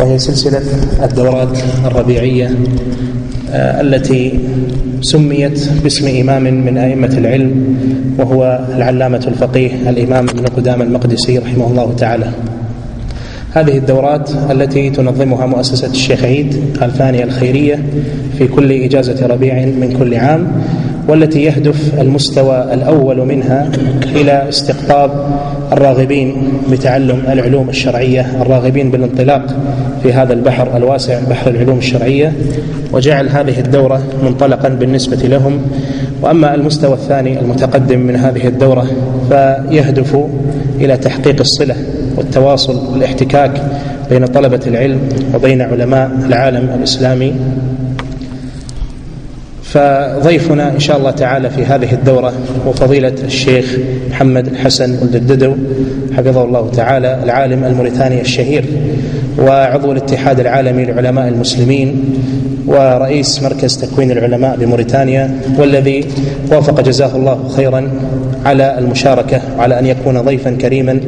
وهي سلسلة الدورات الربيعية آه، التي سميت باسم إمام من أئمة العلم وهو العلامة الفقيه الإمام ابن قدام المقدسي رحمه الله تعالى. هذه الدورات التي تنظمها مؤسسة الشيخ عيد الفانية الخيرية في كل إجازة ربيع من كل عام والتي يهدف المستوى الأول منها إلى استقطاب الراغبين بتعلم العلوم الشرعية الراغبين بالانطلاق في هذا البحر الواسع بحر العلوم الشرعية وجعل هذه الدورة منطلقا بالنسبة لهم. وأما المستوى الثاني المتقدم من هذه الدورة فيهدف إلى تحقيق الصلة والتواصل والاحتكاك بين طلبة العلم وبين علماء العالم الإسلامي. فضيفنا إن شاء الله تعالى في هذه الدورة هو فضيلة الشيخ محمد الحسن ولد الددو حفظه الله تعالى العالم الموريتاني الشهير وعضو الاتحاد العالمي لعلماء المسلمين ورئيس مركز تكوين العلماء بموريتانيا والذي وافق جزاه الله خيرا على المشاركة وعلى أن يكون ضيفا كريما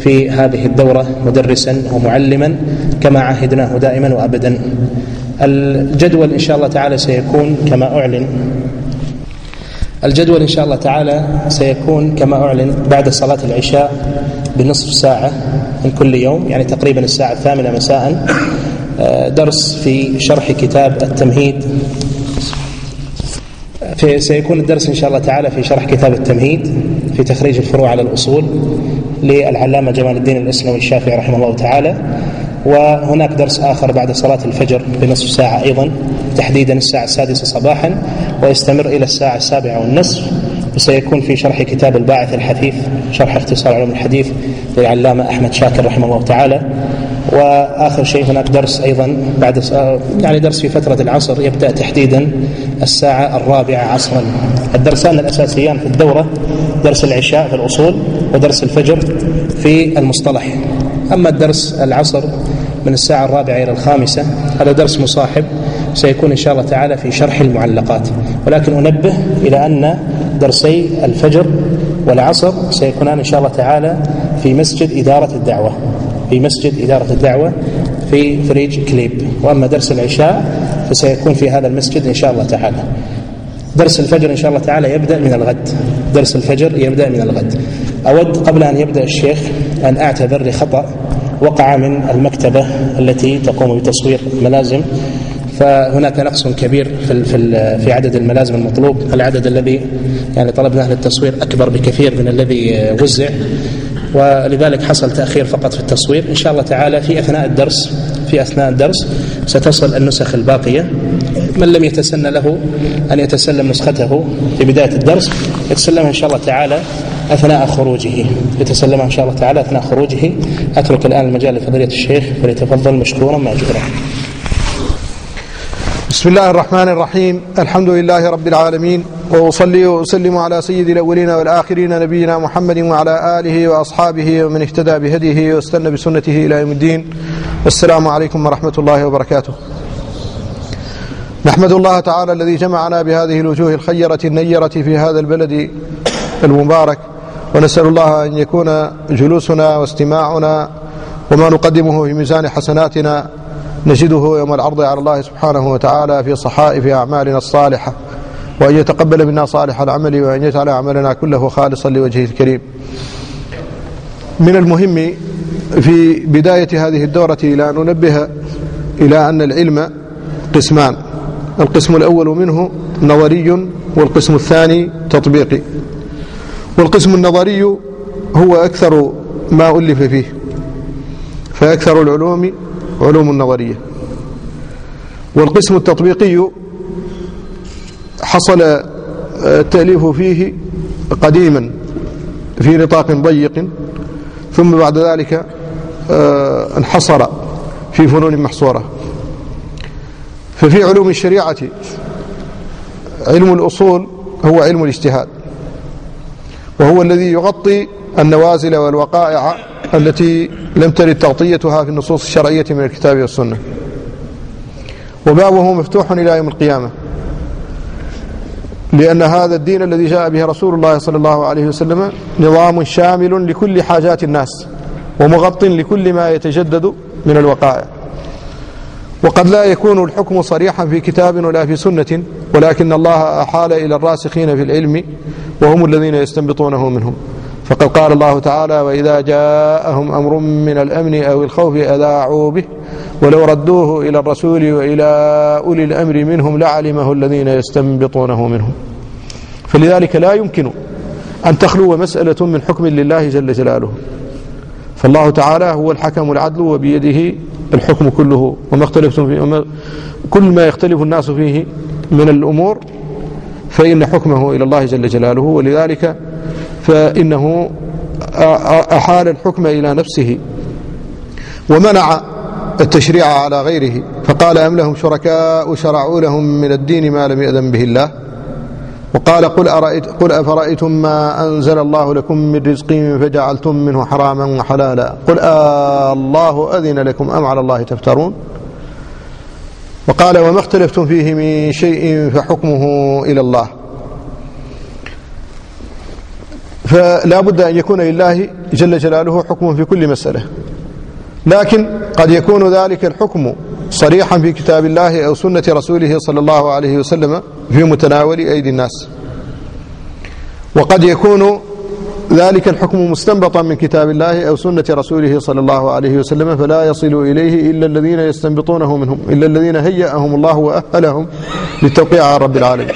في هذه الدورة مدرسا ومعلما كما عهدناه دائما وأبدا. الجدول إن شاء الله تعالى سيكون كما أعلن. الجدول إن شاء الله تعالى سيكون كما أعلن بعد صلاة العشاء بنصف ساعة من كل يوم يعني تقريبا الساعة الثامنة مساء. آه، درس في شرح كتاب التمهيد. في سيكون الدرس إن شاء الله تعالى في شرح كتاب التمهيد في تخريج الفروع على الأصول للعلامة جمال الدين الإسلامي الشافعي رحمه الله تعالى. وهناك درس آخر بعد صلاة الفجر بنصف ساعة أيضا تحديدا الساعة السادسة صباحا ويستمر إلى الساعة السابعة والنصف وسيكون في شرح كتاب الباعث الحثيث شرح اختصار علوم الحديث للعلامة أحمد شاكر رحمه الله تعالى وآخر شيء هناك درس أيضا بعد يعني درس في فترة العصر يبدأ تحديدا الساعة الرابعة عصرا. الدرسان الأساسيان في الدورة درس العشاء في الأصول ودرس الفجر في المصطلح. أما الدرس العصر من الساعة الرابعة إلى الخامسة. هذا درس مصاحب سيكون إن شاء الله تعالى في شرح المعلقات. ولكن أنبه إلى أن درسي الفجر والعصر سيكونان إن شاء الله تعالى في مسجد إدارة الدعوة. في مسجد إدارة الدعوة في فريج كليب. وأما درس العشاء فسيكون في هذا المسجد إن شاء الله تعالى. درس الفجر إن شاء الله تعالى يبدأ من الغد. درس الفجر يبدأ من الغد. أود قبل أن يبدأ الشيخ أن أعتذر لخطأ وقع من المكتبة التي تقوم بتصوير ملازم. فهناك نقص كبير في في في عدد الملازم المطلوب، العدد الذي يعني طلبناه للتصوير أكبر بكثير من الذي وزع. ولذلك حصل تأخير فقط في التصوير. إن شاء الله تعالى في أثناء الدرس في أثناء الدرس ستصل النسخ الباقية. من لم يتسنى له أن يتسلم نسخته في بداية الدرس يتسلمها إن شاء الله تعالى. أثناء خروجه. يتسلمها إن شاء الله تعالى. أثناء خروجه. أترك الآن المجال لفضيلة الشيخ فليتفضل مشكورا ماجورا بسم الله الرحمن الرحيم. الحمد لله رب العالمين. وأصلي وأسلم على سيد الأولين والآخرين نبينا محمد وعلى آله وأصحابه ومن اهتدى بهديه واستنى بسنته إلى يوم الدين. السلام عليكم ورحمة الله وبركاته. نحمد الله تعالى الذي جمعنا بهذه الوجوه الخيرة النيرة في هذا البلد المبارك. ونسأل الله أن يكون جلوسنا واستماعنا وما نقدمه في ميزان حسناتنا نجده يوم العرض على الله سبحانه وتعالى في صحائف أعمالنا الصالحة وأن يتقبل منا صالح العمل وأن يجعل عملنا كله خالصا لوجهه الكريم. من المهم في بداية هذه الدورة إلى أن ننبه إلى أن العلم قسمان. القسم الأول منه نظري والقسم الثاني تطبيقي. والقسم النظري هو أكثر ما ألف فيه فأكثر العلوم علوم النظرية والقسم التطبيقي حصل التأليف فيه قديما في نطاق ضيق ثم بعد ذلك آه، انحصر في فنون محصورة. ففي علوم الشريعة علم الأصول هو علم الاجتهاد. وهو الذي يغطي النوازل والوقائع التي لم ترد تغطيتها في النصوص الشرعية من الكتاب والسنة. وبابه مفتوح إلى يوم القيامة. لأن هذا الدين الذي جاء به رسول الله صلى الله عليه وسلم نظام شامل لكل حاجات الناس ومغط لكل ما يتجدد من الوقائع. وقد لا يكون الحكم صريحا في كتاب ولا في سنة ولكن الله أحال إلى الراسخين في العلم وهم الذين يستنبطونه منهم. فقد قال الله تعالى وإذا جاءهم أمر من الأمن أو الخوف أذاعوا به ولو ردوه إلى الرسول وإلى أولي الأمر منهم لعلمه الذين يستنبطونه منهم. فلذلك لا يمكن أن تخلو مسألة من حكم لله جل جلاله. فالله تعالى هو الحكم العدل وبيده الحكم كله. وما اختلفتم فيه كل ما يختلف الناس فيه من الأمور فإن حكمه إلى الله جل جلاله ولذلك فإنه أحال الحكم إلى نفسه ومنع التشريع على غيره. فقال أم لهم شركاء شرعوا لهم من الدين ما لم يأذن به الله؟ وقال قل, أرأيت قل أفرأيتم ما أنزل الله لكم من رزق فجعلتم منه حراما وحلالا؟ قل آه الله أذن لكم أم على الله تفترون؟ وقال وما اختلفتم فيه من شيء فحكمه إلى الله. فلا بد أن يكون لله جل جلاله حكم في كل مسألة. لكن قد يكون ذلك الحكم صريحا في كتاب الله أو سنة رسوله صلى الله عليه وسلم في متناول أيدي الناس. وقد يكون ذلك الحكم مستنبطا من كتاب الله أو سنة رسوله صلى الله عليه وسلم فلا يصل إليه إلا الذين يستنبطونه منهم إلا الذين هيأهم الله وأهلهم للتوقيع على رب العالمين.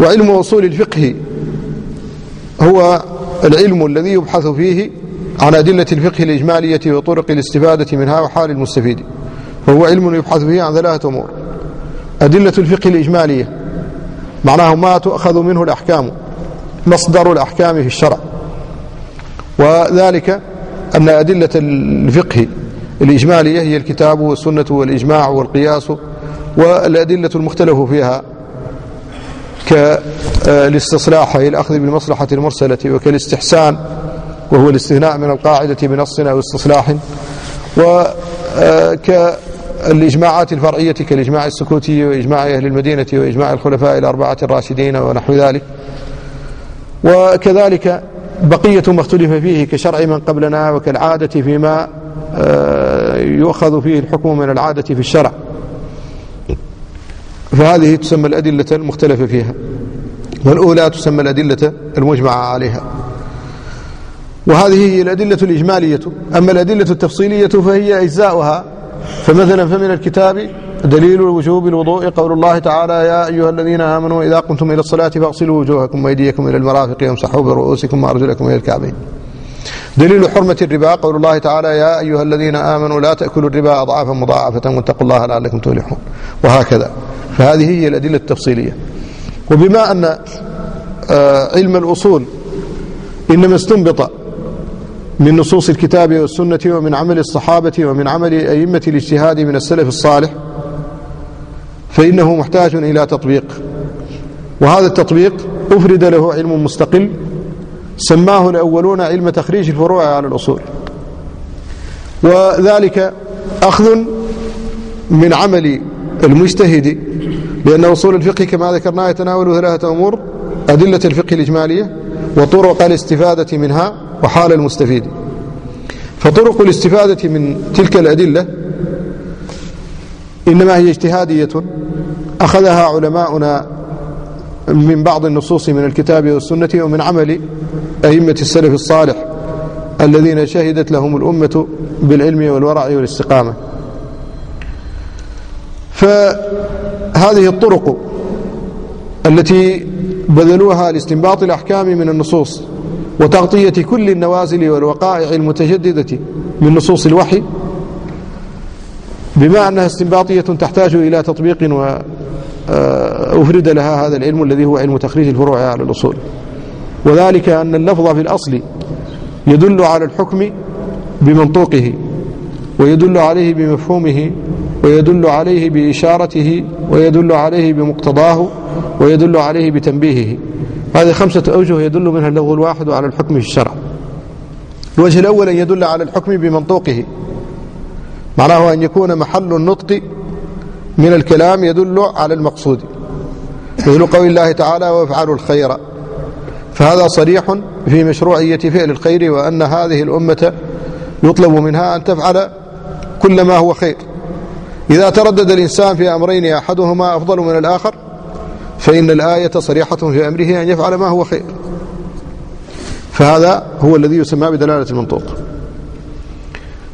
وعلم أصول الفقه هو العلم الذي يبحث فيه عن أدلة الفقه الإجمالية وطرق الاستفادة منها وحال المستفيد فهو علم يبحث فيه عن ثلاثة أمور. أدلة الفقه الإجمالية معناه ما تؤخذ منه الأحكام. مصدر الأحكام في الشرع. وذلك أن أدلة الفقه الإجمالية هي الكتاب والسنة والإجماع والقياس والأدلة المختلف فيها كالاستصلاح هي الأخذ بالمصلحة المرسلة وكالاستحسان وهو الاستثناء من القاعدة بنص أو استصلاح وكالإجماعات الفرعية كالإجماع السكوتي وإجماع أهل المدينة وإجماع الخلفاء الأربعة الراشدين ونحو ذلك. وكذلك بقية ما اختلف فيه كشرع من قبلنا وكالعادة فيما آه، يؤخذ فيه الحكم من العادة في الشرع. فهذه تسمى الأدلة المختلفة فيها والأولى تسمى الأدلة المجمع عليها. وهذه هي الأدلة الإجمالية أما الأدلة التفصيلية فهي أجزاؤها. فمثلا فمن الكتاب دليل وجوب الوضوء قول الله تعالى يا أيها الذين آمنوا إذا قمتم إلى الصلاة فاغسلوا وجوهكم وأيديكم إلى المرافق وامسحوا برؤوسكم وأرجلكم إلى الكعبين. دليل حرمة الربا قول الله تعالى يا أيها الذين آمنوا لا تأكلوا الربا أضعافا مضاعفة واتقوا الله لعلكم تفلحون. وهكذا. فهذه هي الأدلة التفصيلية. وبما أن آه، علم الأصول إنما استنبط من نصوص الكتاب والسنة ومن عمل الصحابة ومن عمل أئمة الاجتهاد من السلف الصالح فإنه محتاج إلى تطبيق. وهذا التطبيق أفرد له علم مستقل سماه الأولون علم تخريج الفروع على الأصول. وذلك أخذ من عمل المجتهد لأن أصول الفقه كما ذكرنا يتناول ثلاثة أمور أدلة الفقه الإجمالية وطرق الاستفادة منها وحال المستفيد. فطرق الاستفادة من تلك الأدلة إنما هي اجتهادية. أخذها علماؤنا من بعض النصوص من الكتاب والسنة ومن عمل أئمة السلف الصالح الذين شهدت لهم الأمة بالعلم والورع والاستقامة. فهذه الطرق التي بذلوها لاستنباط الأحكام من النصوص وتغطية كل النوازل والوقائع المتجددة من نصوص الوحي بما أنها استنباطية تحتاج إلى تطبيق وأفرد لها هذا العلم الذي هو علم تخريج الفروع على الأصول. وذلك أن اللفظ في الأصل يدل على الحكم بمنطوقه ويدل عليه بمفهومه ويدل عليه بإشارته ويدل عليه بمقتضاه ويدل عليه بتنبيهه. هذه خمسة أوجه يدل منها اللفظ الواحد على الحكم في الشرع. الوجه الأول أن يدل على الحكم بمنطوقه. معناه أن يكون محل النطق من الكلام يدل على المقصود. مثل قول الله تعالى وافعلوا الخير فهذا صريح في مشروعية فعل الخير وأن هذه الأمة يطلب منها أن تفعل كل ما هو خير. إذا تردد الإنسان في أمرين أحدهما أفضل من الآخر فإن الآية صريحة في أمره أن يفعل ما هو خير. فهذا هو الذي يسمى بدلالة المنطوق.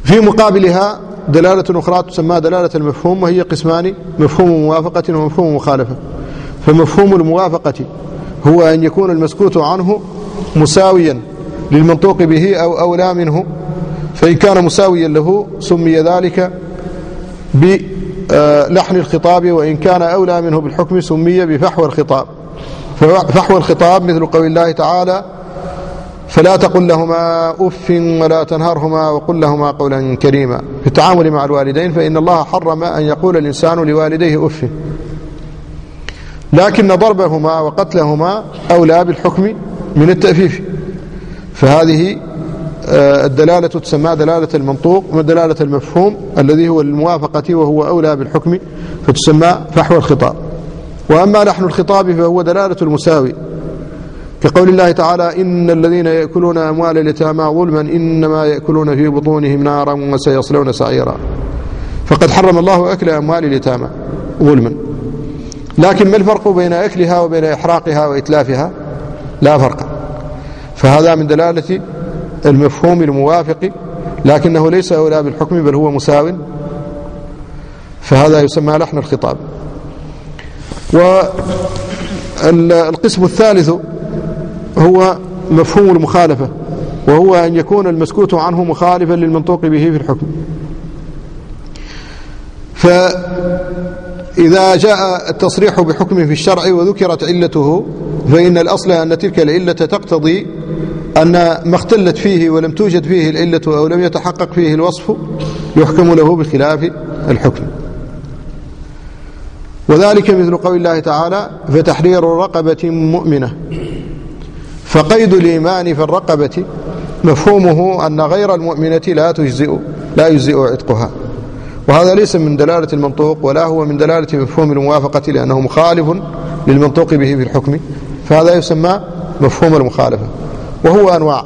في مقابلها دلالة أخرى تسمى دلالة المفهوم وهي قسمان مفهوم موافقة ومفهوم مخالفة. فمفهوم الموافقة هو أن يكون المسكوت عنه مساويا للمنطوق به أو أولى منه. فإن كان مساويا له سمي ذلك بلحن الخطاب وإن كان أولى منه بالحكم سمي بفحوى الخطاب. ففحوى الخطاب مثل قول الله تعالى فلا تقل لهما أف ولا تنهرهما وقل لهما قولا كريما. في التعامل مع الوالدين فإن الله حرم أن يقول الإنسان لوالديه أف. لكن ضربهما وقتلهما أولى بالحكم من التأفيف. فهذه آه، الدلالة تسمى دلالة المنطوق ودلالة المفهوم الذي هو الموافقة وهو أولى بالحكم فتسمى فحوى الخطاب. وأما لحن الخطاب فهو دلالة المساوي. كقول الله تعالى إن الذين يأكلون أموال اليتامى ظلما إنما يأكلون في بطونهم نارا وسيصلون سعيرا. فقد حرم الله أكل أموال اليتامى ظلما. لكن ما الفرق بين أكلها وبين إحراقها وإتلافها؟ لا فرق. فهذا من دلالة المفهوم الموافق لكنه ليس أولى بالحكم بل هو مساو. فهذا يسمى لحن الخطاب. والقسم الثالث هو مفهوم المخالفة وهو أن يكون المسكوت عنه مخالفا للمنطوق به في الحكم. فإذا جاء التصريح بحكم في الشرع وذكرت علته فإن الأصل أن تلك العلة تقتضي أن ما اختلت فيه ولم توجد فيه العلة أو لم يتحقق فيه الوصف يحكم له بخلاف الحكم. وذلك مثل قول الله تعالى فتحرير رقبة مؤمنة فقيد الإيمان في الرقبة مفهومه أن غير المؤمنة لا تجزئ لا يجزئ عتقها. وهذا ليس من دلالة المنطوق ولا هو من دلالة مفهوم الموافقة لأنه مخالف للمنطوق به في الحكم. فهذا يسمى مفهوم المخالفة وهو أنواع.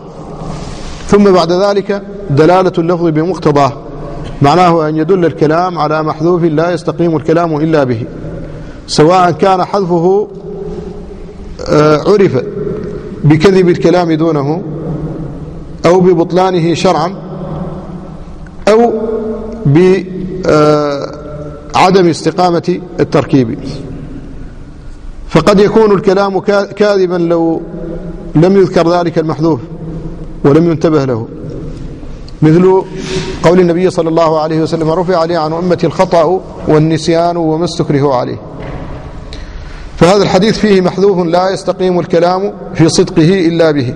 ثم بعد ذلك دلالة اللفظ بمقتضاه معناه أن يدل الكلام على محذوف لا يستقيم الكلام إلا به سواء كان حذفه آه، عرف بكذب الكلام دونه أو ببطلانه شرعا أو بعدم استقامة التركيب. فقد يكون الكلام كاذبا لو لم يذكر ذلك المحذوف ولم ينتبه له. مثل قول النبي صلى الله عليه وسلم رفع علي عن أمتي الخطأ والنسيان وما استكرهوا عليه. فهذا الحديث فيه محذوف لا يستقيم الكلام في صدقه إلا به.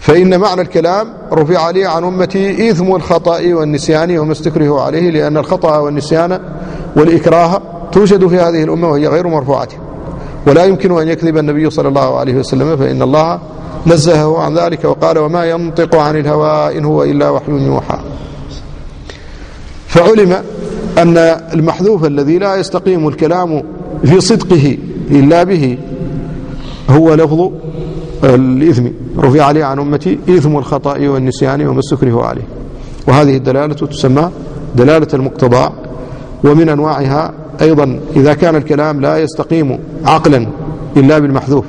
فإن معنى الكلام رفع لي عن أمتي إثم الخطأ والنسيان وما استكره عليه لأن الخطأ والنسيان والإكراه توجد في هذه الأمة وهي غير مرفوعة. ولا يمكن أن يكذب النبي صلى الله عليه وسلم فإن الله نزهه عن ذلك وقال وما ينطق عن الهوى إن هو إلا وحي يوحى. فعلم أن المحذوف الذي لا يستقيم الكلام في صدقه إلا به هو لفظ الإثم. رفع عليه عن أمتي إثم الخطأ والنسيان وما استكره عليه وهذه الدلالة تسمى دلالة المقتضى ومن أنواعها أيضا إذا كان الكلام لا يستقيم عقلا إلا بالمحذوف.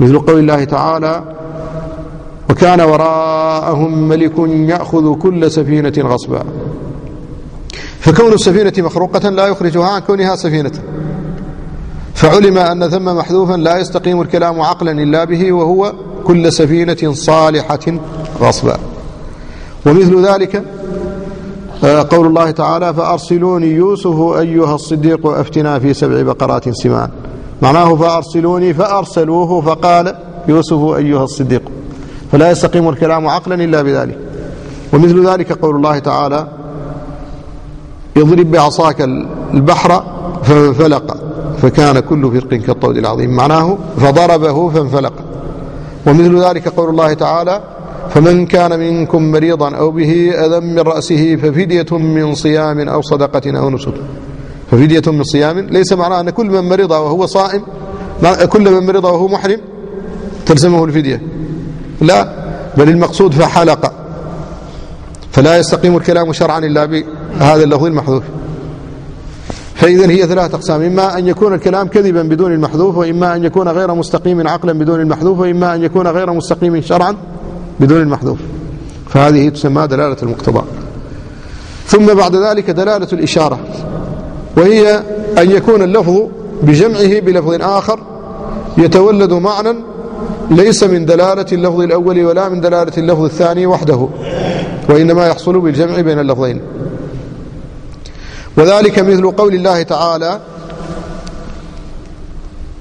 مثل قول الله تعالى وكان وراءهم ملك يأخذ كل سفينة غصبا. فكون السفينة مخروقة لا يخرجها عن كونها سفينة. فعلم أن ثم محذوفا لا يستقيم الكلام عقلا إلا به وهو كل سفينة صالحة غصبا. ومثل ذلك آه، قول الله تعالى فأرسلوني يوسف أيها الصديق أفتنا في سبع بقرات سمان. معناه فأرسلوني فأرسلوه فقال يوسف أيها الصديق. فلا يستقيم الكلام عقلا إلا بذلك. ومثل ذلك قول الله تعالى يضرب بعصاك البحر فانفلق فكان كل فرق كالطود العظيم. معناه فضربه فانفلق. ومثل ذلك قول الله تعالى فمن كان منكم مريضا أو به أذى من رأسه ففدية من صيام أو صدقة أو نسك. ففدية من صيام ليس معناه أن كل من مرض وهو صائم كل من مرض وهو محرم تلزمه الفدية. لا بل المقصود فحلق. فلا يستقيم الكلام شرعا إلا بهذا اللفظ المحذوف. فإذا هي ثلاثة أقسام إما أن يكون الكلام كذبا بدون المحذوف وإما أن يكون غير مستقيم عقلا بدون المحذوف وإما أن يكون غير مستقيم شرعا بدون المحذوف. فهذه تسمى دلالة المقتضى. ثم بعد ذلك دلالة الإشارة وهي أن يكون اللفظ بجمعه بلفظ آخر يتولد معنى ليس من دلالة اللفظ الأول ولا من دلالة اللفظ الثاني وحده وإنما يحصل بالجمع بين اللفظين. وذلك مثل قول الله تعالى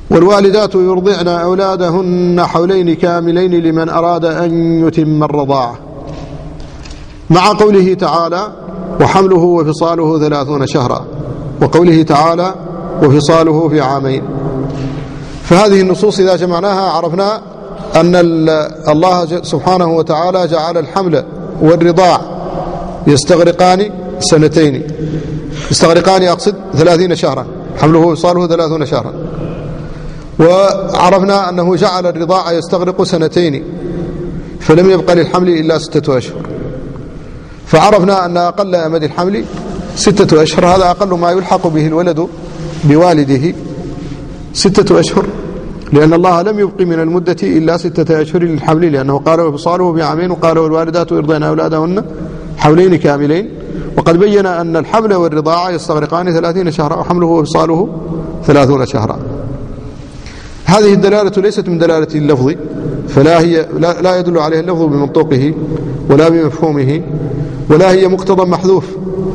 والوالدات يرضعن أولادهن حولين كاملين لمن أراد أن يتم الرضاعة مع قوله تعالى وحمله وفصاله ثلاثون شهرا. وقوله تعالى وفصاله في عامين. فهذه النصوص إذا جمعناها عرفنا أن الله سبحانه وتعالى جعل الحمل والرضاع يستغرقان سنتين. يستغرقان أقصد ثلاثين شهرا حمله ووصاله ثلاثون شهرا. وعرفنا أنه جعل الرضاع يستغرق سنتين فلم يبقى للحمل إلا ستة أشهر. فعرفنا أن أقل أمد الحمل ستة أشهر هذا أقل ما يلحق به الولد بوالده ستة أشهر لأن الله لم يبق من المدة إلا ستة أشهر للحمل لأنه قال وفصاله بعامين وقال والوالدات يرضين أولادهن حولين كاملين. وقد بين أن الحمل والرضاعة يستغرقان ثلاثين شهرا وحمله وفصاله ثلاثون شهرا. هذه الدلالة ليست من دلالة اللفظ فلا هي لا, لا يدل عليه اللفظ بمنطوقه ولا بمفهومه ولا هي مقتضى محذوف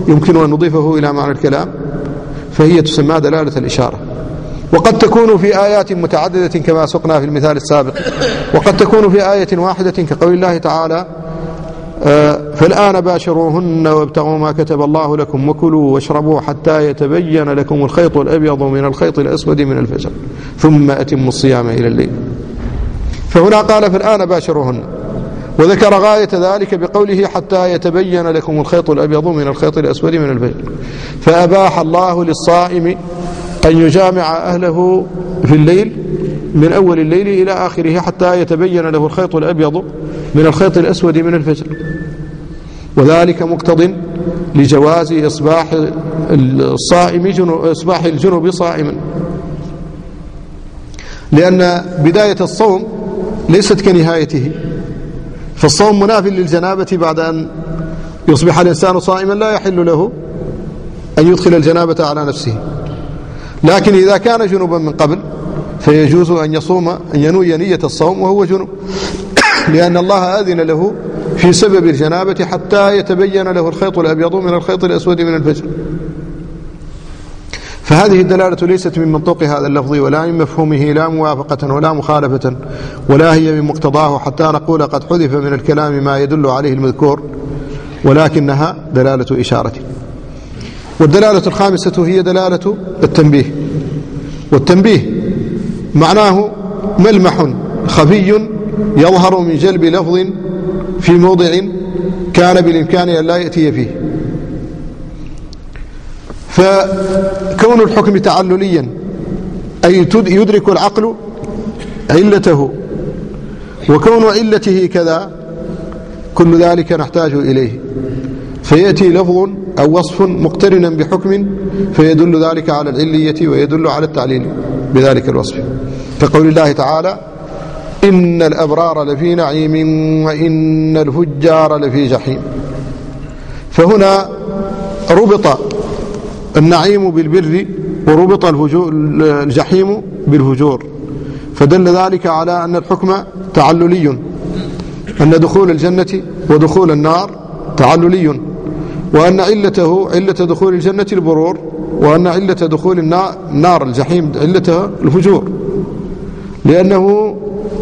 يمكن أن نضيفه إلى معنى الكلام فهي تسمى دلالة الإشارة. وقد تكون في آيات متعددة كما سقنا في المثال السابق وقد تكون في آية واحدة كقول الله تعالى فالآن باشروهن وابتغوا ما كتب الله لكم وكلوا واشربوا حتى يتبين لكم الخيط الأبيض من الخيط الأسود من الفجر. ثم أتموا الصيام إلى الليل. فهنا قال فالآن باشروهن. وذكر غاية ذلك بقوله حتى يتبين لكم الخيط الأبيض من الخيط الأسود من الفجر. فأباح الله للصائم أن يجامع أهله في الليل من أول الليل إلى آخره حتى يتبين له الخيط الأبيض من الخيط الأسود من الفجر. وذلك مقتض لجواز إصباح الصائم إصباح الجنوب صائما. لأن بداية الصوم ليست كنهايته. فالصوم مناف للجنابة بعد أن يصبح الإنسان صائما لا يحل له أن يدخل الجنابة على نفسه. لكن إذا كان جنوبا من قبل فيجوز أن يصوم أن ينوي نية الصوم وهو جنوب. لأن الله أذن له في سبب الجنابة حتى يتبين له الخيط الأبيض من الخيط الأسود من الفجر. فهذه الدلالة ليست من منطوق هذا اللفظ ولا من مفهومه لا موافقة ولا مخالفة ولا هي من مقتضاه حتى نقول قد حذف من الكلام ما يدل عليه المذكور ولكنها دلالة إشارة. والدلالة الخامسة هي دلالة التنبيه. والتنبيه معناه ملمح خفي يظهر من جلب لفظ في موضع كان بالإمكان أن لا يأتي فيه. فكون الحكم تعلليا أي يدرك العقل علته وكون علته كذا كل ذلك نحتاج إليه. فيأتي لفظ أو وصف مقترنا بحكم فيدل ذلك على العلية ويدل على التعليل بذلك الوصف. كقول الله تعالى إن الأبرار لفي نعيم وإن الفجار لفي جحيم. فهنا ربط النعيم بالبر وربط الجحيم بالفجور. فدل ذلك على أن الحكم تعللي. أن دخول الجنة ودخول النار تعللي. وأن علته علة دخول الجنة البرور وأن علة دخول النار الجحيم علتها الفجور. لأنه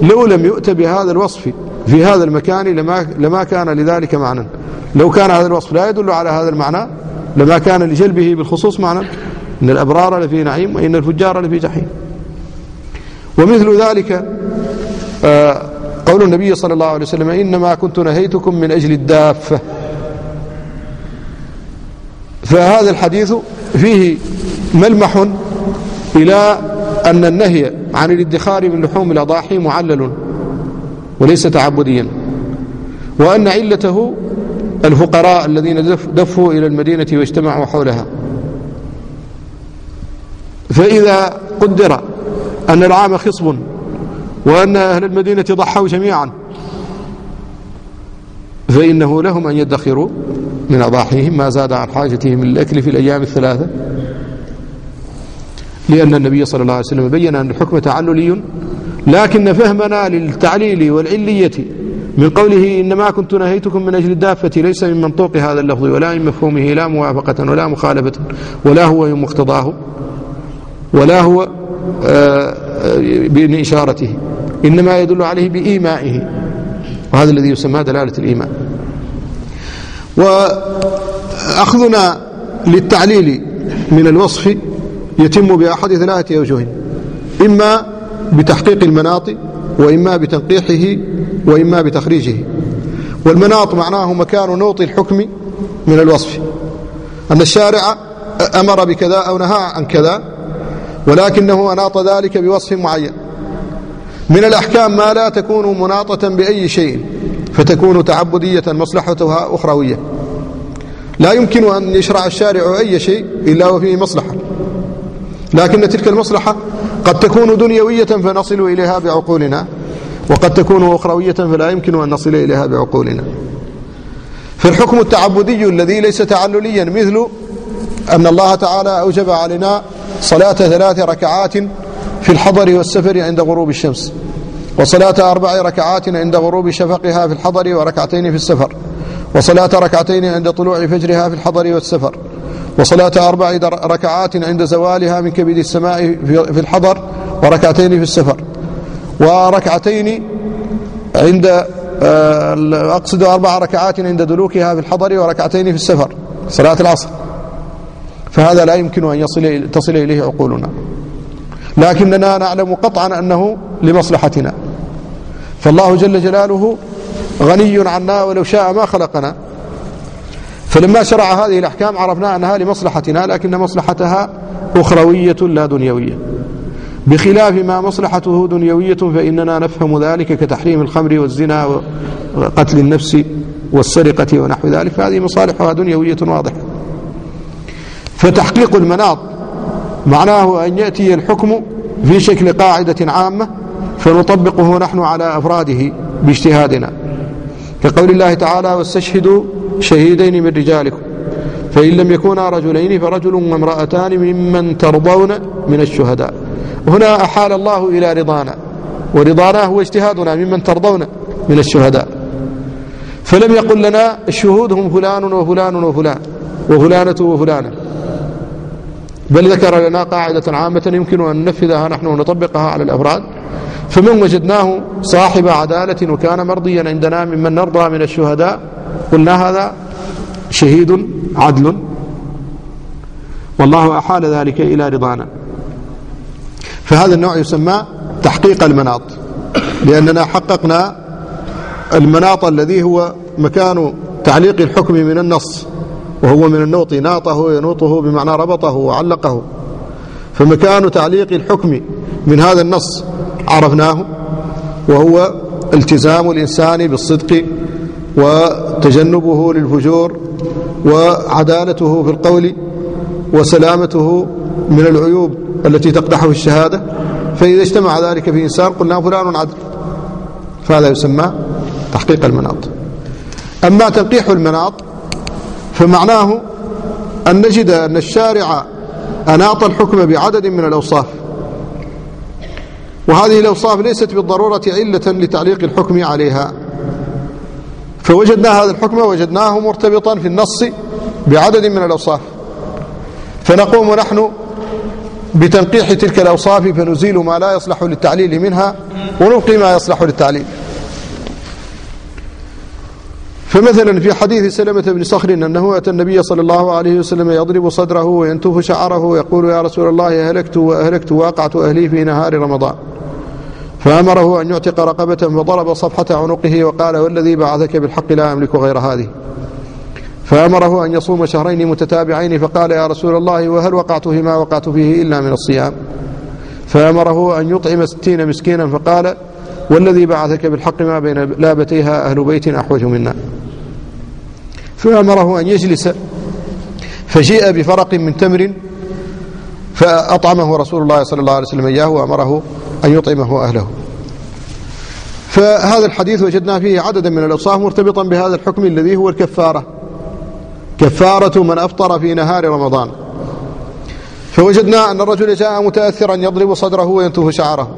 لو لم يؤت بهذا الوصف في هذا المكان لما, لما كان لذلك معنى. لو كان هذا الوصف لا يدل على هذا المعنى لما كان لجلبه بالخصوص معنى. إن الأبرار لفي نعيم وإن الفجار لفي جحيم. ومثل ذلك آه، قول النبي صلى الله عليه وسلم إنما كنت نهيتكم من أجل الدافة. فهذا الحديث فيه ملمح إلى أن النهي عن الادخار من لحوم الأضاحي معلل وليس تعبديا. وأن علته الفقراء الذين دفوا إلى المدينة واجتمعوا حولها. فإذا قدر أن العام خصب وأن أهل المدينة ضحوا جميعا فإنه لهم أن يدخروا من أضاحيهم ما زاد عن حاجتهم للأكل في الأيام الثلاثة. لأن النبي صلى الله عليه وسلم بين أن الحكم تعللي. لكن فهمنا للتعليل والعلية من قوله إنما كنت نهيتكم من أجل الدافة ليس من منطوق هذا اللفظ ولا من مفهومه لا موافقة ولا مخالفة ولا هو مقتضاه ولا هو آه، بإن إشارته إنما يدل عليه بإيمائه. وهذا الذي يسمى دلالة الإيمان. وأخذنا للتعليل من الوصف يتم بأحد ثلاثة أوجه إما بتحقيق المناط وإما بتنقيحه وإما بتخريجه. والمناط معناه مكان نوط الحكم من الوصف. أن الشارع أمر بكذا أو نهى عن كذا ولكنه أناط ذلك بوصف معين. من الأحكام ما لا تكون مناطة بأي شيء فتكون تعبدية مصلحتها أخروية. لا يمكن أن يشرع الشارع أي شيء إلا وفيه مصلحة. لكن تلك المصلحة قد تكون دنيوية فنصل إليها بعقولنا وقد تكون أخروية فلا يمكن أن نصل إليها بعقولنا. فالحكم التعبدي الذي ليس تعلليا مثل أن الله تعالى أوجب علينا صلاة ثلاث ركعات في الحضر والسفر عند غروب الشمس وصلاة أربع ركعات عند غروب شفقها في الحضر وركعتين في السفر وصلاة ركعتين عند طلوع فجرها في الحضر والسفر. وصلاة أربع ركعات عند زوالها من كبد السماء في الحضر وركعتين في السفر. وركعتين عند آه، أقصد أربع ركعات عند دلوكها في الحضر وركعتين في السفر صلاة العصر. فهذا لا يمكن أن يصل تصل إليه عقولنا. لكننا نعلم قطعا أنه لمصلحتنا. فالله جل جلاله غني عنا ولو شاء ما خلقنا. فلما شرع هذه الأحكام عرفنا أنها لمصلحتنا لكن مصلحتها أخروية لا دنيوية. بخلاف ما مصلحته دنيوية فإننا نفهم ذلك كتحريم الخمر والزنا وقتل النفس والسرقة ونحو ذلك فهذه مصالحها دنيوية واضحة. فتحقيق المناط معناه أن يأتي الحكم في شكل قاعدة عامة فنطبقه نحن على أفراده باجتهادنا. كقول الله تعالى واستشهدوا شهيدين من رجالكم. فإن لم يكونا رجلين فرجل وامرأتان ممن ترضون من الشهداء. هنا أحال الله إلى رضانا. ورضانا هو اجتهادنا ممن ترضون من الشهداء. فلم يقل لنا الشهود هم فلان وفلان وفلان وفلانة وفلانة. بل ذكر لنا قاعدة عامة يمكن أن ننفذها نحن ونطبقها على الأفراد. فمن وجدناه صاحب عدالة وكان مرضيا عندنا ممن نرضى من الشهداء قلنا هذا شهيد عدل. والله أحال ذلك إلى رضانا. فهذا النوع يسمى تحقيق المناط. لأننا حققنا المناط الذي هو مكان تعليق الحكم من النص وهو من النوط ناطه ينوطه بمعنى ربطه وعلقه. فمكان تعليق الحكم من هذا النص عرفناه وهو التزام الإنسان بالصدق وتجنبه للفجور وعدالته في القول وسلامته من العيوب التي تقدح في الشهادة. فإذا اجتمع ذلك في إنسان قلنا فلان عدل. فهذا يسمى تحقيق المناط. أما تنقيح المناط فمعناه أن نجد أن الشارع أناط الحكم بعدد من الأوصاف. وهذه الأوصاف ليست بالضرورة علة لتعليق الحكم عليها. فوجدنا هذا الحكم وجدناه مرتبطا في النص بعدد من الأوصاف. فنقوم نحن بتنقيح تلك الأوصاف فنزيل ما لا يصلح للتعليل منها ونبقي ما يصلح للتعليل. فمثلا في حديث سلمة بن صخر أنه أتى النبي صلى الله عليه وسلم يضرب صدره وينتف شعره ويقول يا رسول الله أهلكت وأهلكت وأقعت أهلي في نهار رمضان. فأمره أن يعتق رقبة فضرب صفحة عنقه وقال والذي بعثك بالحق لا أملك غير هذه. فأمره أن يصوم شهرين متتابعين فقال يا رسول الله وهل وقعت فيما وقعت فيه إلا من الصيام؟ فأمره أن يطعم ستين مسكينا فقال والذي بعثك بالحق ما بين لابتيها أهل بيت أحوج منا. فأمره أن يجلس فجيء بفرق من تمر فأطعمه رسول الله صلى الله عليه وسلم إياه وأمره أن يطعمه أهله فهذا الحديث وجدنا فيه عددا من الأوصاف مرتبطا بهذا الحكم الذي هو الكفارة. كفارة من أفطر في نهار رمضان. فوجدنا أن الرجل جاء متأثرا يضرب صدره وينتف شعره.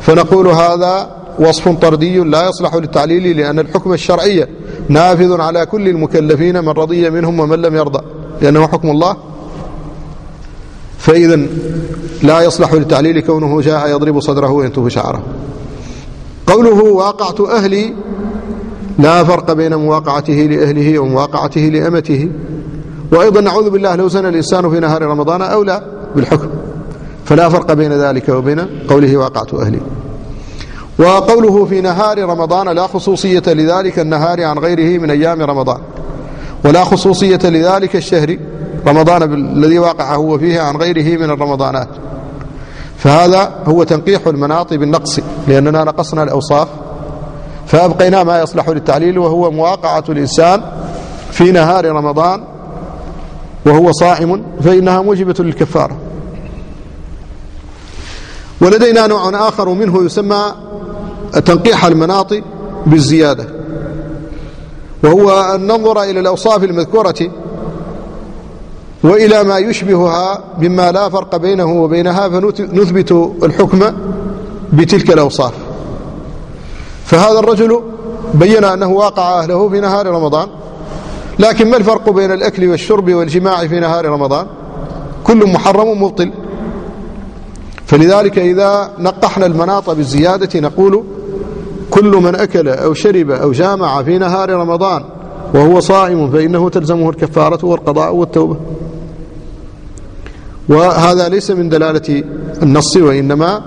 فنقول هذا وصف طردي لا يصلح للتعليل لأن الحكم الشرعي نافذ على كل المكلفين من رضي منهم ومن لم يرضى. لأنه حكم الله فإذا لا يصلح للتعليل كونه جاء يضرب صدره وينتف شعره. قوله واقعت أهلي لا فرق بين مواقعته لأهله ومواقعته لأمته. وأيضا نعوذ بالله لو زنى الإنسان في نهار رمضان أولى بالحكم. فلا فرق بين ذلك وبين قوله واقعت أهلي. وقوله في نهار رمضان لا خصوصية لذلك النهار عن غيره من أيام رمضان. ولا خصوصية لذلك الشهر. رمضان الذي واقع هو فيه عن غيره من الرمضانات. فهذا هو تنقيح المناط بالنقص لأننا نقصنا الأوصاف. فأبقينا ما يصلح للتعليل وهو مواقعة الإنسان في نهار رمضان وهو صائم فإنها موجبة للكفارة. ولدينا نوع آخر منه يسمى تنقيح المناط بالزيادة وهو أن ننظر إلى الأوصاف المذكورة وإلى ما يشبهها مما لا فرق بينه وبينها فنثبت الحكم بتلك الأوصاف. فهذا الرجل بين أنه واقع أهله في نهار رمضان لكن ما الفرق بين الأكل والشرب والجماع في نهار رمضان؟ كل محرم مبطل فلذلك إذا نقحنا المناط بالزيادة نقول كل من أكل أو شرب أو جامع في نهار رمضان وهو صائم فإنه تلزمه الكفارة والقضاء والتوبة. وهذا ليس من دلالة النص وإنما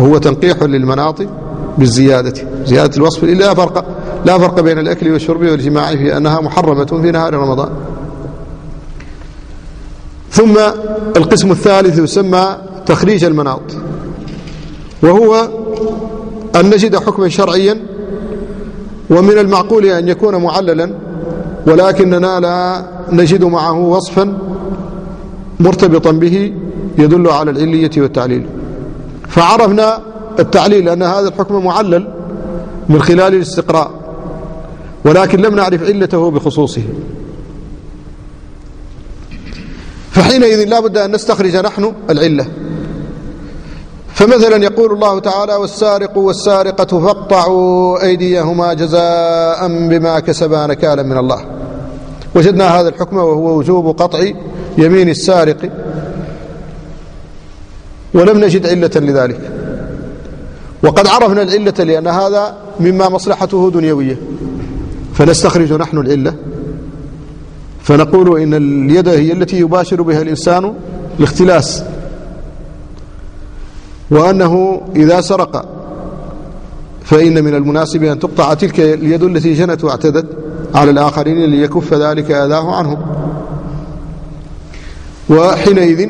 هو تنقيح للمناط بالزيادة. زيادة الوصف لا فرق لا فرق بين الأكل والشرب والجماع في أنها محرمة في نهار رمضان. ثم القسم الثالث يسمى تخريج المناط وهو أن نجد حكما شرعيا ومن المعقول أن يكون معللا ولكننا لا نجد معه وصفا مرتبطا به يدل على العلية والتعليل. فعرفنا التعليل أن هذا الحكم معلل من خلال الاستقراء ولكن لم نعرف علته بخصوصه. فحينئذ لا بد أن نستخرج نحن العلة. فمثلا يقول الله تعالى والسارق والسارقة فاقطعوا أيديهما جزاء بما كسبا نكالا من الله. وجدنا هذا الحكم وهو وجوب قطع يمين السارق ولم نجد علة لذلك. وقد عرفنا العلة لأن هذا مما مصلحته دنيوية. فنستخرج نحن العلة. فنقول إن اليد هي التي يباشر بها الإنسان الاختلاس وأنه إذا سرق فإن من المناسب أن تقطع تلك اليد التي جنت واعتدت على الآخرين ليكف ذلك أذاه عنهم. وحينئذ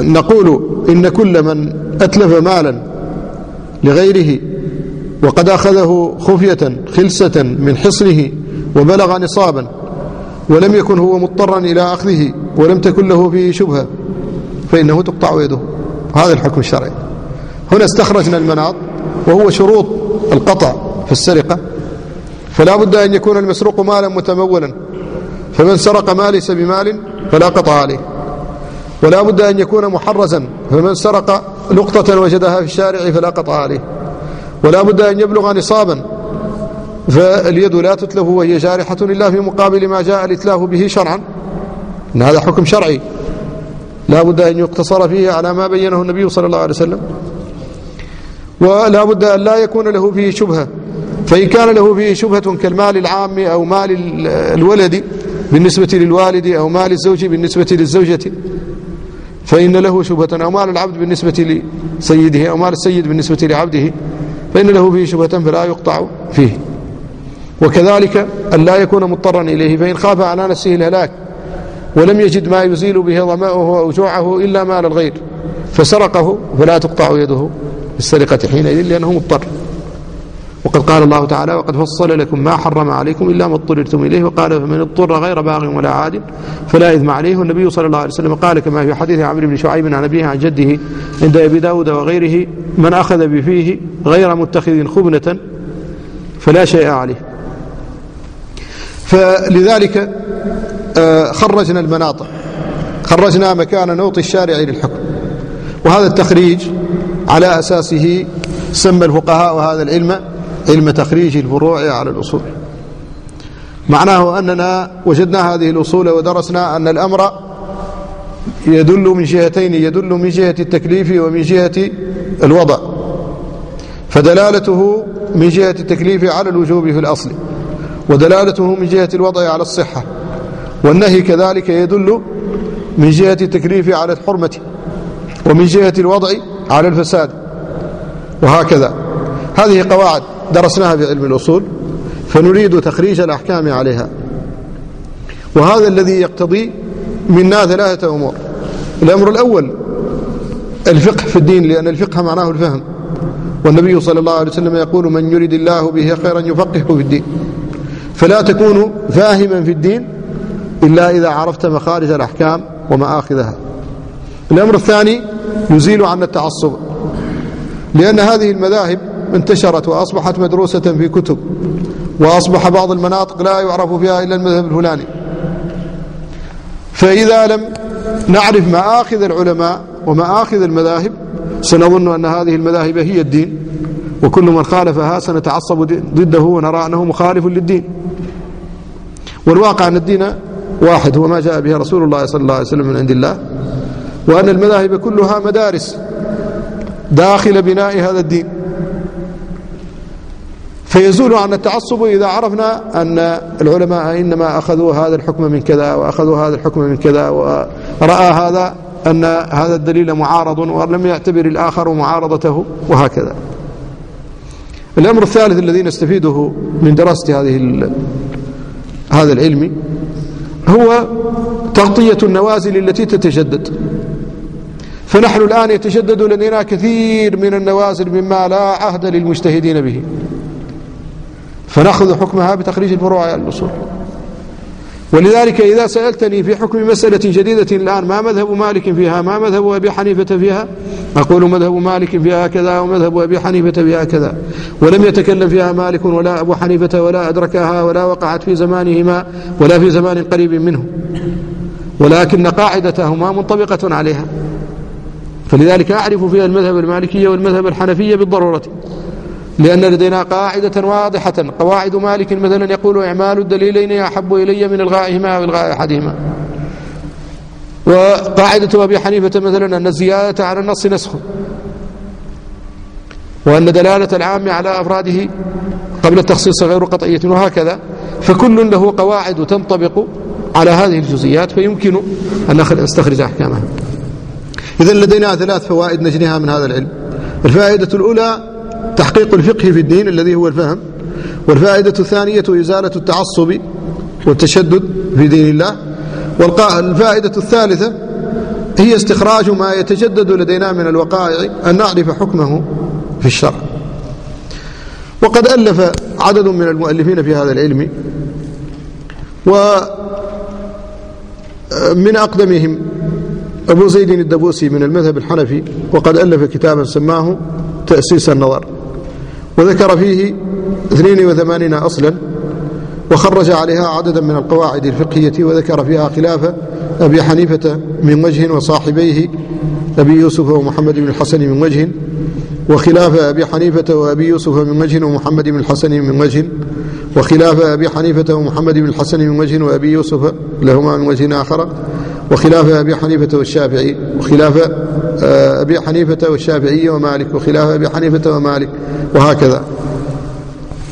نقول إن كل من أتلف مالا لغيره وقد أخذه خفية خلسة من حصنه وبلغ نصابا ولم يكن هو مضطرا إلى أخذه ولم تكن له فيه شبهة فإنه تقطع يده. هذا الحكم الشرعي. هنا استخرجنا المناط وهو شروط القطع في السرقة. فلا بد أن يكون المسروق مالا متمولا. فمن سرق ما ليس بمال فلا قطع عليه. ولا بد أن يكون محرزا. فمن سرق لقطة وجدها في الشارع فلا قطع عليه. ولا بد أن يبلغ نصابا. فاليد لا تتلف وهي جارحة إلا في مقابل ما جاء الإتلاف به شرعا. إن هذا حكم شرعي. لا بد أن يقتصر فيه على ما بينه النبي صلى الله عليه وسلم. ولا بد أن لا يكون له فيه شبهة. فإن كان له فيه شبهة كالمال العام أو مال الولد بالنسبة للوالد أو مال الزوج بالنسبة للزوجة. فإن له شبهة أو مال العبد بالنسبة لسيده أو مال السيد بالنسبة لعبده فإن له فيه شبهة فلا يقطع فيه. وكذلك أن لا يكون مضطرا إليه فإن خاف على نفسه الهلاك ولم يجد ما يزيل به ظماؤه أو جوعه إلا مال الغير فسرقه فلا تقطع يده بالسرقة حينئذ لأنه مضطر. وقد قال الله تعالى وقد فصل لكم ما حرم عليكم إلا ما اضطررتم إليه وقال فمن اضطر غير باغ ولا عاد فلا إثم عليه والنبي صلى الله عليه وسلم قال كما في حديث عمرو بن شعيب عن أبيه عن جده عند أبي داود وغيره من أخذ بفيه غير متخذ خبنة فلا شيء عليه فلذلك آه، خرجنا المناطق خرجنا مكان نوط الشارع للحكم وهذا التخريج على أساسه سمى الفقهاء هذا العلم علم تخريج الفروع على الأصول. معناه أننا وجدنا هذه الأصول ودرسنا أن الأمر يدل من جهتين يدل من جهة التكليف ومن جهة الوضع. فدلالته من جهة التكليف على الوجوب في الأصل ودلالته من جهة الوضع على الصحة والنهي كذلك يدل من جهة التكليف على الحرمة ومن جهة الوضع على الفساد وهكذا. هذه قواعد. درسناها في علم الأصول فنريد تخريج الأحكام عليها. وهذا الذي يقتضي منا ثلاثة أمور الأمر الأول الفقه في الدين لأن الفقه معناه الفهم. والنبي صلى الله عليه وسلم يقول من يريد الله به خيرا يفقهه في الدين. فلا تكون فاهما في الدين إلا إذا عرفت مخارج الأحكام ومآخذها. الأمر الثاني يزيل عنا التعصب. لأن هذه المذاهب انتشرت وأصبحت مدروسة في كتب وأصبح بعض المناطق لا يعرف فيها إلا المذهب الفلاني فإذا لم نعرف مآخذ العلماء ومآخذ المذاهب سنظن أن هذه المذاهب هي الدين وكل من خالفها سنتعصب ضده ونرى أنه مخالف للدين. والواقع أن الدين واحد هو ما جاء به رسول الله صلى الله عليه وسلم من عند الله وأن المذاهب كلها مدارس داخل بناء هذا الدين. فيزول عن التعصب إذا عرفنا أن العلماء إنما أخذوا هذا الحكم من كذا وأخذوا هذا الحكم من كذا ورأى هذا أن هذا الدليل معارض ولم يعتبر الآخر معارضته وهكذا. الأمر الثالث الذي نستفيده من دراسة هذه هذا العلم هو تغطية النوازل التي تتجدد. فنحن الآن يتجدد لدينا كثير من النوازل مما لا عهد للمجتهدين به. فنأخذ حكمها بتخريج الفروع على الأصول. ولذلك إذا سألتني في حكم مسألة جديدة الآن ما مذهب مالك فيها؟ ما مذهب أبي حنيفة فيها؟ أقول مذهب مالك فيها كذا ومذهب أبي حنيفة فيها كذا ولم يتكلم فيها مالك ولا أبو حنيفة ولا أدركها ولا وقعت في زمانهما ولا في زمان قريب منه. ولكن قاعدتهما منطبقة عليها. فلذلك أعرف فيها المذهب المالكية والمذهب الحنفية بالضرورة. لأن لدينا قاعدة واضحة. قواعد مالك مثلا يقول إعمال الدليلين أحب إلي من إلغائهما أو إلغاء أحدهما. وقاعدة أبي حنيفة مثلا أن الزيادة على النص نسخ. وأن دلالة العام على أفراده قبل التخصيص غير قطعية وهكذا. فكل له قواعد تنطبق على هذه الجزئيات فيمكن أن نستخرج أحكامها. إذا لدينا ثلاث فوائد نجنيها من هذا العلم. الفائدة الأولى تحقيق الفقه في الدين الذي هو الفهم والفائدة الثانية إزالة التعصب والتشدد في دين الله والفائدة الثالثة هي استخراج ما يتجدد لدينا من الوقائع أن نعرف حكمه في الشرع. وقد ألف عدد من المؤلفين في هذا العلم ومن أقدمهم أبو زيد الدبوسي من المذهب الحنفي وقد ألف كتابا سماه تأسيس النظر. وذكر فيه 82 أصلا وخرج عليها عددا من القواعد الفقهية وذكر فيها خلاف أبي حنيفة من وجه وصاحبيه أبي يوسف ومحمد بن الحسن من وجه وخلاف أبي حنيفة وأبي يوسف من وجه ومحمد بن الحسن من وجه وخلاف أبي حنيفة ومحمد بن الحسن من وجه وأبي يوسف لهما من وجه آخر. وخلاف أبي حنيفة والشافعي وخلاف آه، أبي حنيفة والشافعي ومالك وخلاف أبي حنيفة ومالك وهكذا.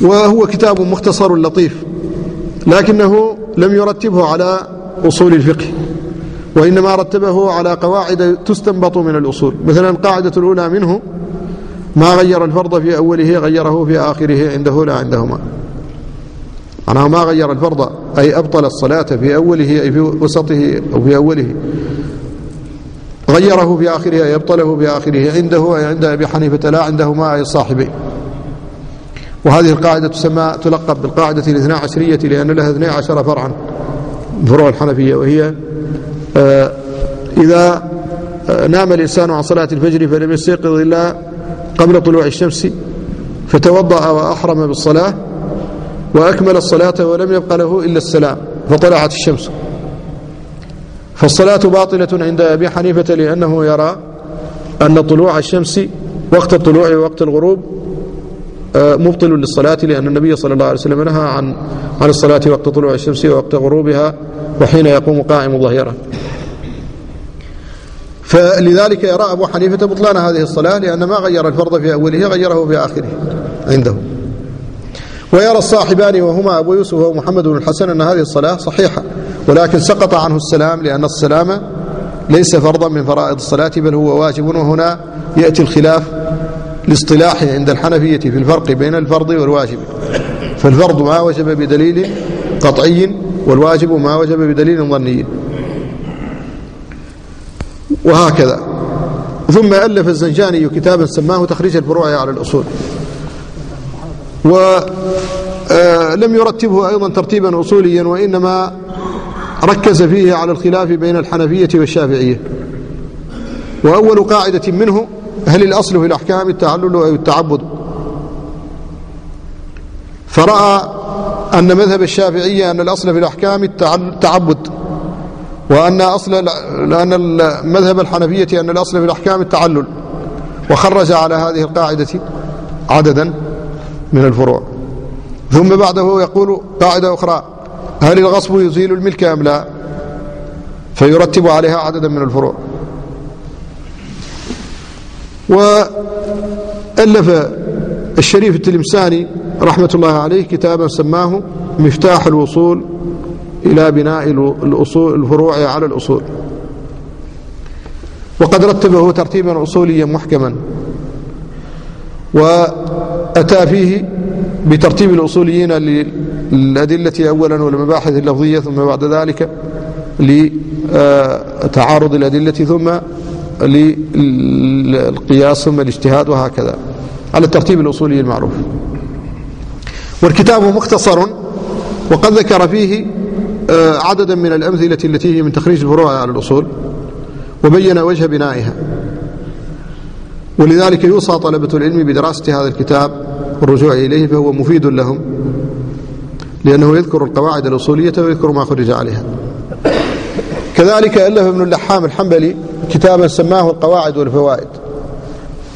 وهو كتاب مختصر لطيف لكنه لم يرتبه على أصول الفقه وإنما رتبه على قواعد تستنبط من الأصول. مثلا القاعدة الأولى منه ما غير الفرض في أوله غيره في آخره عنده لا عندهما. معناه ما غير الفرض أي أبطل الصلاة في أوله أي في وسطه أو في أوله. غيره في آخره أي أبطله في آخره. عنده أي عند أبي حنيفة لا عندهما أي صاحبه وهذه القاعدة تسمى تلقب بالقاعدة الاثنى عشرية لأن لها اثنى عشر فرعا فروع الحنفية وهي آه، إذا آه، نام الإنسان عن صلاة الفجر فلم يستيقظ إلا قبل طلوع الشمس فتوضأ وأحرم بالصلاة وأكمل الصلاة ولم يبق له إلا السلام فطلعت الشمس. فالصلاة باطلة عند أبي حنيفة لأنه يرى أن طلوع الشمس وقت الطلوع ووقت الغروب آه، مبطل للصلاة لأن النبي صلى الله عليه وسلم نهى عن عن الصلاة وقت طلوع الشمس ووقت غروبها وحين يقوم قائم ظهيرا. فلذلك يرى أبو حنيفة بطلان هذه الصلاة لأن ما غير الفرض في أوله غيره في آخره عنده. ويرى الصاحبان وهما أبو يوسف ومحمد بن الحسن أن هذه الصلاة صحيحة ولكن سقط عنه السلام لأن السلام ليس فرضا من فرائض الصلاة بل هو واجب. وهنا يأتي الخلاف الاصطلاحي عند الحنفية في الفرق بين الفرض والواجب. فالفرض ما وجب بدليل قطعي والواجب ما وجب بدليل ظني. وهكذا. ثم ألف الزنجاني كتابا سماه تخريج الفروع على الأصول. ولم يرتبه أيضا ترتيبا أصوليا وإنما ركز فيه على الخلاف بين الحنفية والشافعية. وأول قاعدة منه هل الأصل في الأحكام التعلل أو التعبد؟ فرأى أن مذهب الشافعية أن الأصل في الأحكام التعبد وأن أصل لأن مذهب الحنفية أن الأصل في الأحكام التعلل. وخرج على هذه القاعدة عددا. من الفروع. ثم بعده يقول قاعدة أخرى هل الغصب يزيل الملك أم لا؟ فيرتب عليها عددا من الفروع. وألف الشريف التلمساني رحمة الله عليه كتابا سماه مفتاح الوصول إلى بناء الأصول الفروع على الأصول. وقد رتبه ترتيبا أصوليا محكما. وأتى فيه بترتيب الأصوليين للأدلة أولا والمباحث اللفظية ثم بعد ذلك لتعارض الأدلة ثم للقياس ثم الاجتهاد وهكذا على الترتيب الأصولي المعروف. والكتاب مختصر وقد ذكر فيه آه، عددا من الأمثلة التي هي من تخريج الفروع على الأصول وبين وجه بنائها. ولذلك يوصى طلبة العلم بدراسة هذا الكتاب والرجوع إليه فهو مفيد لهم لأنه يذكر القواعد الأصولية ويذكر ما خرج عليها. كذلك ألف ابن اللحام الحنبلي كتابا سماه القواعد والفوائد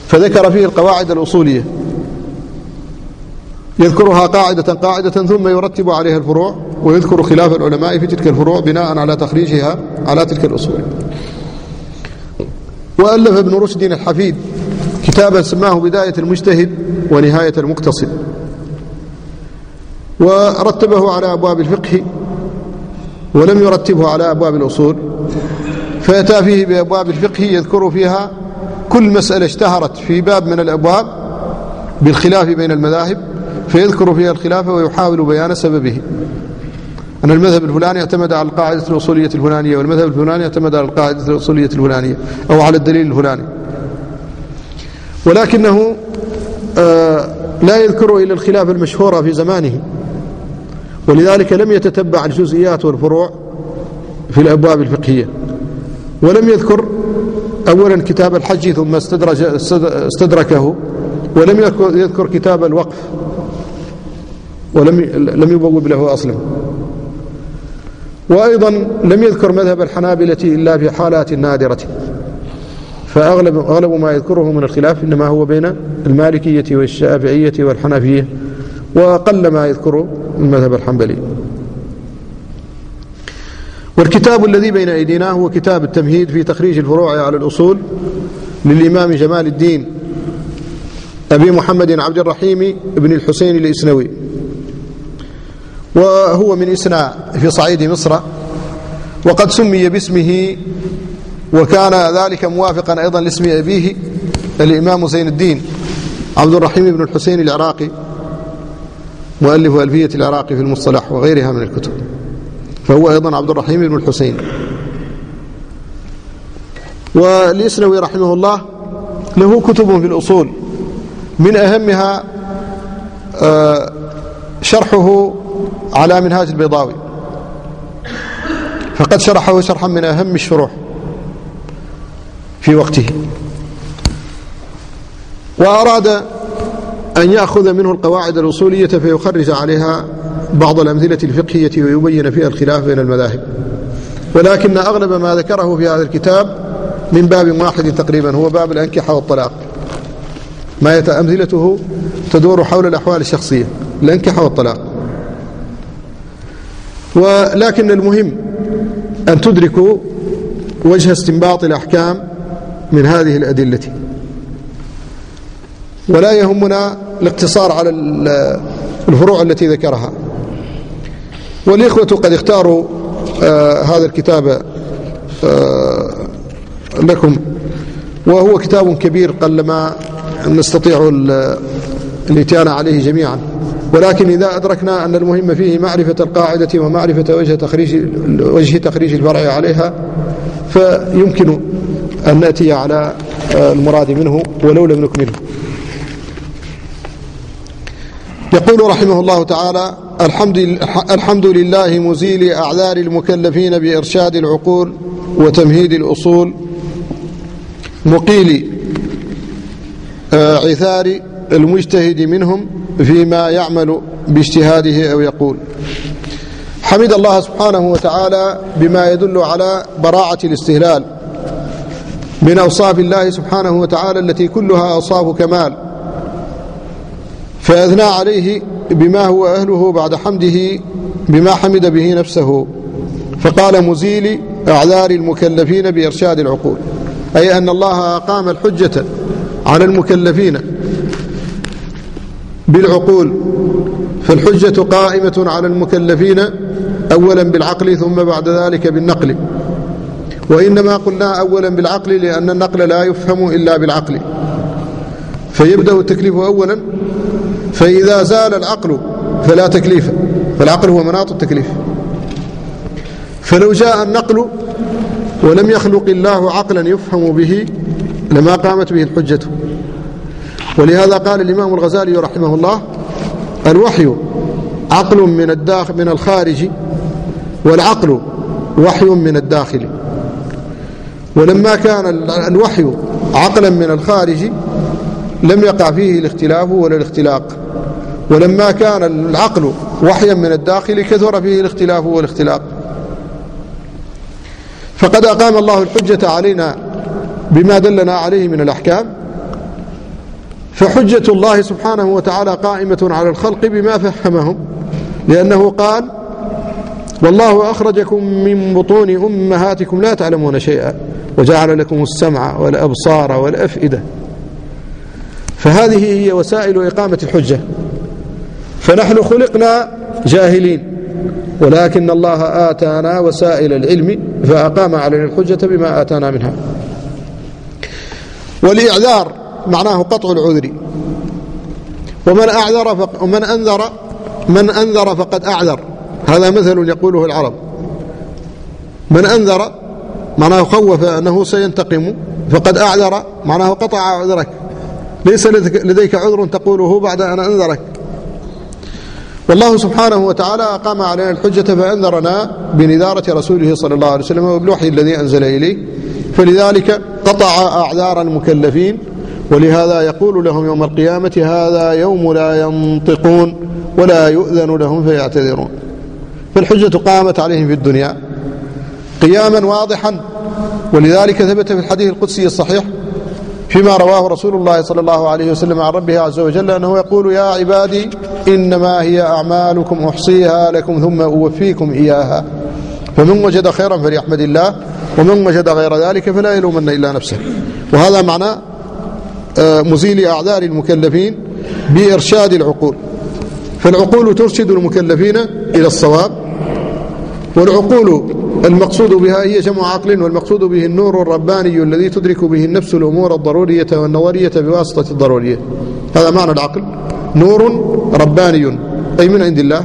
فذكر فيه القواعد الأصولية. يذكرها قاعدة قاعدة ثم يرتب عليها الفروع ويذكر خلاف العلماء في تلك الفروع بناء على تخريجها على تلك الأصول. وألف ابن رشد الحفيد كتابا سماه بداية المجتهد ونهاية المقتصد. ورتبه على أبواب الفقه ولم يرتبه على أبواب الأصول. فيأتى فيه بأبواب الفقه يذكر فيها كل مسألة اشتهرت في باب من الأبواب بالخلاف بين المذاهب فيذكر فيها الخلاف ويحاول بيان سببه. أن المذهب الفلاني اعتمد على القاعدة الأصولية الفلانية والمذهب الفلاني اعتمد على القاعدة الأصولية الفلانية أو على الدليل الفلاني. ولكنه آه، لا يذكر إلا الخلاف المشهورة في زمانه. ولذلك لم يتتبع الجزئيات والفروع في الأبواب الفقهية. ولم يذكر أولا كتاب الحج ثم استدرج استدركه ولم يذكر كتاب الوقف ولم لم يبوب له أصلا. وأيضا لم يذكر مذهب الحنابلة إلا في حالات نادرة. فأغلب أغلب ما يذكره من الخلاف إنما هو بين المالكية والشافعية والحنفية وأقل ما يذكر المذهب الحنبلي. والكتاب الذي بين أيدينا هو كتاب التمهيد في تخريج الفروع على الأصول للإمام جمال الدين أبي محمد عبد الرحيم بن الحسين الإسنوي. وهو من إسنا في صعيد مصر وقد سمي باسمه وكان ذلك موافقا أيضا لاسم أبيه الإمام زين الدين عبد الرحيم بن الحسين العراقي مؤلف ألفية العراقي في المصطلح وغيرها من الكتب فهو أيضا عبد الرحيم بن الحسين. والإسنوي رحمه الله له كتب في الأصول من أهمها آه، شرحه على منهاج البيضاوي. فقد شرحه شرحا من أهم الشروح في وقته. وأراد أن يأخذ منه القواعد الأصولية فيخرج عليها بعض الأمثلة الفقهية ويبين فيها الخلاف بين المذاهب. ولكن أغلب ما ذكره في هذا الكتاب من باب واحد تقريبا هو باب الأنكحة والطلاق. ما أمثلته تدور حول الأحوال الشخصية الأنكحة والطلاق. ولكن المهم أن تدركوا وجه استنباط الأحكام من هذه الأدلة. ولا يهمنا الاقتصار على الفروع التي ذكرها. والإخوة قد اختاروا آه هذا الكتاب آه لكم. وهو كتاب كبير قلما نستطيع الإتيان عليه جميعا. ولكن إذا أدركنا أن المهم فيه معرفة القاعدة ومعرفة وجه تخريج وجه تخريج الفرع عليها فيمكن أن نأتي على المراد منه ولو لم نكمله يقول رحمه الله تعالى الحمد, الحمد لله مزيل أعذار المكلفين بإرشاد العقول وتمهيد الأصول مقيل عثار المجتهد منهم فيما يعمل باجتهاده أو يقول. حمد الله سبحانه وتعالى بما يدل على براعة الاستهلال من أوصاف الله سبحانه وتعالى التي كلها أوصاف كمال. فأثنى عليه بما هو أهله بعد حمده بما حمد به نفسه. فقال مزيل أعذار المكلفين بإرشاد العقول. أي أن الله أقام الحجة على المكلفين. بالعقول. فالحجة قائمة على المكلفين أولا بالعقل ثم بعد ذلك بالنقل. وإنما قلنا أولا بالعقل لأن النقل لا يفهم إلا بالعقل. فيبدأ التكليف أولا فإذا زال العقل فلا تكليف فالعقل هو مناط التكليف. فلو جاء النقل ولم يخلق الله عقلا يفهم به لما قامت به الحجة. ولهذا قال الإمام الغزالي رحمه الله الوحي عقل من الداخل من الخارج والعقل وحي من الداخل. ولما كان الوحي عقلا من الخارج لم يقع فيه الاختلاف ولا الاختلاق. ولما كان العقل وحيا من الداخل كثر فيه الاختلاف والاختلاق. فقد أقام الله الحجة علينا بما دلنا عليه من الأحكام. فحجة الله سبحانه وتعالى قائمة على الخلق بما فهمهم لأنه قال والله أخرجكم من بطون أمهاتكم لا تعلمون شيئا وجعل لكم السمع والأبصار والأفئدة. فهذه هي وسائل إقامة الحجة. فنحن خلقنا جاهلين ولكن الله آتانا وسائل العلم فأقام علينا الحجة بما آتانا منها. والإعذار معناه قطع العذر. ومن أعذر فق... ومن أنذر من أنذر فقد أعذر. هذا مثل يقوله العرب. من أنذر معناه خوف أنه سينتقم فقد أعذر معناه قطع عذرك. ليس لديك عذر تقوله بعد أن أنذرك. والله سبحانه وتعالى أقام علينا الحجة فأنذرنا بنذارة رسوله صلى الله عليه وسلم وبالوحي الذي أنزل إليه. فلذلك قطع أعذار المكلفين ولهذا يقول لهم يوم القيامة هذا يوم لا ينطقون ولا يؤذن لهم فيعتذرون. فالحجة قامت عليهم في الدنيا قياما واضحا ولذلك ثبت في الحديث القدسي الصحيح فيما رواه رسول الله صلى الله عليه وسلم عن ربه عز وجل أنه يقول يا عبادي إنما هي أعمالكم أحصيها لكم ثم أوفيكم إياها. فمن وجد خيرا فليحمد الله ومن وجد غير ذلك فلا يلومن إلا نفسه. وهذا معنى مزيل أعذار المكلفين بإرشاد العقول. فالعقول ترشد المكلفين إلى الصواب والعقول المقصود بها هي جمع عقل والمقصود به النور الرباني الذي تدرك به النفس الأمور الضرورية والنظرية بواسطة الضرورية. هذا معنى العقل. نور رباني أي من عند الله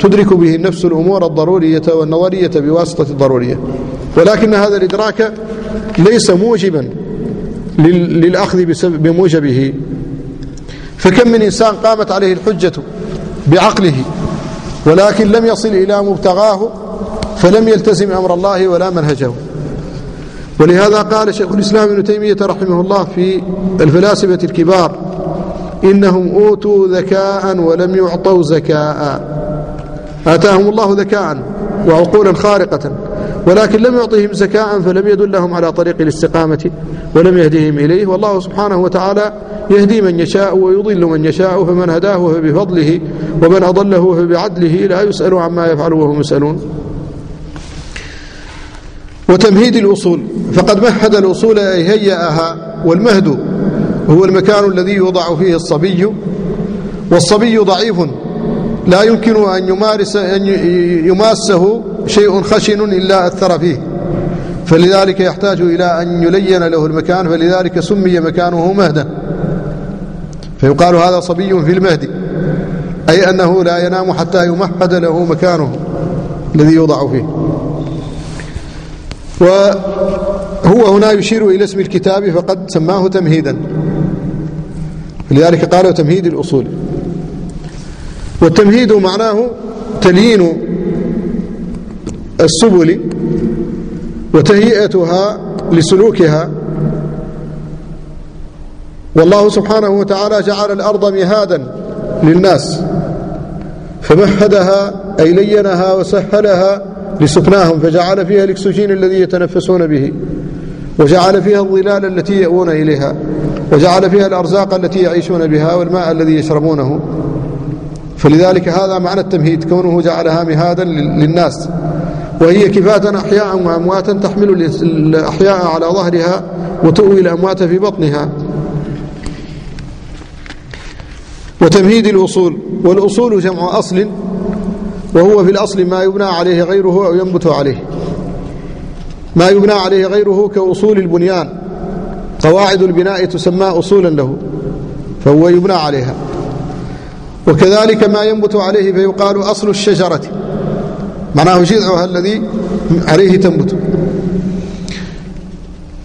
تدرك به النفس الأمور الضرورية والنظرية بواسطة الضرورية. ولكن هذا الإدراك ليس موجبا للأخذ بموجبه. فكم من إنسان قامت عليه الحجة بعقله ولكن لم يصل إلى مبتغاه فلم يلتزم أمر الله ولا منهجه. ولهذا قال شيخ الإسلام ابن تيمية رحمه الله في الفلاسفة الكبار إنهم أوتوا ذكاء ولم يعطوا زكاء. آتاهم الله ذكاء وعقولا خارقة. ولكن لم يعطهم زكاء فلم يدلهم على طريق الاستقامة ولم يهديهم إليه. والله سبحانه وتعالى يهدي من يشاء ويضل من يشاء فمن هداه فبفضله ومن أضله فبعدله لا يسأل عما يفعل وهم يسألون. وتمهيد الأصول. فقد مهد الأصول أي هيأها والمهد هو المكان الذي يوضع فيه الصبي والصبي ضعيف. لا يمكن أن يمارس أن يماسه شيء خشن إلا أثر فيه. فلذلك يحتاج إلى أن يلين له المكان فلذلك سمي مكانه مهدا. فيقال هذا صبي في المهد أي أنه لا ينام حتى يمهد له مكانه الذي يوضع فيه. وهو هنا يشير إلى اسم الكتاب فقد سماه تمهيدا. لذلك قالوا تمهيد الأصول. والتمهيد معناه تليين السبل وتهيئتها لسلوكها. والله سبحانه وتعالى جعل الأرض مهادا للناس فمهدها أي لينها وسهلها لسكناهم فجعل فيها الأكسجين الذي يتنفسون به وجعل فيها الظلال التي يأوون إليها وجعل فيها الأرزاق التي يعيشون بها والماء الذي يشربونه. فلذلك هذا معنى التمهيد كونه جعلها مهادا للناس. وهي كفاة أحياء وأمواتا تحمل الأحياء على ظهرها وتؤوي الأموات في بطنها. وتمهيد الأصول. والأصول جمع أصل وهو في الأصل ما يبنى عليه غيره أو ينبت عليه. ما يبنى عليه غيره كأصول البنيان. قواعد البناء تسمى أصولا له فهو يبنى عليها. وكذلك ما ينبت عليه فيقال أصل الشجرة. معناه جذعها الذي عليه تنبت.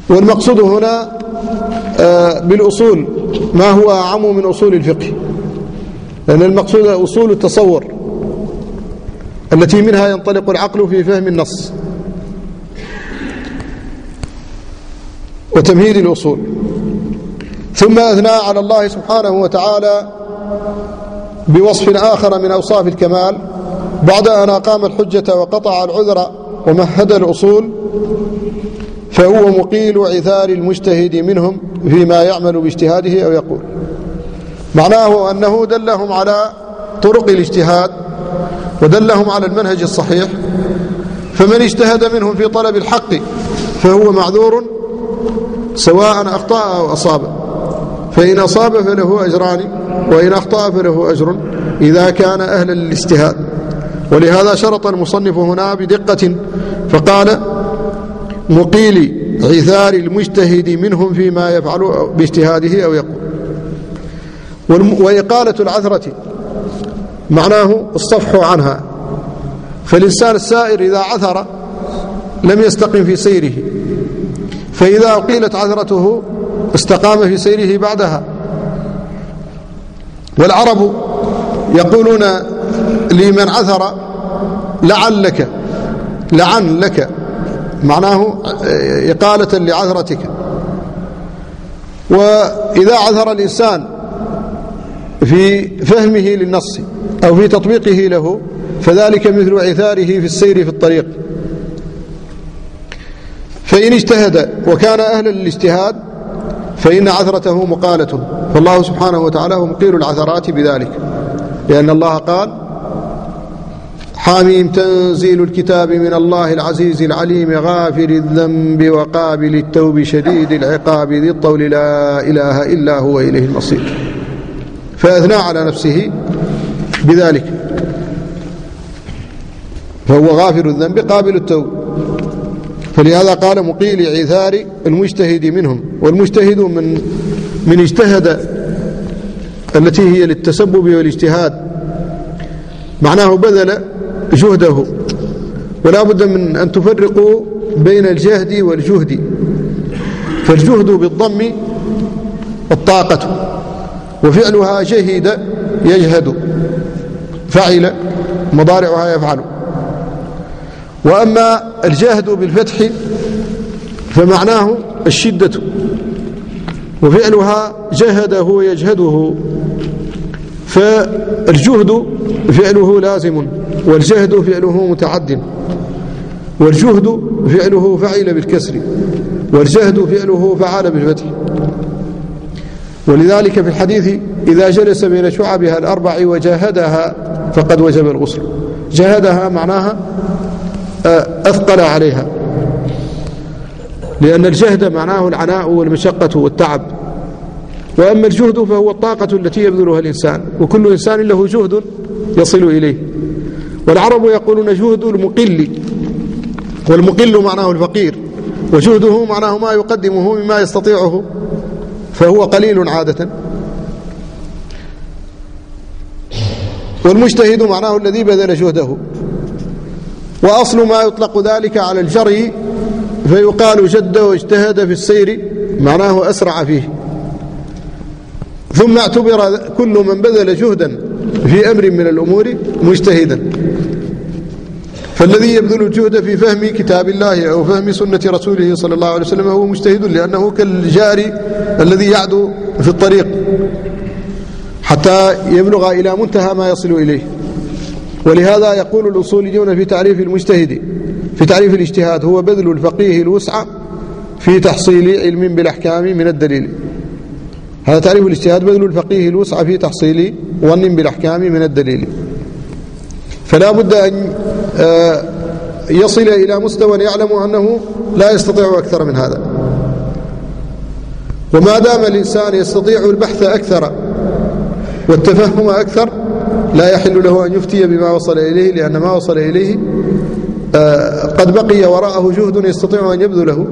والمقصود هنا آه، بالأصول ما هو أعم من أصول الفقه. لأن المقصود أصول التصور التي منها ينطلق العقل في فهم النص. وتمهيد الأصول. ثم أثنى على الله سبحانه وتعالى بوصف آخر من أوصاف الكمال بعد أن أقام الحجة وقطع العذر ومهد الأصول فهو مقيل عثار المجتهد منهم فيما يعمل باجتهاده أو يقول. معناه أنه دلهم على طرق الاجتهاد ودلهم على المنهج الصحيح فمن اجتهد منهم في طلب الحق فهو معذور سواء أخطأ أو أصاب. فإن أصاب فله أجران وإن أخطأ فله أجر إذا كان أهلا للاجتهاد. ولهذا شرط المصنف هنا بدقة فقال مقيل عثار المجتهد منهم فيما يفعل باجتهاده أو يقول. وإقالة العثرة معناه الصفح عنها. فالإنسان السائر إذا عثر لم يستقم في سيره. فإذا أقيلت عثرته استقام في سيره بعدها. والعرب يقولون لمن عثر لعلك لعن لك معناه إقالة لعثرتك. وإذا عثر الإنسان في فهمه للنص أو في تطبيقه له فذلك مثل عثاره في السير في الطريق. فإن اجتهد وكان أهلا للاجتهاد فإن عثرته مقالة. فالله سبحانه وتعالى هو مقيل العثرات بذلك. لأن الله قال حاميم تنزيل الكتاب من الله العزيز العليم غافر الذنب وقابل التوب شديد العقاب ذي الطول لا إله إلا هو إليه المصير. فأثنى على نفسه بذلك. فهو غافر الذنب قابل التوب. فلهذا قال مقيل عثار المجتهد منهم والمجتهد من من اجتهد التي هي للتسبب والاجتهاد. معناه بذل جهده. ولا بد من أن تفرقوا بين الجهد والجهد. فالجهد بالضم الطاقة وفعلها جهد يجهد. فعل مضارعها يفعل. وأما الجهد بالفتح فمعناه الشدة. وفعلها جهده يجهده. فالجهد فعله لازم والجهد فعله متعد والجهد فعله فعل بالكسر والجهد فعله فعل بالفتح ولذلك في الحديث إذا جلس بين شعبها الأربع وجاهدها فقد وجب الغسل جاهدها معناها آه، أثقل عليها لأن الجهد معناه العناء والمشقة والتعب وأما الجهد فهو الطاقة التي يبذلها الإنسان وكل إنسان له جهد يصل إليه. والعرب يقولون جهد المقل والمقل معناه الفقير وجهده معناه ما يقدمه مما يستطيعه فهو قليل عادة. والمجتهد معناه الذي بذل جهده. وأصل ما يطلق ذلك على الجري فيقال جد واجتهد في السير معناه أسرع فيه. ثم اعتبر كل من بذل جهدا في أمر من الأمور مجتهدا. فالذي يبذل الجهد في فهم كتاب الله أو فهم سنة رسوله صلى الله عليه وسلم هو مجتهد لأنه كالجاري الذي يعدو في الطريق حتى يبلغ إلى منتهى ما يصل إليه. ولهذا يقول الأصوليون في تعريف المجتهد في تعريف الاجتهاد هو بذل الفقيه الوسع في تحصيل علم بالأحكام من الدليل. هذا تعريف الاجتهاد بذل الفقيه الوسع في تحصيل ظن بالأحكام من الدليل. فلا بد أن آه، يصل إلى مستوى يعلم أنه لا يستطيع أكثر من هذا. وما دام الإنسان يستطيع البحث أكثر والتفهم أكثر لا يحل له أن يفتي بما وصل إليه لأن ما وصل إليه آه، قد بقي وراءه جهد يستطيع أن يبذله.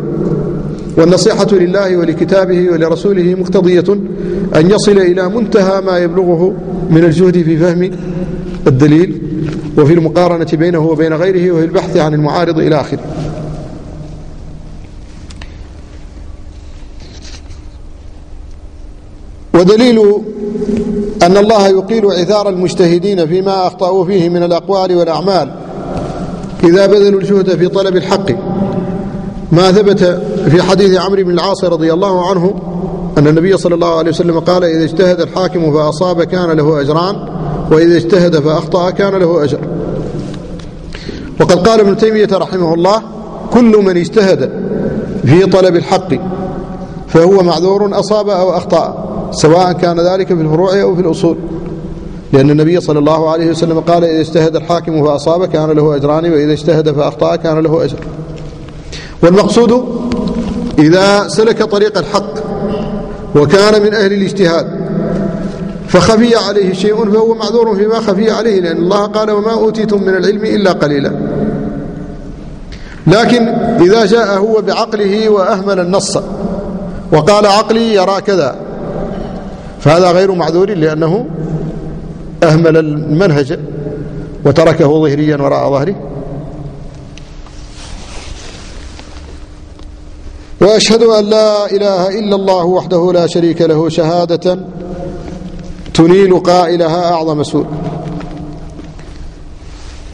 والنصيحة لله ولكتابه ولرسوله مقتضية أن يصل إلى منتهى ما يبلغه من الجهد في فهم الدليل وفي المقارنة بينه وبين غيره وفي البحث عن المعارض إلى آخره. ودليل أن الله يقيل عثار المجتهدين فيما أخطأوا فيه من الأقوال والأعمال إذا بذلوا الجهد في طلب الحق ما ثبت في حديث عمرو بن العاص رضي الله عنه أن النبي صلى الله عليه وسلم قال إذا اجتهد الحاكم فأصاب كان له أجران وإذا اجتهد فأخطأ كان له أجر. وقد قال ابن تيمية رحمه الله كل من اجتهد في طلب الحق فهو معذور أصاب أو أخطأ سواء كان ذلك في الفروع أو في الأصول. لأن النبي صلى الله عليه وسلم قال إذا اجتهد الحاكم فأصاب كان له أجران وإذا اجتهد فأخطأ كان له أجر. والمقصود إذا سلك طريق الحق وكان من أهل الاجتهاد فخفي عليه شيء فهو معذور فيما خفي عليه لأن الله قال وما أوتيتم من العلم إلا قليلا. لكن إذا جاء هو بعقله وأهمل النص وقال عقلي يرى كذا فهذا غير معذور لأنه أهمل المنهج وتركه ظهريا وراء ظهره. وأشهد أن لا إله إلا الله وحده لا شريك له شهادة تنيل قائلها أعظم سوء.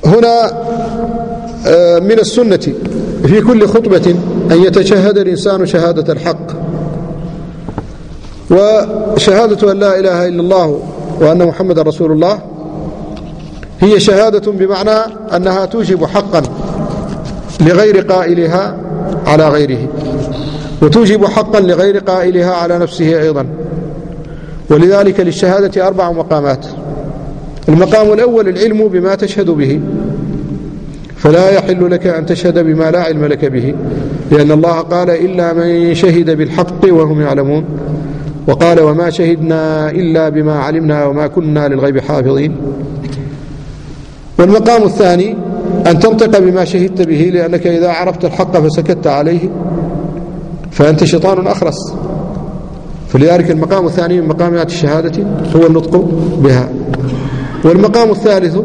هنا آه، من السنة في كل خطبة أن يتشهد الإنسان شهادة الحق. وشهادة أن لا إله إلا الله وأن محمد رسول الله هي شهادة بمعنى أنها توجب حقا لغير قائلها على غيره. وتوجب حقا لغير قائلها على نفسه أيضا. ولذلك للشهادة أربع مقامات. المقام الأول العلم بما تشهد به. فلا يحل لك أن تشهد بما لا علم لك به لأن الله قال إلا من شهد بالحق وهم يعلمون. وقال وما شهدنا إلا بما علمنا وما كنا للغيب حافظين. والمقام الثاني أن تنطق بما شهدت به لأنك إذا عرفت الحق فسكت عليه. فأنت شيطان أخرس. فلذلك المقام الثاني من مقامات الشهادة هو النطق بها. والمقام الثالث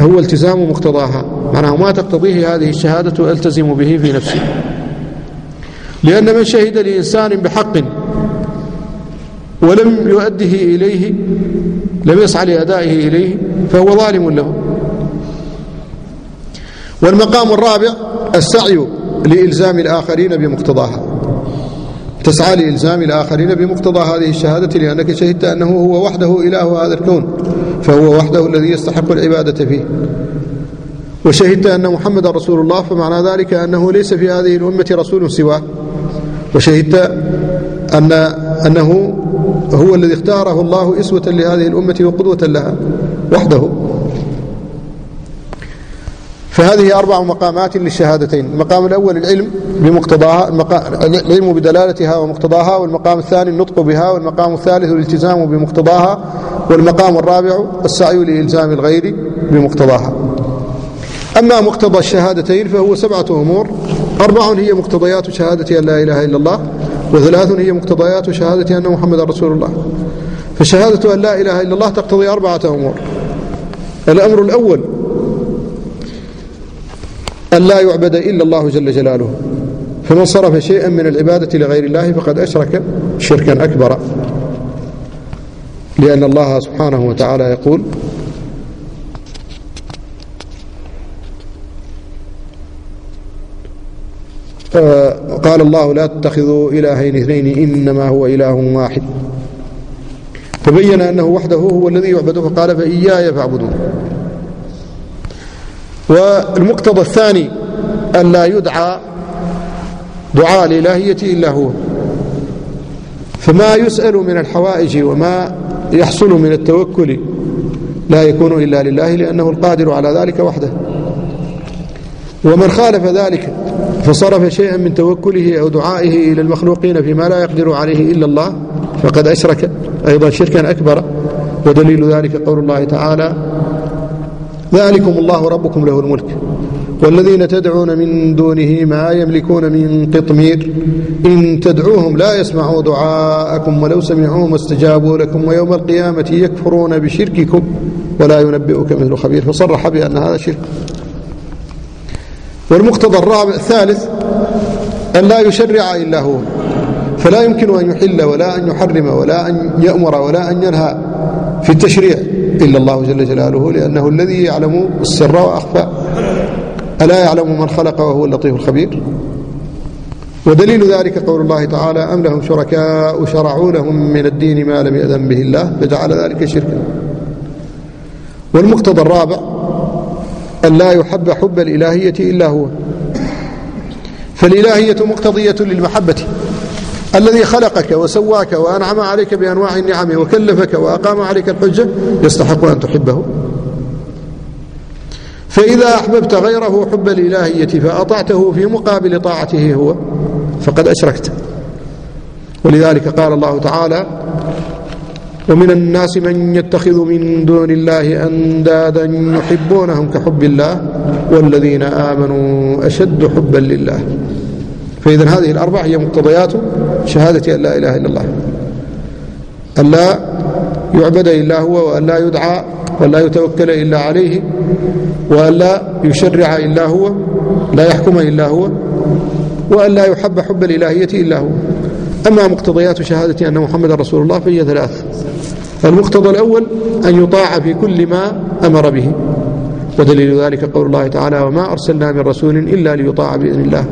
هو التزام مقتضاها. معناه ما تقتضيه هذه الشهادة ألتزم به في نفسي لأن من شهد لإنسان بحق ولم يؤده إليه لم يسعى لأدائه إليه فهو ظالم له. والمقام الرابع السعي لإلزام الآخرين بمقتضاها. تسعى لإلزام الآخرين بمقتضى هذه الشهادة لأنك شهدت أنه هو وحده إله هذا الكون فهو وحده الذي يستحق العبادة فيه. وشهدت أن محمد رسول الله فمعنى ذلك أنه ليس في هذه الأمة رسول سواه. وشهدت أن أنه هو الذي اختاره الله إسوة لهذه الأمة وقدوة لها وحده. فهذه أربع مقامات للشهادتين. المقام الأول العلم بمقتضاها العلم بدلالتها ومقتضاها والمقام الثاني النطق بها والمقام الثالث الالتزام بمقتضاها والمقام الرابع السعي لإلزام الغير بمقتضاها. أما مقتضى الشهادتين فهو سبعة أمور. أربع هي مقتضيات شهادة أن لا إله إلا الله وثلاث هي مقتضيات شهادة أن محمد رسول الله. فشهادة أن لا إله إلا الله تقتضي أربعة أمور. الأمر الأول أن لا يعبد إلا الله جل جلاله. فمن صرف شيئا من العبادة لغير الله فقد أشرك شركا أكبر. لأن الله سبحانه وتعالى يقول قال الله لا تتخذوا إلهين اثنين إنما هو إله واحد. فبين أنه وحده هو الذي يعبد فقال فإياي فاعبدون. والمقتضى الثاني أن لا يدعى دعاء الإلهية إلا هو. فما يسأل من الحوائج وما يحصل من التوكل لا يكون إلا لله لأنه القادر على ذلك وحده. ومن خالف ذلك فصرف شيئا من توكله أو دعائه إلى المخلوقين فيما لا يقدر عليه إلا الله فقد أشرك. أيضا شركا أكبر ودليل ذلك قول الله تعالى ذلكم الله ربكم له الملك. والذين تدعون من دونه ما يملكون من قطمير إن تدعوهم لا يسمعوا دعاءكم ولو سمعوا ما استجابوا لكم ويوم القيامة يكفرون بشرككم ولا ينبئك مثل خبير. فصرح بأن هذا شرك. والمقتضى الرابع الثالث أن لا يشرع إلا هو. فلا يمكن أن يحل ولا أن يحرم ولا أن يأمر ولا أن ينهى في التشريع. إلا الله جل جلاله لأنه الذي يعلم السر وأخفى. ألا يعلم من خلق وهو اللطيف الخبير؟ ودليل ذلك قول الله تعالى أم لهم شركاء شرعوا لهم من الدين ما لم يأذن به الله؟ فجعل ذلك شركا. والمقتضى الرابع أن لا يحب حب الإلهية إلا هو. فالإلهية مقتضية للمحبة. الذي خلقك وسواك وأنعم عليك بأنواع النعم وكلفك وأقام عليك الحجة يستحق أن تحبه. فإذا أحببت غيره حب الإلهية فأطعته في مقابل طاعته هو فقد أشركت. ولذلك قال الله تعالى ومن الناس من يتخذ من دون الله أندادا يحبونهم كحب الله والذين آمنوا أشد حبا لله. فإذا هذه الأربع هي مقتضيات شهادة أن لا إله إلا الله. أن لا يعبد إلا هو وأن لا يدعى وأن لا يتوكل إلا عليه وأن لا يشرع إلا هو لا يحكم إلا هو وأن لا يحب حب الإلهية إلا هو. أما مقتضيات شهادة أن محمد رسول الله فهي ثلاث. المقتضى الأول أن يطاع في كل ما أمر به. ودليل ذلك قول الله تعالى وما أرسلنا من رسول إلا ليطاع بإذن الله.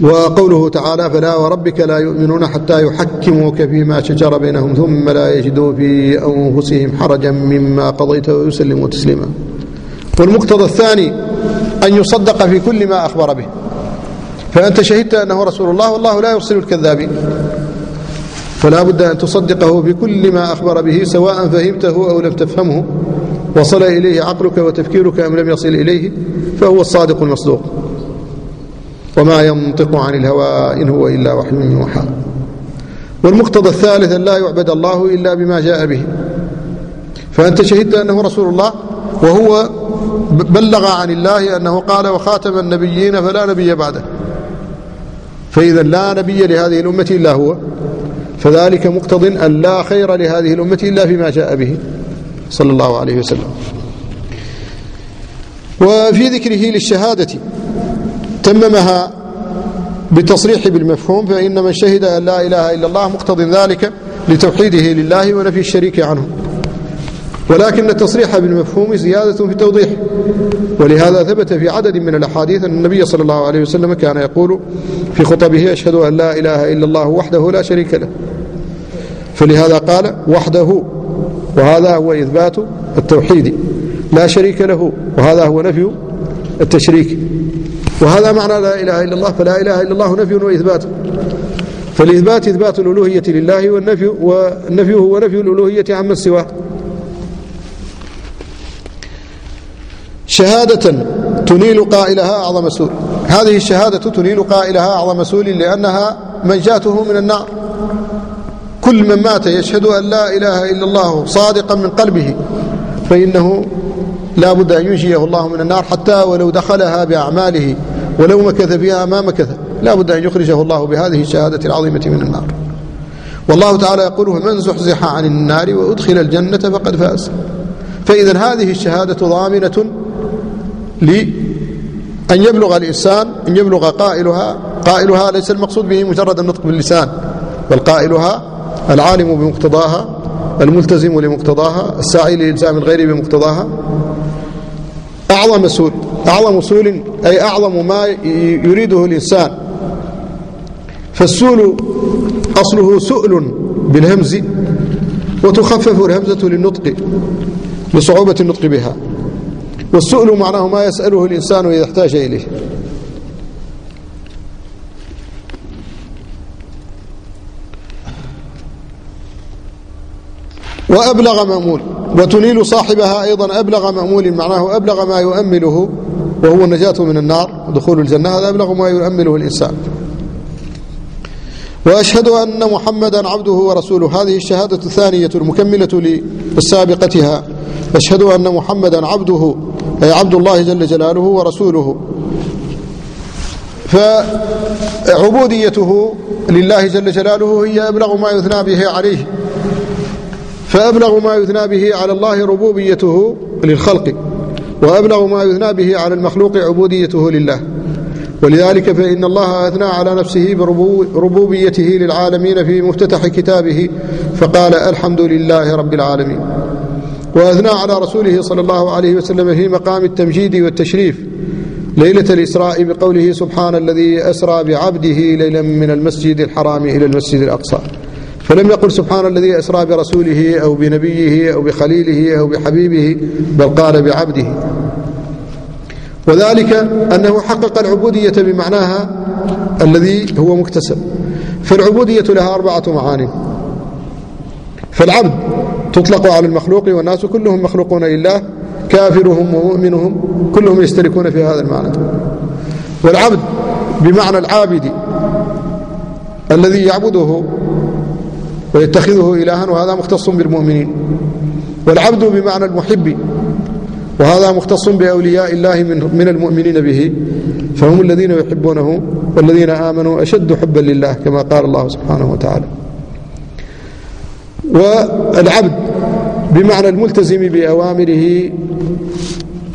وقوله تعالى فلا وربك لا يؤمنون حتى يحكموك فيما شجر بينهم ثم لا يجدوا في أنفسهم حرجا مما قضيت ويسلموا تسليما. والمقتضى الثاني أن يصدق في كل ما أخبر به. فأنت شهدت أنه رسول الله والله لا يرسل الكذابين فلا بد أن تصدقه بكل ما أخبر به سواء فهمته أو لم تفهمه. وصل إليه عقلك وتفكيرك أم لم يصل إليه فهو الصادق المصدوق. وما ينطق عن الهوى إن هو إلا وحي يوحى. والمقتضى الثالث أن لا يعبد الله إلا بما جاء به. فأنت شهدت أنه رسول الله وهو بلغ عن الله أنه قال وخاتم النبيين فلا نبي بعده. فإذا لا نبي لهذه الأمة إلا هو. فذلك مقتض أن لا خير لهذه الأمة إلا فيما جاء به. صلى الله عليه وسلم. وفي ذكره للشهادة تممها بالتصريح بالمفهوم فإن من شهد أن لا إله إلا الله مقتض ذلك لتوحيده لله ونفي الشريك عنه. ولكن التصريح بالمفهوم زيادة في التوضيح ولهذا ثبت في عدد من الأحاديث أن النبي صلى الله عليه وسلم كان يقول في خطبه أشهد أن لا إله إلا الله وحده لا شريك له. فلهذا قال وحده. وهذا هو إثبات التوحيد لا شريك له وهذا هو نفي التشريك. وهذا معنى لا إله إلا الله فلا إله إلا الله نفي وإثبات. فالإثبات إثبات الألوهية لله والنفي والنفي هو نفي الألوهية عمن سواه. شهادة تنيل قائلها أعظم سوء. هذه الشهادة تنيل قائلها أعظم سوء لأنها منجاته من النار. كل من مات يشهد أن لا إله إلا الله صادقا من قلبه فإنه لا بد أن ينجيه الله من النار حتى ولو دخلها بأعماله. ولو مكث فيها ما مكث لا بد أن يخرجه الله بهذه الشهادة العظيمة من النار. والله تعالى يقول من زحزح عن النار وأدخل الجنة فقد فاز. فإذا هذه الشهادة ضامنة لأن يبلغ الإنسان أن يبلغ قائلها. قائلها ليس المقصود به مجرد النطق باللسان بل قائلها العالم بمقتضاها الملتزم لمقتضاها الساعي لإلزام الغير بمقتضاها. أعظم أصول أعظم أصول أي أعظم ما يريده الإنسان. فالسول أصله سؤل بالهمز وتخفف الهمزة للنطق لصعوبة النطق بها. والسؤل معناه ما يسأله الإنسان إذا احتاج إليه. وأبلغ مأمول. وتنيل صاحبها أيضا أبلغ مأمول معناه أبلغ ما يؤمله وهو النجاة من النار ودخول الجنة هذا أبلغ ما يؤمله الإنسان. وأشهد أن محمدا عبده ورسوله هذه الشهادة الثانية المكملة لسابقتها. أشهد أن محمدا عبده أي عبد الله جل جلاله ورسوله. فعبوديته لله جل جلاله هي أبلغ ما يثنى به عليه. فأبلغ ما يثنى به على الله ربوبيته للخلق وأبلغ ما يثنى به على المخلوق عبوديته لله. ولذلك فإن الله أثنى على نفسه بربوبيته للعالمين في مفتتح كتابه فقال الحمد لله رب العالمين. وأثنى على رسوله صلى الله عليه وسلم في مقام التمجيد والتشريف ليلة الإسراء بقوله سبحان الذي أسرى بعبده ليلا من المسجد الحرام إلى المسجد الأقصى. فلم يقل سبحان الذي أسرى برسوله أو بنبيه أو بخليله أو بحبيبه بل قال بعبده. وذلك أنه حقق العبودية بمعناها الذي هو مكتسب. فالعبودية لها أربعة معاني. فالعبد تطلق على المخلوق والناس كلهم مخلوقون لله كافرهم ومؤمنهم كلهم يشتركون في هذا المعنى. والعبد بمعنى العابد الذي يعبده ويتخذه إلها وهذا مختص بالمؤمنين. والعبد بمعنى المحب وهذا مختص بأولياء الله من, من المؤمنين به. فهم الذين يحبونه والذين آمنوا أشد حبا لله كما قال الله سبحانه وتعالى. والعبد بمعنى الملتزم بأوامره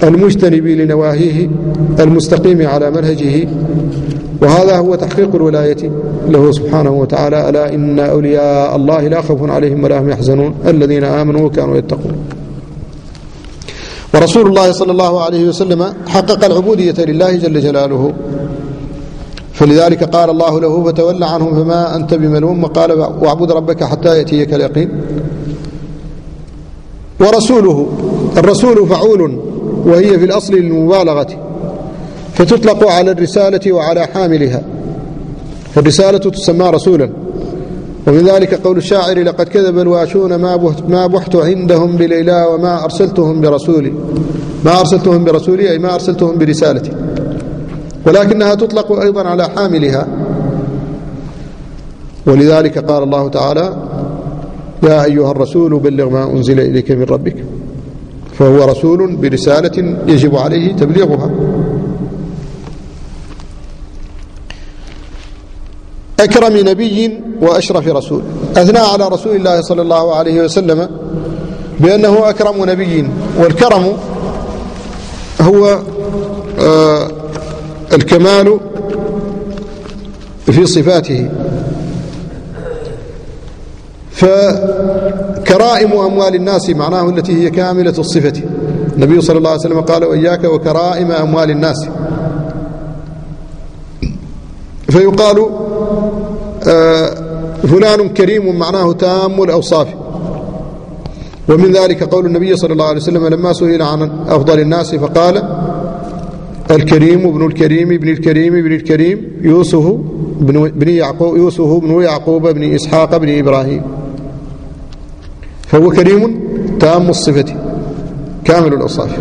المجتنب لنواهيه المستقيم على منهجه. وهذا هو تحقيق الولاية له سبحانه وتعالى. ألا إن أولياء الله لا خوف عليهم ولا هم يحزنون. الذين آمنوا وكانوا يتقون. ورسول الله صلى الله عليه وسلم حقق العبودية لله جل جلاله. فلذلك قال الله له فتول عنهم فما أنت بملوم. وقال واعبد ربك حتى يأتيك اليقين. ورسوله الرسول فعول وهي في الأصل للمبالغة فتطلق على الرسالة وعلى حاملها. فالرسالة تسمى رسولا. ومن ذلك قول الشاعر لقد كذب الواشون ما بحت, ما بحت عندهم بليلى وما أرسلتهم برسولي ما أرسلتهم برسولي أي ما أرسلتهم برسالتي ولكنها تطلق أيضا على حاملها. ولذلك قال الله تعالى يا أيها الرسول بلغ ما أنزل إليك من ربك فهو رسول برسالة يجب عليه تبليغها. أكرم نبي وأشرف رسول. أثنى على رسول الله صلى الله عليه وسلم بأنه أكرم نبي والكرم هو آه الكمال في صفاته. فكرائم أموال الناس معناه التي هي كاملة الصفة. النبي صلى الله عليه وسلم قال وإياك وكرائم أموال الناس. فيقال فلان كريم معناه تام الأوصاف ومن ذلك قول النبي صلى الله عليه وسلم لما سئل عن أفضل الناس فقال الكريم ابن الكريم ابن الكريم ابن الكريم يوسف بن يعقوب يوسف بن يعقوب بن إسحاق بن إبراهيم. فهو كريم تام الصفة كامل الأوصاف.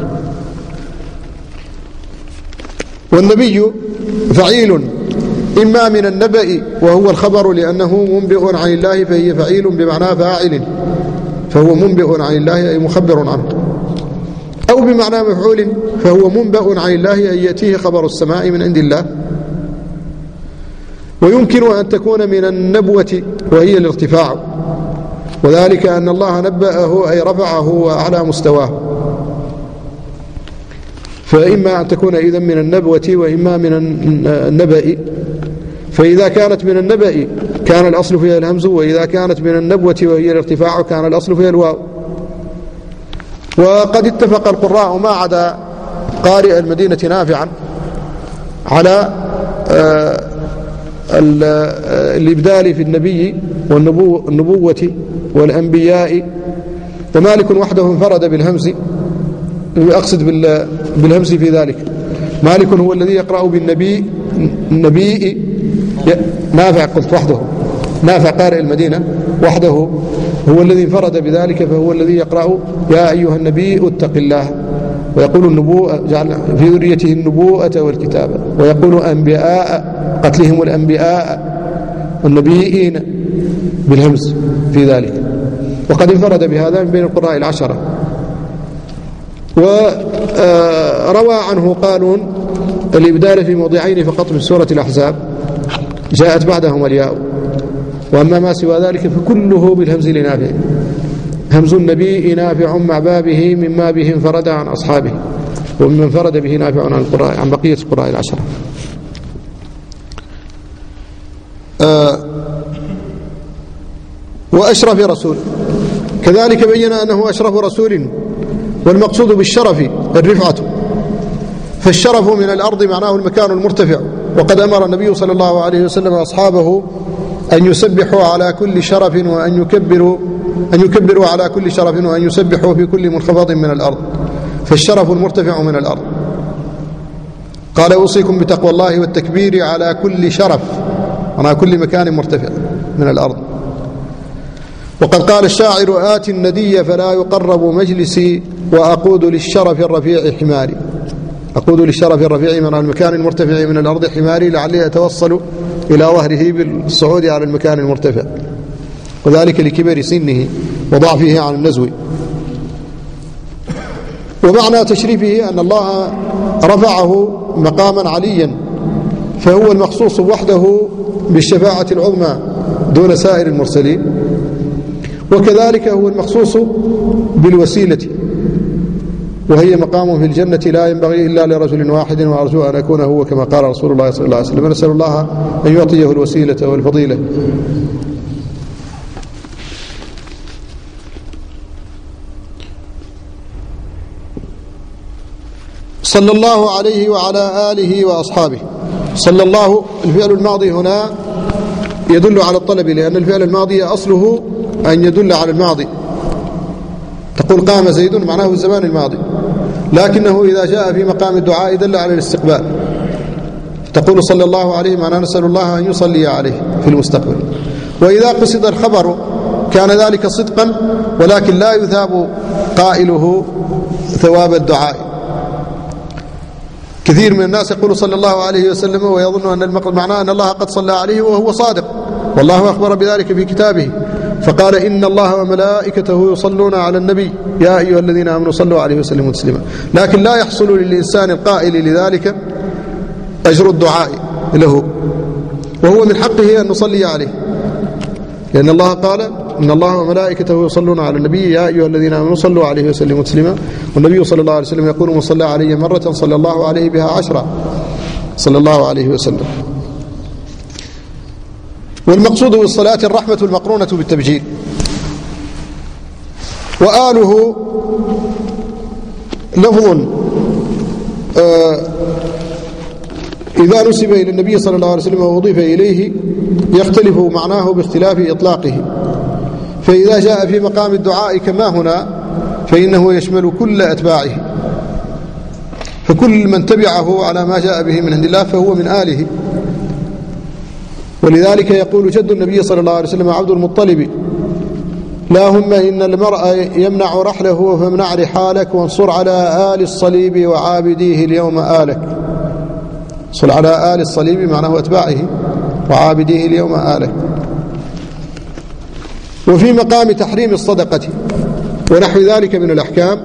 والنبي فعيل إما من النبأ وهو الخبر لأنه منبئ عن الله فهي فعيل بمعنى فاعل. فهو منبئ عن الله أي مخبر عنه. أو بمعنى مفعول فهو منبأ عن الله أن يأتيه خبر السماء من عند الله. ويمكن أن تكون من النبوة وهي الارتفاع. وذلك أن الله نبأه أي رفعه على مستواه. فإما أن تكون إذا من النبوة وإما من النبأ. فإذا كانت من النبأ كان الأصل فيها الهمز وإذا كانت من النبوة وهي الارتفاع كان الأصل فيها الواو. وقد اتفق القراء ما عدا قارئ المدينة نافعا على آه، الإبدال في النبي والنبوة والأنبياء. ومالك وحده انفرد بالهمز أقصد بالهمز في ذلك. مالك هو الذي يقرأ بالنبي النبي نافع قلت وحده. نافع قارئ المدينة وحده. هو الذي انفرد بذلك فهو الذي يقرأ يا أيها النبي اتق الله. ويقول النبوءة جعل في ذريته النبوءة والكتابة ويقول أنبياء قتلهم الأنبياء والنبيين بالهمز في ذلك. وقد انفرد بهذا من بين القراء العشرة. وروى عنه قالون الإبدال في موضعين فقط من سورة الأحزاب. جاءت بعدهما الياء. وأما ما سوى ذلك فكله بالهمز لنافع. همز النبي نافع مع بابه مما به انفرد عن أصحابه ومن انفرد به نافع عن القراء عن بقية القراء العشرة آه وأشرف رسول. كذلك بين أنه أشرف رسول والمقصود بالشرف الرفعة. فالشرف من الأرض معناه المكان المرتفع. وقد أمر النبي صلى الله عليه وسلم أصحابه أن يسبحوا على كل شرف وأن يكبروا أن يكبروا على كل شرف وأن يسبحوا في كل منخفض من الأرض. فالشرف المرتفع من الأرض. قال أوصيكم بتقوى الله والتكبير على كل شرف. على كل مكان مرتفع من الأرض. وقد قال الشاعر آت الندي فلا يقرب مجلسي وأقود للشرف الرفيع حماري. أقود للشرف الرفيع من المكان المرتفع من الأرض حماري لعلي أتوصل إلى ظهره بالصعود على المكان المرتفع. وذلك لكبر سنه وضعفه عن النزو. ومعنى تشريفه أن الله رفعه مقاما عليا فهو المخصوص وحده بالشفاعة العظمى دون سائر المرسلين وكذلك هو المخصوص بالوسيلة. وهي مقام في الجنة لا ينبغي إلا لرجل واحد وأرجو أن أكون هو كما قال رسول الله صلى الله عليه وسلم. نسأل الله أن يعطيه الوسيلة والفضيلة. صلى الله عليه وعلى آله وأصحابه. صلى الله الفعل الماضي هنا يدل على الطلب لأن الفعل الماضي أصله أن يدل على الماضي. تقول قام زيد معناه الزمان الماضي. لكنه إذا جاء في مقام الدعاء دل على الاستقبال. تقول صلى الله عليه معناه نسأل الله أن يصلي عليه في المستقبل. وإذا قصد الخبر كان ذلك صدقا ولكن لا يثاب قائله ثواب الدعاء. كثير من الناس يقول صلى الله عليه وسلم ويظن أن معناه أن الله قد صلى عليه وهو صادق. والله أخبر بذلك في كتابه. فقال إن الله وملائكته يصلون على النبي. يا أيها الذين آمنوا صلوا عليه وسلموا تسليما. لكن لا يحصل للإنسان القائل لذلك أجر الدعاء له. وهو من حقه أن نصلي عليه. لأن الله قال إن الله وملائكته يصلون على النبي. يا أيها الذين آمنوا صلوا عليه وسلموا تسليما. والنبي صلى الله عليه وسلم يقول من صلى علي مرة صلى الله عليه بها عشرة. صلى الله عليه وسلم. والمقصود بالصلاة الرحمة المقرونة بالتبجيل. وآله لفظ آه، إذا نسب إلى النبي صلى الله عليه وسلم وأضيف إليه يختلف معناه باختلاف إطلاقه. فإذا جاء في مقام الدعاء كما هنا فإنه يشمل كل أتباعه. فكل من تبعه على ما جاء به من عند الله فهو من آله. ولذلك يقول جد النبي صلى الله عليه وسلم عبد المطلب اللهم إن المرء يمنع رحله فامنع رحالك وانصر على آل الصليب وعابديه اليوم آلك. صل على آل الصليب معناه أتباعه وعابديه اليوم آلك. وفي مقام تحريم الصدقة ونحو ذلك من الأحكام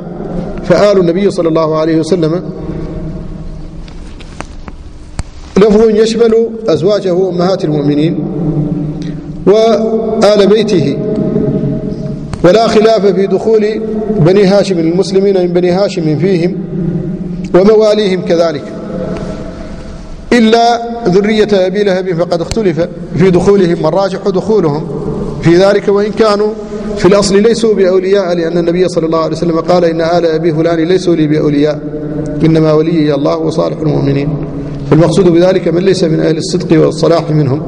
فآل النبي صلى الله عليه وسلم لفظ يشمل أزواجه أمهات المؤمنين وآل بيته. ولا خلاف في دخول بني هاشم المسلمين من بني هاشم فيهم ومواليهم كذلك. إلا ذرية أبي لهب فقد اختلف في دخولهم والراجح دخولهم في ذلك وإن كانوا في الأصل ليسوا بأولياء لأن النبي صلى الله عليه وسلم قال إن آل أبي فلان ليسوا لي بأولياء إنما ولي الله وصالح المؤمنين. فالمقصود بذلك من ليس من أهل الصدق والصلاح منهم.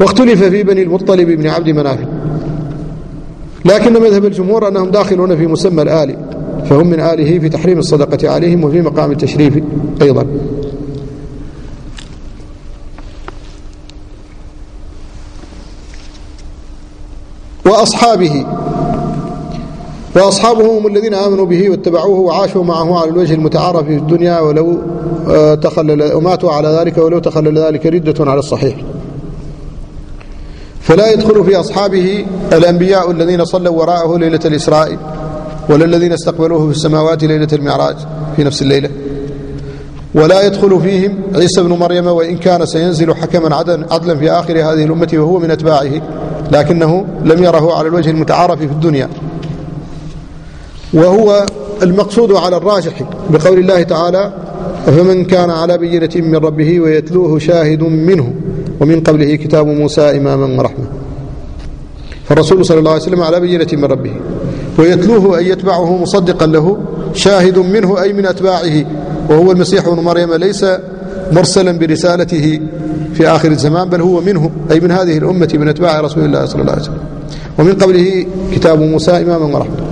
واختلف في بني المطلب بن عبد مناف. لكن مذهب الجمهور أنهم داخلون في مسمى الآل فهم من آله في تحريم الصدقة عليهم وفي مقام التشريف أيضا. وأصحابه وأصحابه هم الذين آمنوا به واتبعوه وعاشوا معه على الوجه المتعارف في الدنيا ولو تخلل وماتوا على ذلك ولو تخلل ذلك ردة على الصحيح. فلا يدخل في أصحابه الأنبياء الذين صلوا وراءه ليلة الإسراء ولا الذين استقبلوه في السماوات ليلة المعراج في نفس الليلة. ولا يدخل فيهم عيسى بن مريم وإن كان سينزل حكما عدلا في آخر هذه الأمة وهو من أتباعه لكنه لم يره على الوجه المتعارف في الدنيا. وهو المقصود على الراجح بقول الله تعالى فمن كان على بينة من ربه ويتلوه شاهد منه ومن قبله كتاب موسى إماما ورحمة. فالرسول صلى الله عليه وسلم على بينة من ربه ويتلوه أن يتبعه مصدقا له شاهد منه أي من أتباعه وهو المسيح ابن مريم ليس مرسلا برسالته في آخر الزمان بل هو منه أي من هذه الأمة من أتباع رسول الله صلى الله عليه وسلم. ومن قبله كتاب موسى إماما ورحمة.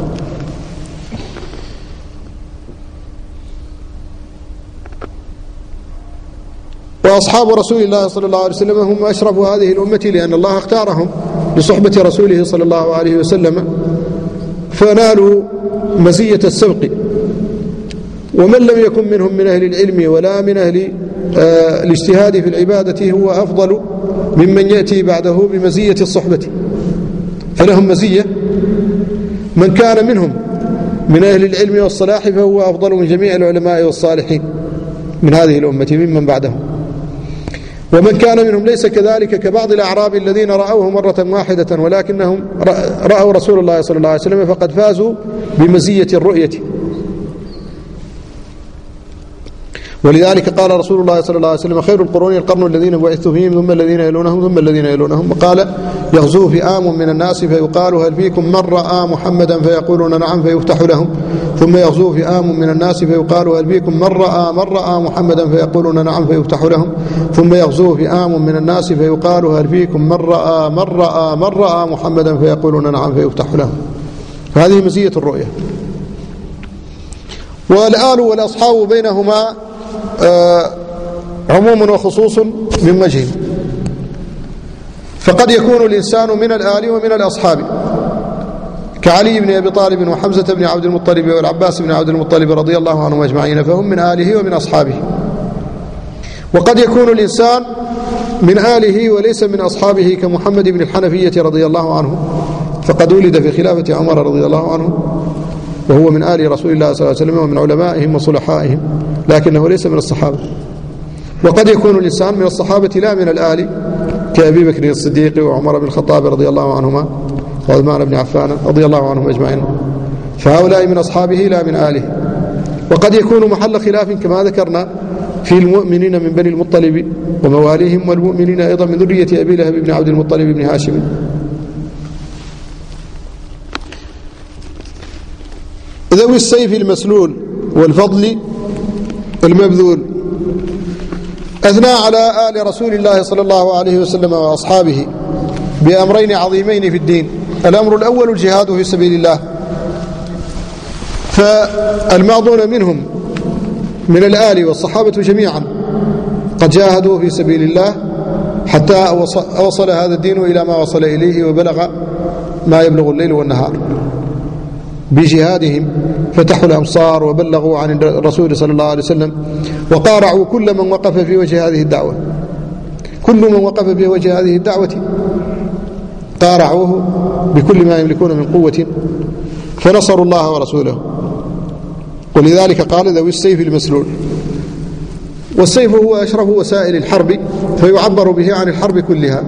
وأصحاب رسول الله صلى الله عليه وسلم هم أشرف هذه الأمة لأن الله اختارهم لصحبة رسوله صلى الله عليه وسلم فنالوا مزية السبق. ومن لم يكن منهم من أهل العلم ولا من أهل آه، الاجتهاد في العبادة هو أفضل ممن يأتي بعده بمزية الصحبة. فلهم مزية. من كان منهم من أهل العلم والصلاح فهو أفضل من جميع العلماء والصالحين من هذه الأمة ممن بعدهم. ومن كان منهم ليس كذلك كبعض الأعراب الذين رأوه مرة واحدة ولكنهم رأوا رسول الله صلى الله عليه وسلم فقد فازوا بمزية الرؤية. ولذلك قال رسول الله صلى الله عليه وسلم خير القرون القرن الذين بعثت فيهم ثم الذين يلونهم ثم الذين يلونهم. وقال يغزو فئام من الناس فيقال هل فيكم من رأى محمدا فيقولون نعم فيفتح لهم؟ ثم يغزو فئام من الناس فيقال هل فيكم من رأى من رأى محمدا فيقولون نعم فيفتح لهم؟ ثم يغزو فئام من الناس فيقال هل فيكم من رأى من رأى من رأى محمدا فيقولون نعم فيفتح لهم؟ هذه مزية الرؤية. والآل والأصحاب بينهما عموم وخصوص من وجه فقد يكون الإنسان من الآل ومن الأصحاب. كعلي بن أبي طالب وحمزة بن عبد المطلب والعباس بن عبد المطلب رضي الله عنهم أجمعين فهم من آله ومن أصحابه. وقد يكون الإنسان من آله وليس من أصحابه كمحمد بن الحنفية رضي الله عنه. فقد ولد في خلافة عمر رضي الله عنه. وهو من آل رسول الله صلى الله عليه وسلم ومن علمائهم وصلحائهم لكنه ليس من الصحابة. وقد يكون الإنسان من الصحابة لا من الآل كأبي بكر الصديق وعمر بن الخطاب رضي الله عنهما وعثمان بن عفان رضي الله عنهم أجمعين. فهؤلاء من أصحابه لا من آله. وقد يكون محل خلاف كما ذكرنا في المؤمنين من بني المطلب ومواليهم والمؤمنين أيضا من ذرية أبي لهب بن عبد المطلب بن هاشم. ذوي السيف المسلول والفضل المبذول. أثنى على آل رسول الله صلى الله عليه وسلم وأصحابه بأمرين عظيمين في الدين. الأمر الأول الجهاد في سبيل الله. فالماضون منهم من الآل والصحابة جميعا قد جاهدوا في سبيل الله حتى وصل هذا الدين إلى ما وصل إليه وبلغ ما يبلغ الليل والنهار. بجهادهم فتحوا الأمصار وبلغوا عن الرسول صلى الله عليه وسلم وقارعوا كل من وقف في وجه هذه الدعوة. كل من وقف في وجه هذه الدعوة. قارعوه بكل ما يملكون من قوة فنصروا الله ورسوله. ولذلك قال ذوي السيف المسلول والسيف هو أشرف وسائل الحرب فيعبر به عن الحرب كلها.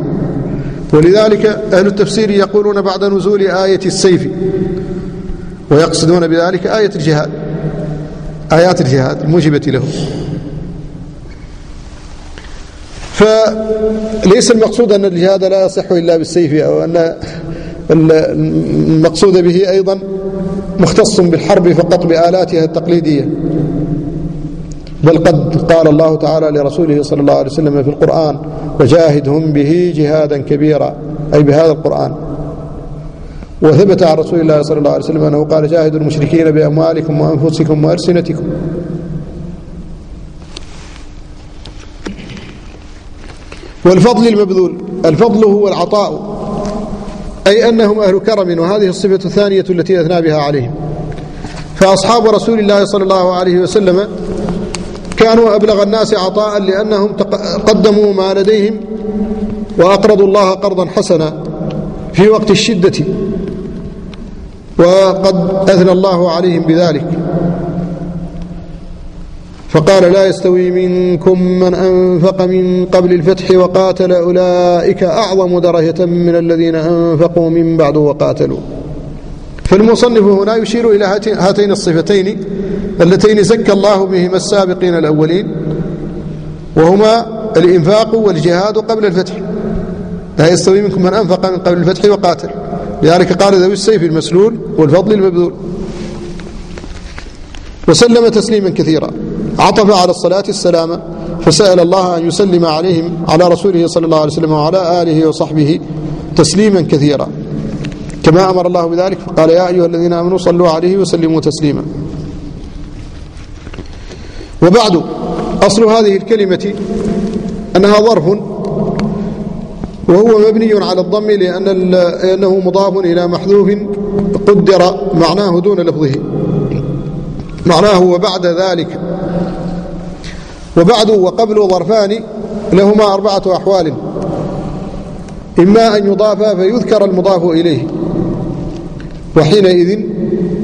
ولذلك أهل التفسير يقولون بعد نزول آية السيف ويقصدون بذلك آية الجهاد آيات الجهاد الموجبة له فليس المقصود أن الجهاد لا يصح إلا بالسيف أو أن المقصود به أيضا مختص بالحرب فقط بآلاتها التقليدية. بل قد قال الله تعالى لرسوله صلى الله عليه وسلم في القرآن وجاهدهم به جهادا كبيرا. أي بهذا القرآن. وثبت عن رسول الله صلى الله عليه وسلم أنه قال جاهدوا المشركين بأموالكم وأنفسكم وألسنتكم. والفضل المبذول الفضل هو العطاء أي أنهم أهل كرم وهذه الصفة الثانية التي أثنى بها عليهم. فأصحاب رسول الله صلى الله عليه وسلم كانوا أبلغ الناس عطاء لأنهم قدموا ما لديهم وأقرضوا الله قرضا حسنا في وقت الشدة. وقد أثنى الله عليهم بذلك. فقال لا يستوي منكم من أنفق من قبل الفتح وقاتل أولئك أعظم درجة من الذين أنفقوا من بعد وقاتلوا. فالمصنف هنا يشير إلى هاتين الصفتين اللتين زكى الله بهما السابقين الأولين وهما الإنفاق والجهاد قبل الفتح. لا يستوي منكم من أنفق من قبل الفتح وقاتل. لذلك قال ذوي السيف المسلول والفضل المبذول. وسلم تسليما كثيرا. عطف على الصلاة السلام فسأل الله أن يسلم عليهم على رسوله صلى الله عليه وسلم وعلى آله وصحبه تسليما كثيرا. كما أمر الله بذلك فقال يا أيها الذين آمنوا صلوا عليه وسلموا تسليما. وبعد أصل هذه الكلمة أنها ظرف وهو مبني على الضم لأن لأنه مضاف إلى محذوف قدر معناه دون لفظه. معناه وبعد ذلك. وبعد وقبل ظرفان لهما أربعة أحوال. إما أن يضافا فيذكر المضاف إليه. وحينئذ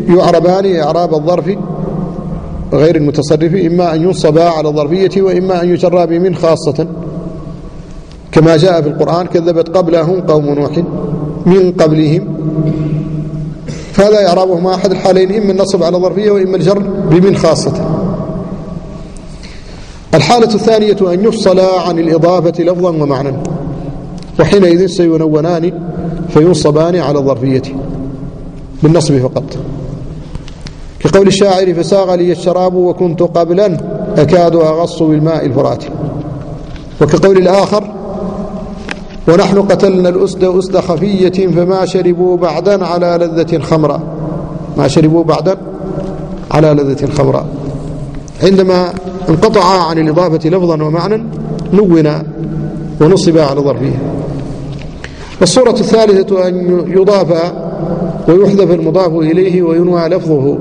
يعربان إعراب الظرف غير المتصرف إما أن ينصبا على الظرفية وإما أن يجرى بمن خاصة. كما جاء في القرآن كذبت قبلهم قوم نوح من قبلهم. فهذا إعرابهما أحد الحالين إما النصب على الظرفية وإما الجر بمن خاصة. الحالة الثانية أن يفصل عن الإضافة لفظا ومعنى وحينئذ سينونان فينصبان على الظرفية بالنصب فقط. كقول الشاعر فساغ لي الشراب وكنت قبلا أكاد أغص بالماء الفرات. وكقول الآخر ونحن قتلنا الأسد أسد خفية فما شربوا بعدا على لذة خمرا ما شربوا بعدا على لذة خمرا عندما انقطع عن الإضافة لفظا ومعنى نون ونصب على ظرفه. الصورة الثالثة أن يضاف ويحذف المضاف إليه وينوى لفظه.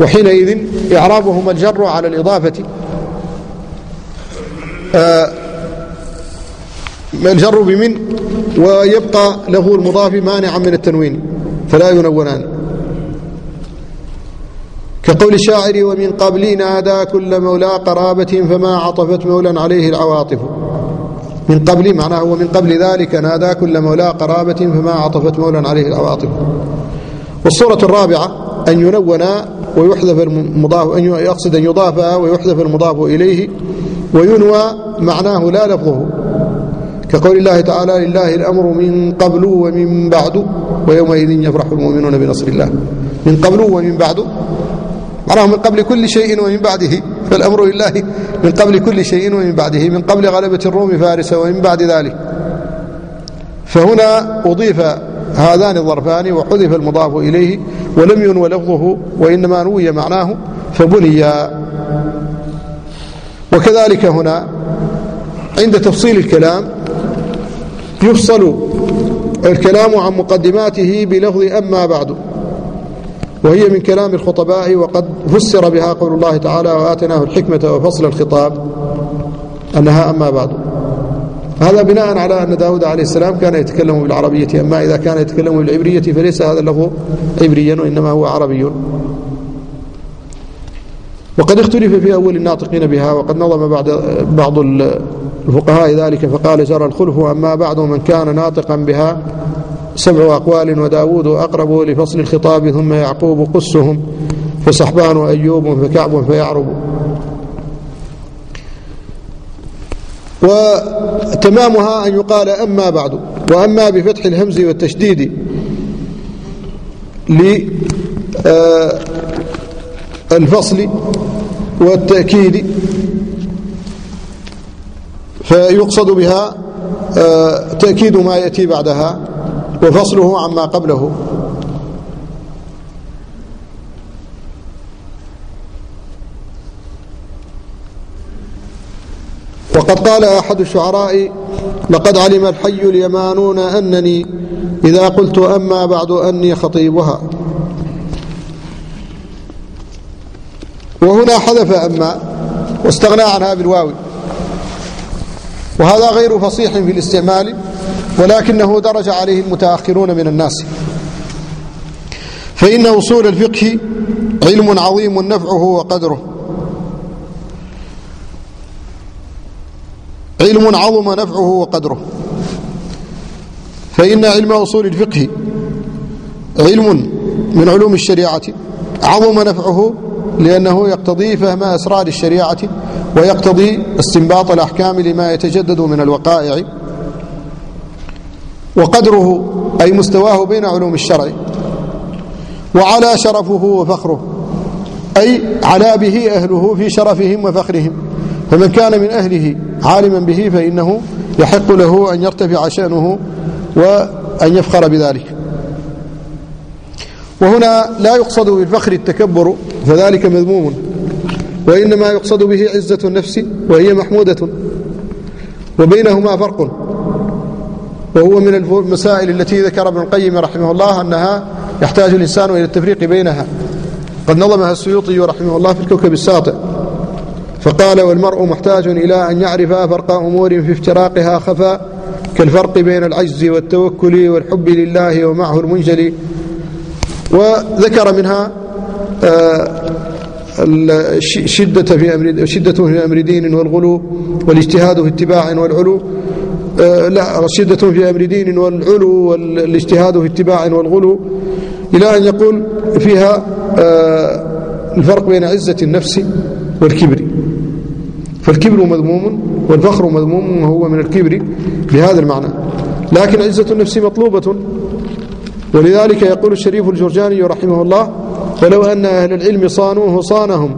وحينئذ إعرابهما الجر على الإضافة. آه الجر بمن ويبقى له المضاف مانعا من التنوين فلا ينونان. كقول الشاعر ومن قبل نادى كل مولى قرابة فما عطفت مولا عليه العواطف. من قبل معناه ومن قبل ذلك نادى كل مولى قرابة فما عطفت مولا عليه العواطف. والصورة الرابعة أن ينون ويحذف المضاف أن يقصد أن يضاف ويحذف المضاف إليه وينوى معناه لا لفظه. كقول الله تعالى لله الأمر من قبل ومن بعد ويومئذ يفرح المؤمنون بنصر الله. من قبل ومن بعد. معناه من قبل كل شيء ومن بعده. فالأمر لله من قبل كل شيء ومن بعده. من قبل غلبة الروم فارس ومن بعد ذلك. فهنا أضيف هذان الظرفان وحذف المضاف إليه ولم ينو لفظه وإنما نوي معناه فبني. وكذلك هنا عند تفصيل الكلام يفصل الكلام عن مقدماته بلفظ أما بعد وهي من كلام الخطباء وقد فسر بها قول الله تعالى وآتناه الحكمة وفصل الخطاب أنها أما بعد. هذا بناء على أن داود عليه السلام كان يتكلم بالعربية أما إذا كان يتكلم بالعبرية فليس هذا اللفظ عبريا وإنما هو عربي. وقد اختلف في أول الناطقين بها وقد نظم بعد بعض الفقهاء ذلك فقال جرى الخلف أما بعد من كان ناطقا بها سبع أقوال وداود أقرب لفصل الخطاب ثم يعقوب قسهم فسحبان وأيوب فكعب فيعرب. وتمامها أن يقال أما بعد وأما بفتح الهمز والتشديد للفصل والتأكيد فيقصد بها آه، تأكيد ما يأتي بعدها وفصله عما قبله. وقد قال أحد الشعراء لقد علم الحي اليمانون أنني إذا قلت أما بعد أني خطيبها. وهنا حذف أما واستغنى عنها بالواو. وهذا غير فصيح في الاستعمال ولكنه درج عليه المتأخرون من الناس. فإن أصول الفقه علم عظيم نفعه وقدره. علم عظم نفعه وقدره. فإن علم أصول الفقه علم من علوم الشريعة عظم نفعه لأنه يقتضي فهم أسرار الشريعة ويقتضي استنباط الأحكام لما يتجدد من الوقائع وقدره أي مستواه بين علوم الشرع وعلى شرفه وفخره أي على به أهله في شرفهم وفخرهم فمن كان من أهله عالما به فإنه يحق له أن يرتفع شأنه وأن يفخر بذلك. وهنا لا يقصد بالفخر التكبر فذلك مذموم. وإنما يقصد به عزة النفس وهي محمودة. وبينهما فرق. وهو من المسائل التي ذكر ابن القيم رحمه الله أنها يحتاج الإنسان إلى التفريق بينها. قد نظمها السيوطي رحمه الله في الكوكب الساطع فقال والمرء محتاج إلى أن يعرف فرق أمور في افتراقها خفى كالفرق بين العجز والتوكل والحب لله ومعه المنجلي وذكر منها آه، الشدة في أمر شدة في أمر دين والغلو والاجتهاد في اتباع والعلو آه، لا شدة في أمر دين والعلو والاجتهاد في اتباع والغلو إلى أن يقول فيها آه، الفرق بين عزة النفس والكبر. فالكبر مذموم والفخر مذموم وهو من الكبر بهذا المعنى. لكن عزة النفس مطلوبة ولذلك يقول الشريف الجرجاني رحمه الله ولو أن أهل العلم صانوه صانهم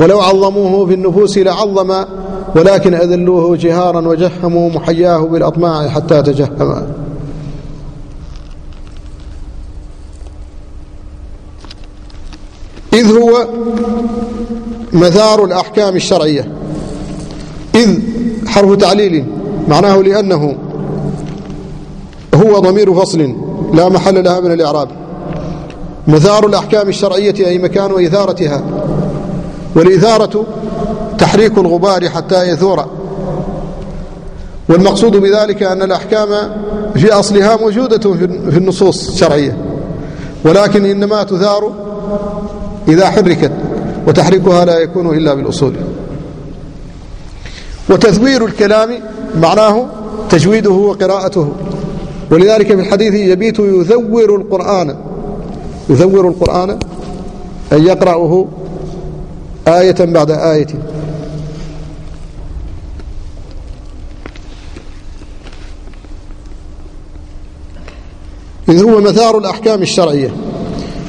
ولو عظموه في النفوس لعظم ولكن أذلوه جهارا وجهموا محياه بالأطماع حتى تجهما إذ هو مثار الأحكام الشرعية. إذ حرف تعليل معناه لأنه هو ضمير فصل. لا محل لها من الإعراب. مثار الأحكام الشرعية أي مكان إثارتها. والإثارة تحريك الغبار حتى يثور. والمقصود بذلك أن الأحكام في أصلها موجودة في النصوص الشرعية. ولكن إنما تثار إذا حركت وتحريكها لا يكون إلا بالأصول. وتثوير الكلام معناه تجويده وقراءته. ولذلك في الحديث يبيت يثور القرآن. يثور القرآن. أن يقرأه آية بعد آية. إذ هو مثار الأحكام الشرعية.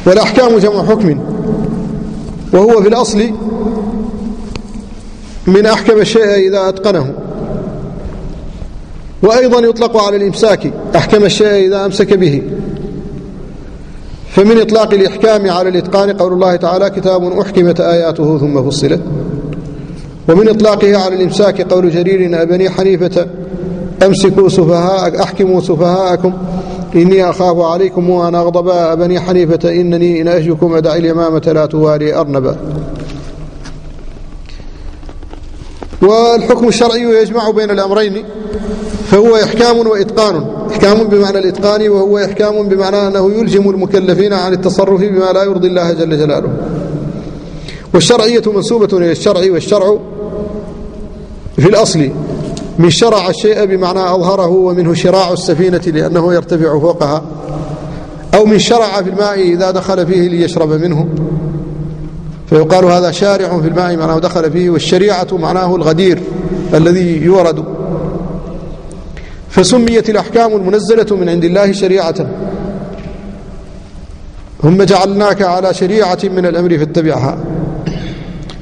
والأحكام جمع حكم. وهو في الأصل من أحكم الشيء إذا أتقنه. وأيضا يطلق على الإمساك أحكم الشيء إذا أمسك به. فمن إطلاق الإحكام على الإتقان قول الله تعالى كتاب أحكمت آياته ثم فصلت. ومن إطلاقه على الإمساك قول جرير أبني حنيفة أمسكوا سفهاء أحكموا سفهاءكم إني أخاف عليكم وأن أغضباء بني حنيفة إنني إن أجدكم أدعي اليمامة لا تواري أرنبا والحكم الشرعي يجمع بين الأمرين. فهو إحكام وإتقان. إحكام بمعنى الإتقان وهو إحكام بمعنى أنه يلزم المكلفين عن التصرف بما لا يرضي الله جل جلاله. والشرعية منسوبة إلى الشرع والشرع في الأصل. من شرع الشيء بمعنى أظهره ومنه شراع السفينة لأنه يرتفع فوقها. أو من شرع في الماء إذا دخل فيه ليشرب منه. فيقال هذا شارع في الماء معناه دخل فيه والشريعة معناه الغدير الذي يورد. فسميت الأحكام المنزلة من عند الله شريعة. ثم جعلناك على شريعة من الأمر فاتبعها.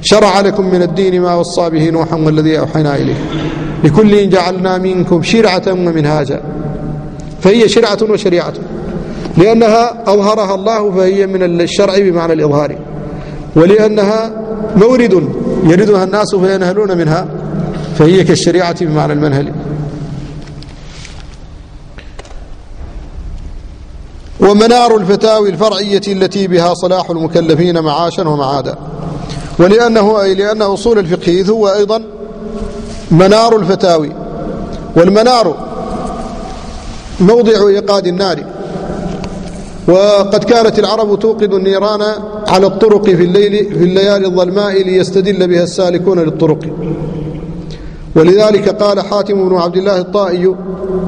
شرع لكم من الدين ما وصى به نوحا والذي أوحينا إليه. لكل جعلنا منكم شرعة ومنهاجا. فهي شرعة وشريعة. لأنها أظهرها الله فهي من الشرع بمعنى الإظهار. ولأنها مورد يردها الناس فينهلون منها. فهي كالشريعة بمعنى المنهل. ومنار الفتاوي الفرعية التي بها صلاح المكلفين معاشا ومعادا. ولأنه أي لأن أصول الفقه هو أيضا منار الفتاوي والمنار موضع إيقاد النار. وقد كانت العرب توقد النيران على الطرق في الليل في الليالي الظلماء ليستدل بها السالكون للطرق. ولذلك قال حاتم بن عبد الله الطائي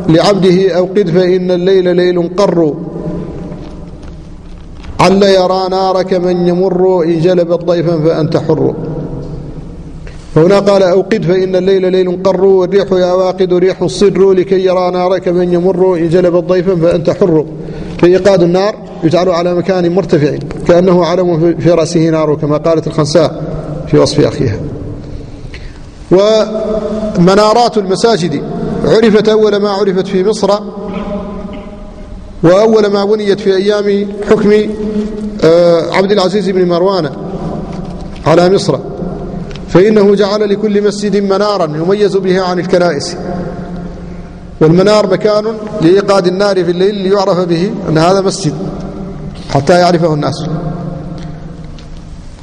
لعبده أوقد فإن الليل ليل قر. عل يرى نارك من يمر إن جلبت ضيفا فأنت حر. فهنا قال أوقد فإن الليل ليل قر والريح يا واقد ريح الصدر لكي يرى نارك من يمر إن جلبت ضيفا فأنت حر. فإيقاد النار يجعل على مكان مرتفع كأنه علم في رأسه نار كما قالت الخنساء في وصف أخيها. ومنارات المساجد عرفت أول ما عرفت في مصر وأول ما بنيت في أيام حكم آه، عبد العزيز بن مروان على مصر فإنه جعل لكل مسجد منارا يميز به عن الكنائس. والمنار مكان لإيقاد النار في الليل ليعرف به أن هذا مسجد حتى يعرفه الناس.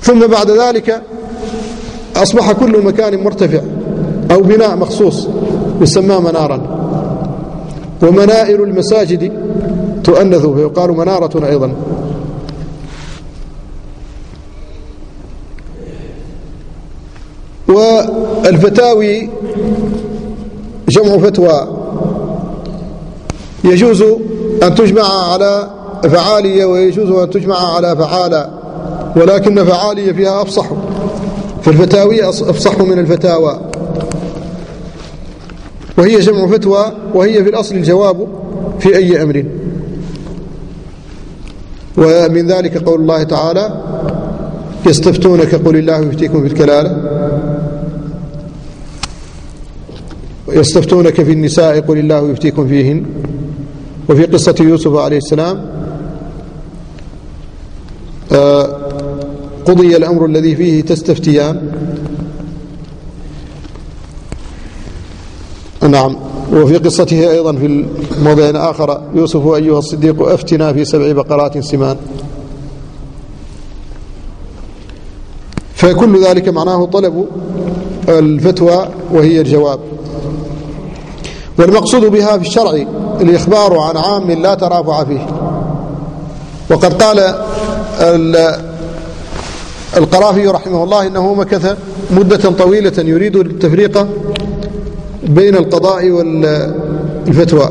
ثم بعد ذلك أصبح كل مكان مرتفع أو بناء مخصوص يسمى منارا. ومنائر المساجد تؤنث فيقال منارة أيضا. والفتاوي جمع فتوى. يجوز أن تجمع على فعالية ويجوز أن تجمع على فعالة ولكن فعالية فيها أفصح. فالفتاوي أفصح من الفتاوى. وهي جمع فتوى وهي في الأصل الجواب في أي أمر. ومن ذلك قول الله تعالى يستفتونك قل الله يفتيكم في الكلالة. يستفتونك في النساء قل الله يفتيكم فيهن. وفي قصة يوسف عليه السلام آه، قضي الأمر الذي فيه تستفتيان. نعم. وفي قصته أيضا في موضع آخر يوسف أيها الصديق أفتنا في سبع بقرات سمان. فكل ذلك معناه طلب الفتوى وهي الجواب. والمقصود بها في الشرع الإخبار عن عام لا ترافع فيه. وقد قال القرافي رحمه الله إنه مكث مدة طويلة يريد التفريق بين القضاء والفتوى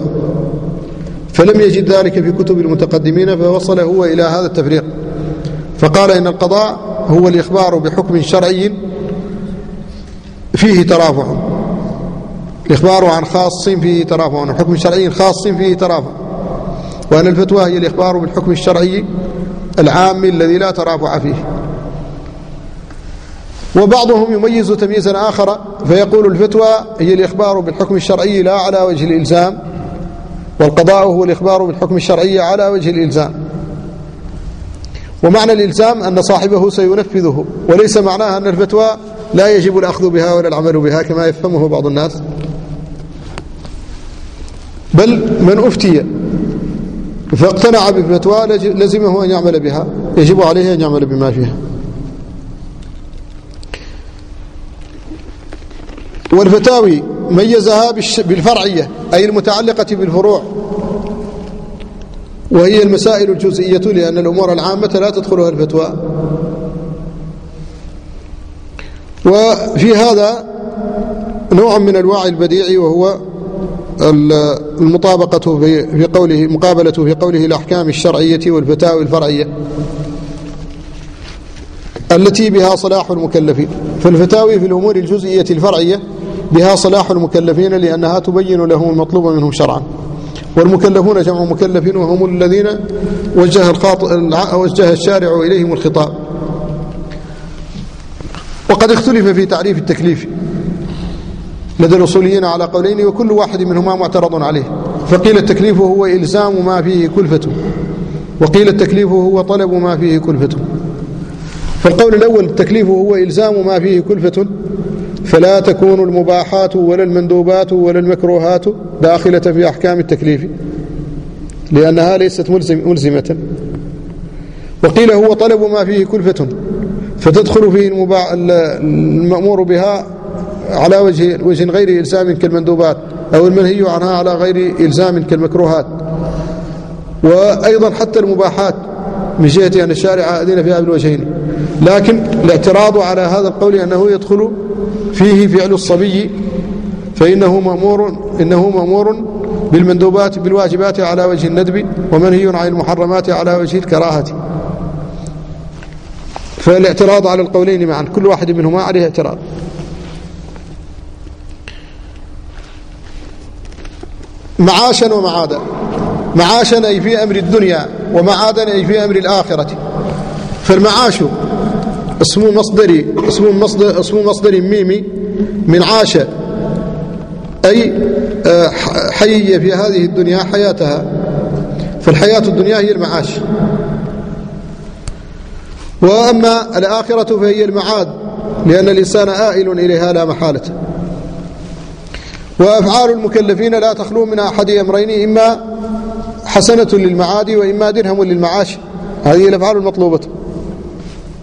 فلم يجد ذلك في كتب المتقدمين فوصل هو إلى هذا التفريق. فقال إن القضاء هو الإخبار بحكم شرعي فيه ترافع. الإخبار عن خاص فيه ترافع عن حكم شرعي خاص فيه ترافع. وأن الفتوى هي الإخبار بالحكم الشرعي العام الذي لا ترافع فيه. وبعضهم يميز تمييزا آخر فيقول الفتوى هي الإخبار بالحكم الشرعي لا على وجه الإلزام والقضاء هو الإخبار بالحكم الشرعي على وجه الإلزام. ومعنى الإلزام أن صاحبه سينفذه وليس معناها أن الفتوى لا يجب الأخذ بها ولا العمل بها كما يفهمه بعض الناس. بل من أفتي فاقتنع بالفتوى لزمه أن يعمل بها يجب عليه أن يعمل بما فيها. والفتاوي ميزها بالفرعية أي المتعلقة بالفروع. وهي المسائل الجزئية لأن الأمور العامة لا تدخلها الفتوى. وفي هذا نوع من الوعي البديع وهو المطابقة في قوله مقابلة في قوله الأحكام الشرعية والفتاوي الفرعية. التي بها صلاح المكلفين. فالفتاوي في الأمور الجزئية الفرعية بها صلاح المكلفين لأنها تبين لهم المطلوب منهم شرعا. والمكلفون جمع مكلف وهم الذين وجه, وجه الشارع إليهم الخطاب. وقد اختلف في تعريف التكليف لدى الأصوليين على قولين وكل واحد منهما معترض عليه. فقيل التكليف هو إلزام ما فيه كلفة وقيل التكليف هو طلب ما فيه كلفة. فالقول الأول التكليف هو إلزام ما فيه كلفة فلا تكون المباحات ولا المندوبات ولا المكروهات داخلة في أحكام التكليف لأنها ليست ملزم ملزمة. وقيل هو طلب ما فيه كلفة فتدخل فيه المأمور بها على وجه وجه غير إلزام كالمندوبات أو المنهي عنها على غير إلزام كالمكروهات. وأيضا حتى المباحات من جهة أن الشارع أذن فيها بالوجهين لكن الاعتراض على هذا القول أنه يدخل فيه فعل الصبي فإنه مأمور إنه مأمور بالمندوبات بالواجبات على وجه الندب ومنهي عن المحرمات على وجه الكراهة. فالاعتراض على القولين معا كل واحد منهما عليه اعتراض. معاشا ومعادا. معاشا أي في أمر الدنيا ومعادا أي في أمر الآخرة. فالمعاش اسم مصدري اسم مصدر اسم مصدر ميمي من عاش أي آه، حي في هذه الدنيا حياتها. فالحياة الدنيا هي المعاش. وأما الآخرة فهي المعاد لأن الإنسان آئل إليها لا محالة. وأفعال المكلفين لا تخلو من أحد أمرين إما حسنة للمعاد وإما درهم للمعاش. هذه الأفعال المطلوبة.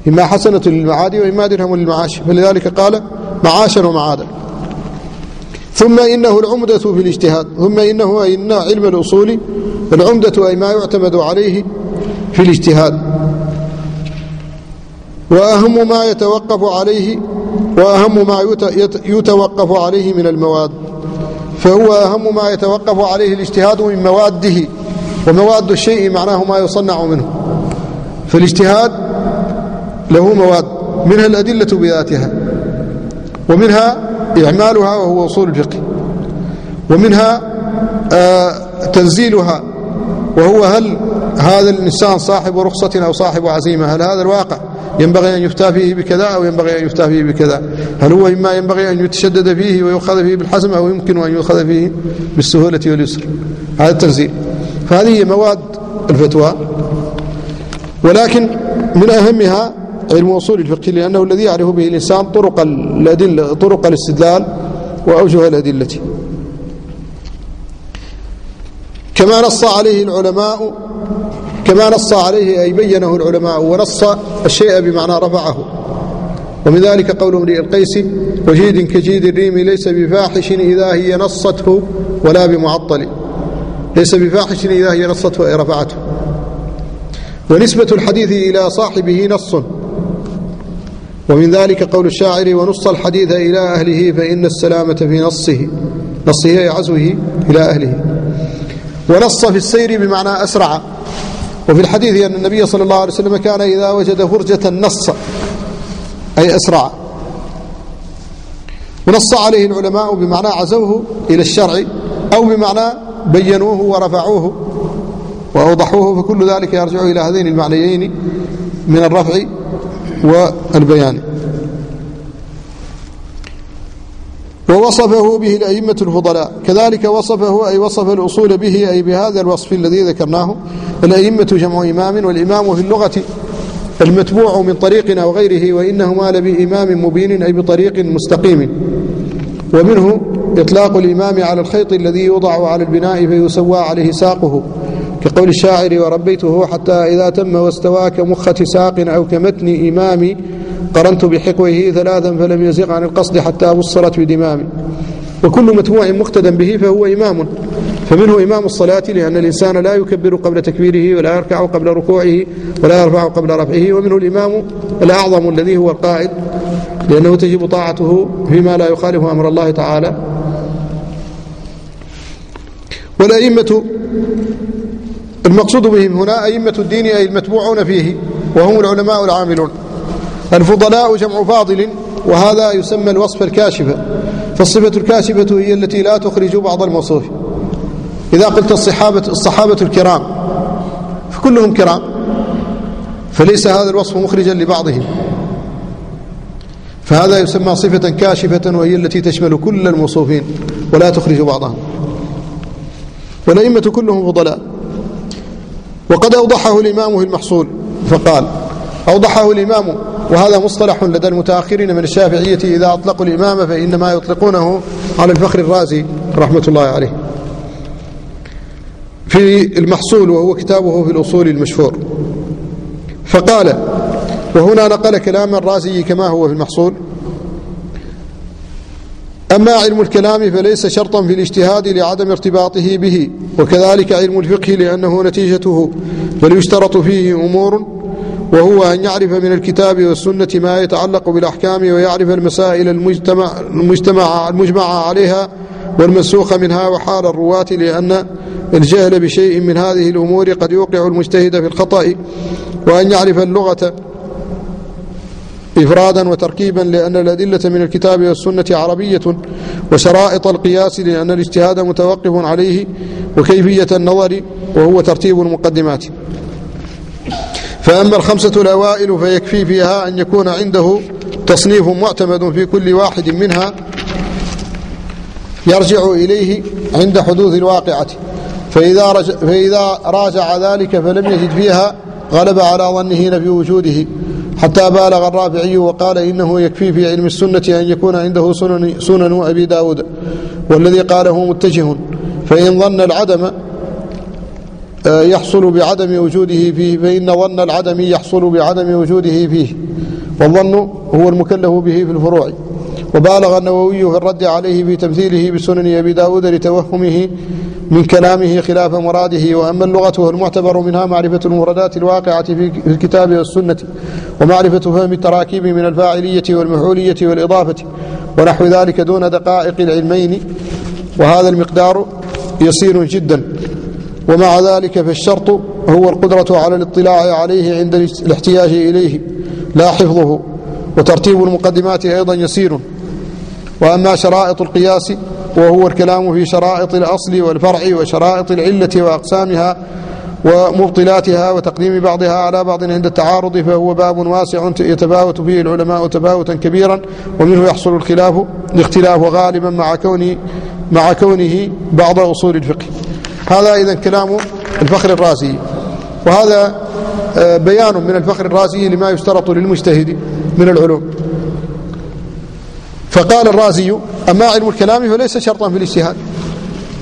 إما حسنة للمعاد وإما درهم للمعاش. فلذلك قال معاشا ومعادا ثم إنه العمدة في الاجتهاد. ثم إنه إن علم الأصول العمدة أي ما يعتمد عليه في الاجتهاد. وأهم ما يتوقف عليه وأهم ما يتوقف عليه من المواد. فهو أهم ما يتوقف عليه الاجتهاد من مواده ومواد الشيء معناه ما يصنع منه. فالاجتهاد له مواد منها الأدلة بذاتها ومنها إعمالها وهو أصول الفقه ومنها آه تنزيلها وهو هل هذا الإنسان صاحب رخصة أو صاحب عزيمة؟ هل هذا الواقع ينبغي أن يفتى فيه بكذا أو ينبغي أن يفتى فيه بكذا؟ هل هو إما ينبغي أن يتشدد فيه ويؤخذ فيه بالحزم أو يمكن أن يؤخذ فيه بالسهولة واليسر؟ هذا التنزيل. فهذه مواد الفتوى ولكن من أهمها علم أصول الفقه لأنه الذي يعرف به الإنسان طرق الأدلة طرق الاستدلال وأوجه الأدلة. كما نص عليه العلماء كما نص عليه أي بينه العلماء ونص الشيء بمعنى رفعه. ومن ذلك قول امرئ القيس وجيد كجيد الريم ليس بفاحش إذا هي نصته ولا بمعطل. ليس بفاحش إذا هي نصته أي رفعته. ونسبة الحديث إلى صاحبه نص. ومن ذلك قول الشاعر ونص الحديث إلى أهله فإن السلامة في نصه نصه أي عزوه إلى أهله. ونص في السير بمعنى أسرع. وفي الحديث أن النبي صلى الله عليه وسلم كان إذا وجد فرجة نص أي أسرع. ونص عليه العلماء بمعنى عزوه إلى الشرع أو بمعنى بينوه ورفعوه وأوضحوه فكل ذلك يرجع إلى هذين المعنيين من الرفع. والبيان ووصفه به الأئمة الفضلاء. كذلك وصفه أي وصف الأصول به أي بهذا الوصف الذي ذكرناه الأئمة جمع إمام والإمام في اللغة المتبوع من طريقنا وغيره وإنهما لبإمام مبين أي بطريق مستقيم. ومنه إطلاق الإمام على الخيط الذي يوضع على البناء فيسوى عليه ساقه. كقول الشاعر وربيته حتى إذا تم واستوى كمخة ساق أو كمتن إمامي قرنت بحقوه ثلاثا فلم يزغ عن القصد حتى وصلت بدمامي. وكل متبوع مقتدى به فهو إمام. فمنه إمام الصلاة لأن الإنسان لا يكبر قبل تكبيره ولا يركع قبل ركوعه ولا يرفع قبل رفعه. ومنه الإمام الأعظم الذي هو القائد لأنه تجب طاعته فيما لا يخالف أمر الله تعالى. والأئمة المقصود بهم هنا أئمة الدين أي المتبوعون فيه وهم العلماء العاملون. الفضلاء جمع فاضل وهذا يسمى الوصف الكاشفة فالصفة الكاشفة هي التي لا تخرج بعض الموصوف. إذا قلت الصحابة, الصحابة الكرام فكلهم كرام. فليس هذا الوصف مخرجا لبعضهم. فهذا يسمى صفة كاشفة وهي التي تشمل كل الموصوفين ولا تخرج بعضهم. والأئمة كلهم فضلاء. وقد أوضحه الإمام في المحصول فقال أوضحه الإمام وهذا مصطلح لدى المتأخرين من الشافعية إذا أطلقوا الإمام فإنما يطلقونه على الفخر الرازي رحمة الله عليه. في المحصول وهو كتابه في الأصول المشهور. فقال وهنا نقل كلام الرازي كما هو في المحصول. أما علم الكلام فليس شرطا في الاجتهاد لعدم ارتباطه به وكذلك علم الفقه لأنه نتيجته بل يشترط فيه أمور وهو أن يعرف من الكتاب والسنة ما يتعلق بالأحكام ويعرف المسائل المجتمع, المجتمع المجمع عليها والمنسوخ منها وحال الرواة لأن الجهل بشيء من هذه الأمور قد يوقع المجتهد في الخطأ وأن يعرف اللغة إفرادا وتركيبا لأن الأدلة من الكتاب والسنة عربية وشرائط القياس لأن الاجتهاد متوقف عليه وكيفية النظر وهو ترتيب المقدمات. فأما الخمسة الأوائل فيكفي فيها أن يكون عنده تصنيف معتمد في كل واحد منها يرجع إليه عند حدوث الواقعة. فإذا, فإذا راجع ذلك فلم يجد فيها غلب على ظنه نفي وجوده. حتى بالغ الرافعي وقال إنه يكفي في علم السنة أن يكون عنده سنن, سنن أبي داود والذي قاله متجه. فإن ظن العدم آه، يحصل بعدم وجوده فيه فإن ظن العدم يحصل بعدم وجوده فيه. والظن هو المكلف به في الفروع. وبالغ النووي في الرد عليه في تمثيله بسنن أبي داود لتوهمه من كلامه خلاف مراده وأما اللغة المعتبر منها معرفة المفردات الواقعة في الكتاب والسنة ومعرفة فهم التراكيب من الفاعلية والمفعولية والإضافة ونحو ذلك دون دقائق العلمين وهذا المقدار يسير جدا. ومع ذلك فالشرط هو القدرة على الاطلاع عليه عند الاحتياج إليه لا حفظه وترتيب المقدمات أيضا يسير. وأما شرائط القياس وهو الكلام في شرائط الأصل والفرع وشرائط العلة وأقسامها ومبطلاتها وتقديم بعضها على بعض عند التعارض فهو باب واسع يتفاوت فيه العلماء تفاوتا كبيرا ومنه يحصل الخلاف الاختلاف غالبا مع كونه مع كونه بعض أصول الفقه. هذا إذا كلام الفخر الرازي. وهذا آه، بيان من الفخر الرازي لما يشترط للمجتهد من العلوم. فقال الرازي أما علم الكلام فليس شرطا في الاجتهاد.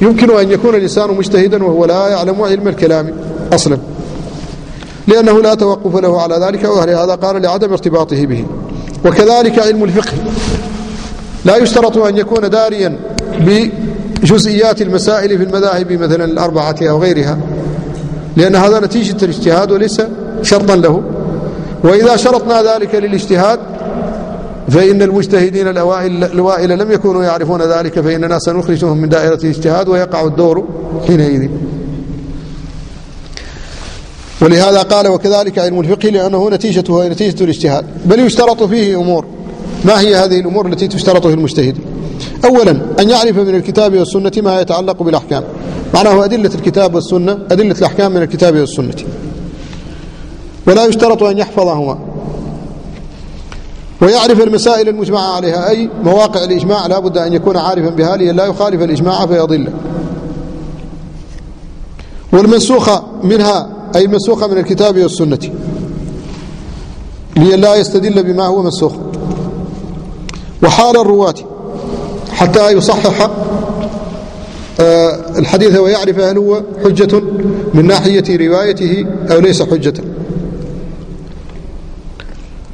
يمكن أن يكون الإنسان مجتهدا وهو لا يعلم علم الكلام أصلا. لأنه لا توقف له على ذلك ولهذا قال لعدم ارتباطه به. وكذلك علم الفقه. لا يشترط أن يكون داريا بجزئيات المسائل في المذاهب مثلا الأربعة أو غيرها. لأن هذا نتيجة الاجتهاد وليس شرطا له. وإذا شرطنا ذلك للاجتهاد فإن المجتهدين الأوائل, لم يكونوا يعرفون ذلك فإننا سنخرجهم من دائرة الاجتهاد ويقع الدور حينئذ. ولهذا قال وكذلك علم الفقه لأنه نتيجته هي نتيجة الاجتهاد. بل يشترط فيه أمور. ما هي هذه الأمور التي تشترط في المجتهد؟ أولا أن يعرف من الكتاب والسنة ما يتعلق بالأحكام. معناه أدلة الكتاب والسنة أدلة الأحكام من الكتاب والسنة. ولا يشترط أن يحفظهما. ويعرف المسائل المجمع عليها. أي مواقع الإجماع لا بد أن يكون عارفا بها لا يخالف الإجماع فيضل. والمنسوخة منها أي المنسوخة من الكتاب والسنة لا يستدل بما هو منسوخ. وحال الرواة حتى يصحح آه، الحديث ويعرف هل هو حجة من ناحية روايته أو ليس حجة.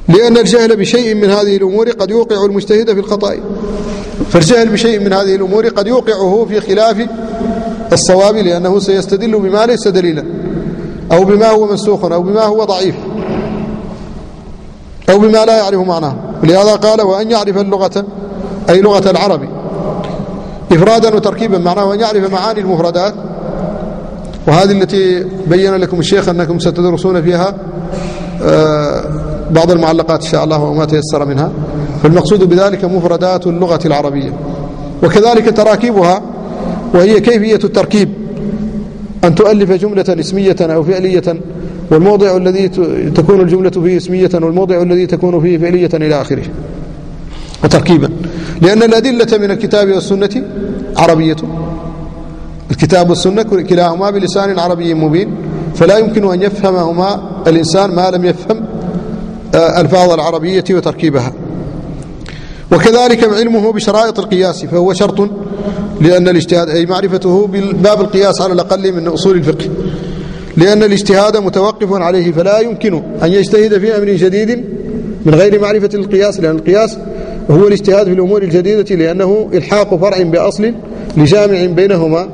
لأن الجهل بشيء من هذه الأمور قد يوقع المجتهد في الخطأ. فالجهل بشيء من هذه الأمور قد يوقعه في خلاف الصواب لأنه سيستدل بما ليس دليلا. أو بما هو منسوخ أو بما هو ضعيف. أو بما لا يعرف معناه. لهذا قال وأن يعرف اللغة أي لغة العربي إفرادا وتركيبا معناه أن يعرف معاني المفردات. وهذه التي بين لكم الشيخ أنكم ستدرسون فيها آه، بعض المعلقات إن شاء الله وما تيسر منها. فالمقصود بذلك مفردات اللغة العربية. وكذلك تراكيبها وهي كيفية التركيب. أن تؤلف جملة اسمية أو فعلية والموضع الذي تكون الجملة فيه اسمية والموضع الذي تكون فيه فعلية إلى آخره. وتركيبا. لأن الأدلة من الكتاب والسنة عربية. الكتاب والسنة كلاهما بلسان عربي مبين فلا يمكن أن يفهمهما الإنسان ما لم يفهم ألفاظ العربية وتركيبها. وكذلك علمه بشرائط القياس فهو شرط لأن الاجتهاد أي معرفته بباب القياس على الأقل من أصول الفقه. لأن الاجتهاد متوقف عليه فلا يمكن أن يجتهد في أمر جديد من غير معرفة القياس لأن القياس هو الاجتهاد في الأمور الجديدة لأنه إلحاق فرع بأصل لجامع بينهما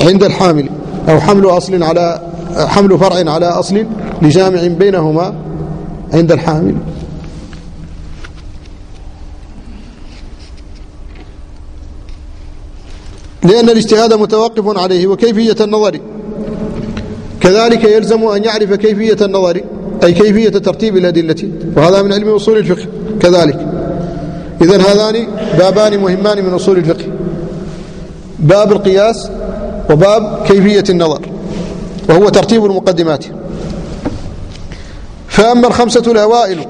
عند الحامل أو حمل أصل على حمل فرع على أصل لجامع بينهما عند الحامل. لأن الاجتهاد متوقف عليه وكيفية النظر. كذلك يلزم أن يعرف كيفية النظر أي كيفية ترتيب الأدلة وهذا من علم أصول الفقه. كذلك. إذا هذان بابان مهمان من أصول الفقه. باب القياس وباب كيفية النظر. وهو ترتيب المقدمات. فأما الخمسة الأوائل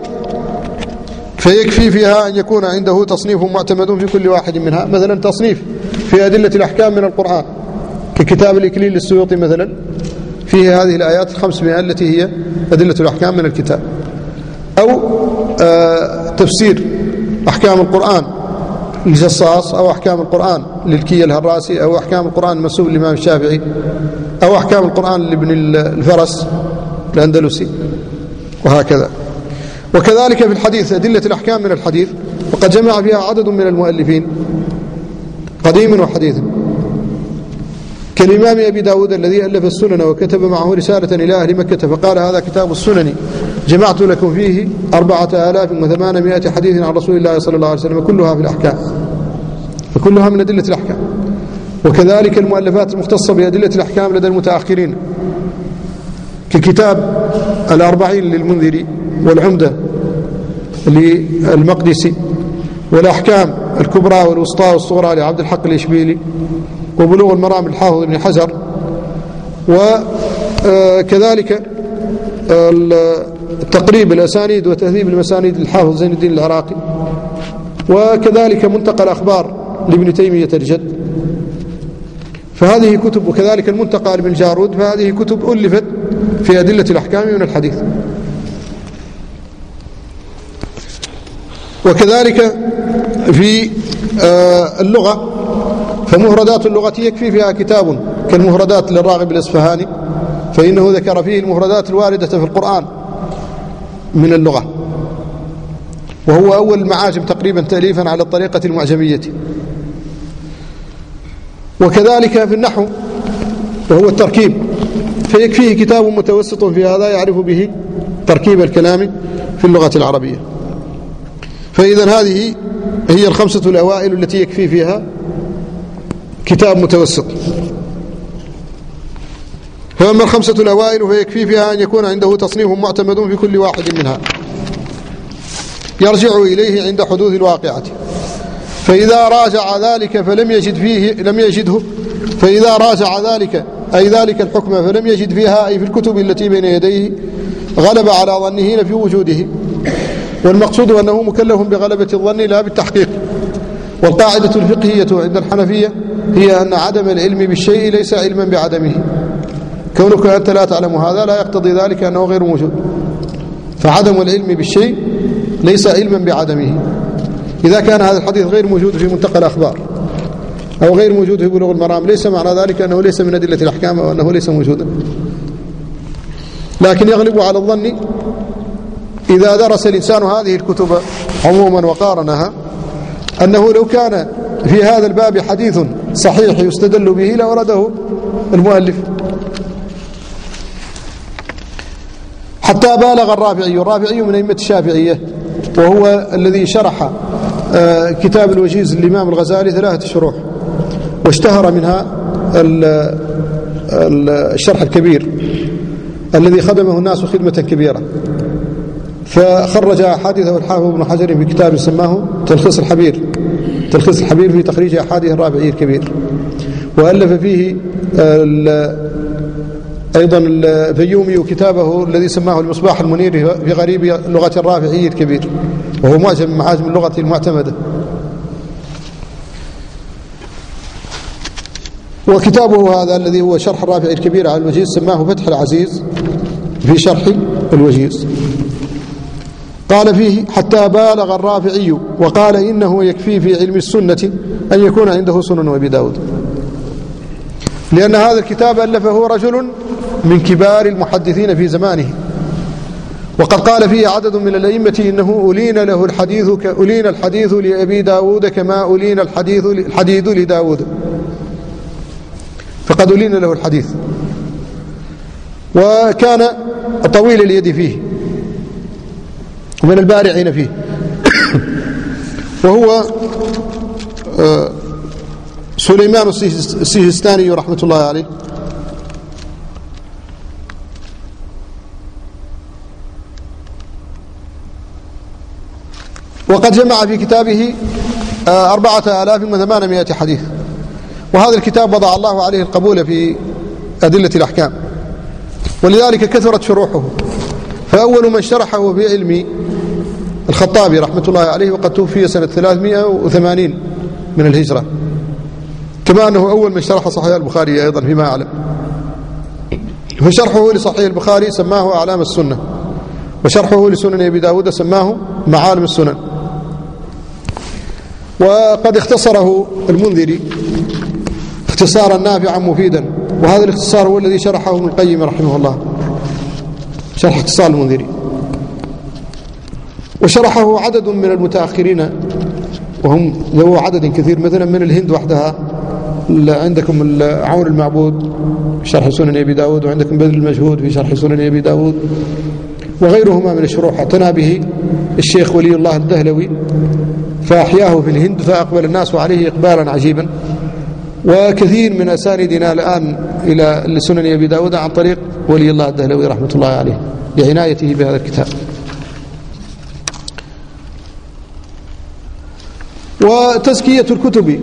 فيكفي فيها أن يكون عنده تصنيف معتمد في كل واحد منها مثلا تصنيف في أدلة الأحكام من القرآن ككتاب الإكليل للسيوطي مثلا فيه هذه الآيات الخمسمائة التي هي أدلة الأحكام من الكتاب. أو آه تفسير أحكام القرآن للجصاص أو أحكام القرآن للكي الهراسي أو أحكام القرآن المسؤول للإمام الشافعي أو أحكام القرآن لابن الفرس الأندلسي وهكذا. وكذلك في الحديث أدلة الأحكام من الحديث وقد جمع فيها عدد من المؤلفين قديم وحديث. كالإمام أبي داود الذي ألف السنن وكتب معه رسالة إلى أهل مكة فقال هذا كتاب السنن. جمعت لكم فيه أربعة آلاف وثمانمائة حديث عن رسول الله صلى الله عليه وسلم كلها في الأحكام. فكلها من أدلة الأحكام. وكذلك المؤلفات المختصة بأدلة الأحكام لدى المتأخرين. ككتاب الأربعين للمنذري والعمدة للمقدسي والأحكام الكبرى والوسطى والصغرى لعبد الحق الإشبيلي وبلوغ المرام الحافظ ابن حجر وكذلك تقريب الأسانيد وتهذيب المسانيد للحافظ زين الدين العراقي. وكذلك منتقى الأخبار لابن تيمية الجد. فهذه كتب وكذلك المنتقى لابن الجارود فهذه كتب ألفت في أدلة الأحكام من الحديث. وكذلك في آه، اللغة فمفردات اللغة يكفي فيها كتاب كالمفردات للراغب الإصفهاني فإنه ذكر فيه المفردات الواردة في القرآن. من اللغة. وهو أول المعاجم تقريبا تأليفا على الطريقة المعجمية. وكذلك في النحو وهو التركيب. فيكفيه كتاب متوسط في هذا يعرف به تركيب الكلام في اللغة العربية. فإذا هذه هي الخمسة الأوائل التي يكفي فيها كتاب متوسط. فأما الخمسة الأوائل فيكفي فيها أن يكون عنده تصنيف معتمد في كل واحد منها. يرجع إليه عند حدوث الواقعة. فإذا راجع ذلك فلم يجد فيه لم يجده. فإذا راجع ذلك أي ذلك الحكم فلم يجد فيها أي في الكتب التي بين يديه غلب على ظنه في وجوده. والمقصود أنه مكلف بغلبة الظن لا بالتحقيق. والقاعدة الفقهية عند الحنفية هي أن عدم العلم بالشيء ليس علما بعدمه. كونك أنت لا تعلم هذا لا يقتضي ذلك أنه غير موجود. فعدم العلم بالشيء ليس علما بعدمه. إذا كان هذا الحديث غير موجود في منتقى الأخبار أو غير موجود في بلوغ المرام ليس معنى ذلك أنه ليس من أدلة الأحكام أو أنه ليس موجودا. لكن يغلب على الظن إذا درس الإنسان هذه الكتب عموما وقارنها أنه لو كان في هذا الباب حديث صحيح يستدل به لورده المؤلف. حتى بالغ الرافعي الرافعي من أئمة الشافعية وهو الذي شرح آه، كتاب الوجيز للإمام الغزالي ثلاثة شروح واشتهر منها الشرح الكبير الذي خدمه الناس خدمة كبيرة. فخرج أحاديثه الحافظ ابن حجر في كتاب سماه تلخيص الحبير تلخيص الحبير في تخريج أحاديث الرافعي الكبير. وألف فيه أيضا الفيومي كتابه الذي سماه المصباح المنير في غريب لغة الرافعي الكبير وهو معجم من معاجم اللغة المعتمدة. وكتابه هذا الذي هو شرح الرافعي الكبير على الوجيز سماه فتح العزيز في شرح الوجيز. قال فيه حتى بالغ الرافعي وقال إنه يكفي في علم السنة أن يكون عنده سنن أبي داود. لأن هذا الكتاب ألفه رجل من كبار المحدثين في زمانه. وقد قال فيه عدد من الأئمة إنه ألين له الحديث كألين الحديث لأبي داود كما ألين الحديث الحديد لداود. فقد ألين له الحديث. وكان طويل اليد فيه. ومن البارعين فيه. وهو آه، سليمان السيستاني رحمة الله عليه. وقد جمع في كتابه آه، أربعة آلاف وثمانمائة حديث. وهذا الكتاب وضع الله عليه القبول في أدلة الأحكام. ولذلك كثرت شروحه. فأول من شرحه في علم الخطابي رحمة الله عليه وقد توفي سنة 380 من الهجرة. كما أنه أول من شرح صحيح البخاري أيضا فيما أعلم. فشرحه لصحيح البخاري سماه أعلام السنة. وشرحه لسنن أبي داود سماه معالم السنن. وقد اختصره المنذري اختصارا نافعا مفيدا وهذا الاختصار هو الذي شرحه ابن القيم رحمه الله. شرح اختصار المنذري. وشرحه عدد من المتأخرين وهم ذو عدد كثير مثلا من الهند وحدها عندكم عون المعبود في شرح سنن أبي داود وعندكم بذل المجهود في شرح سنن أبي داود وغيرهما من الشروح اعتنى به الشيخ ولي الله الدهلوي فأحياه في الهند فأقبل الناس عليه إقبالا عجيبا. وكثير من أساندنا الآن إلى لسنن أبي داود عن طريق ولي الله الدهلوي رحمة الله عليه لعنايته بهذا الكتاب. وتزكية الكتب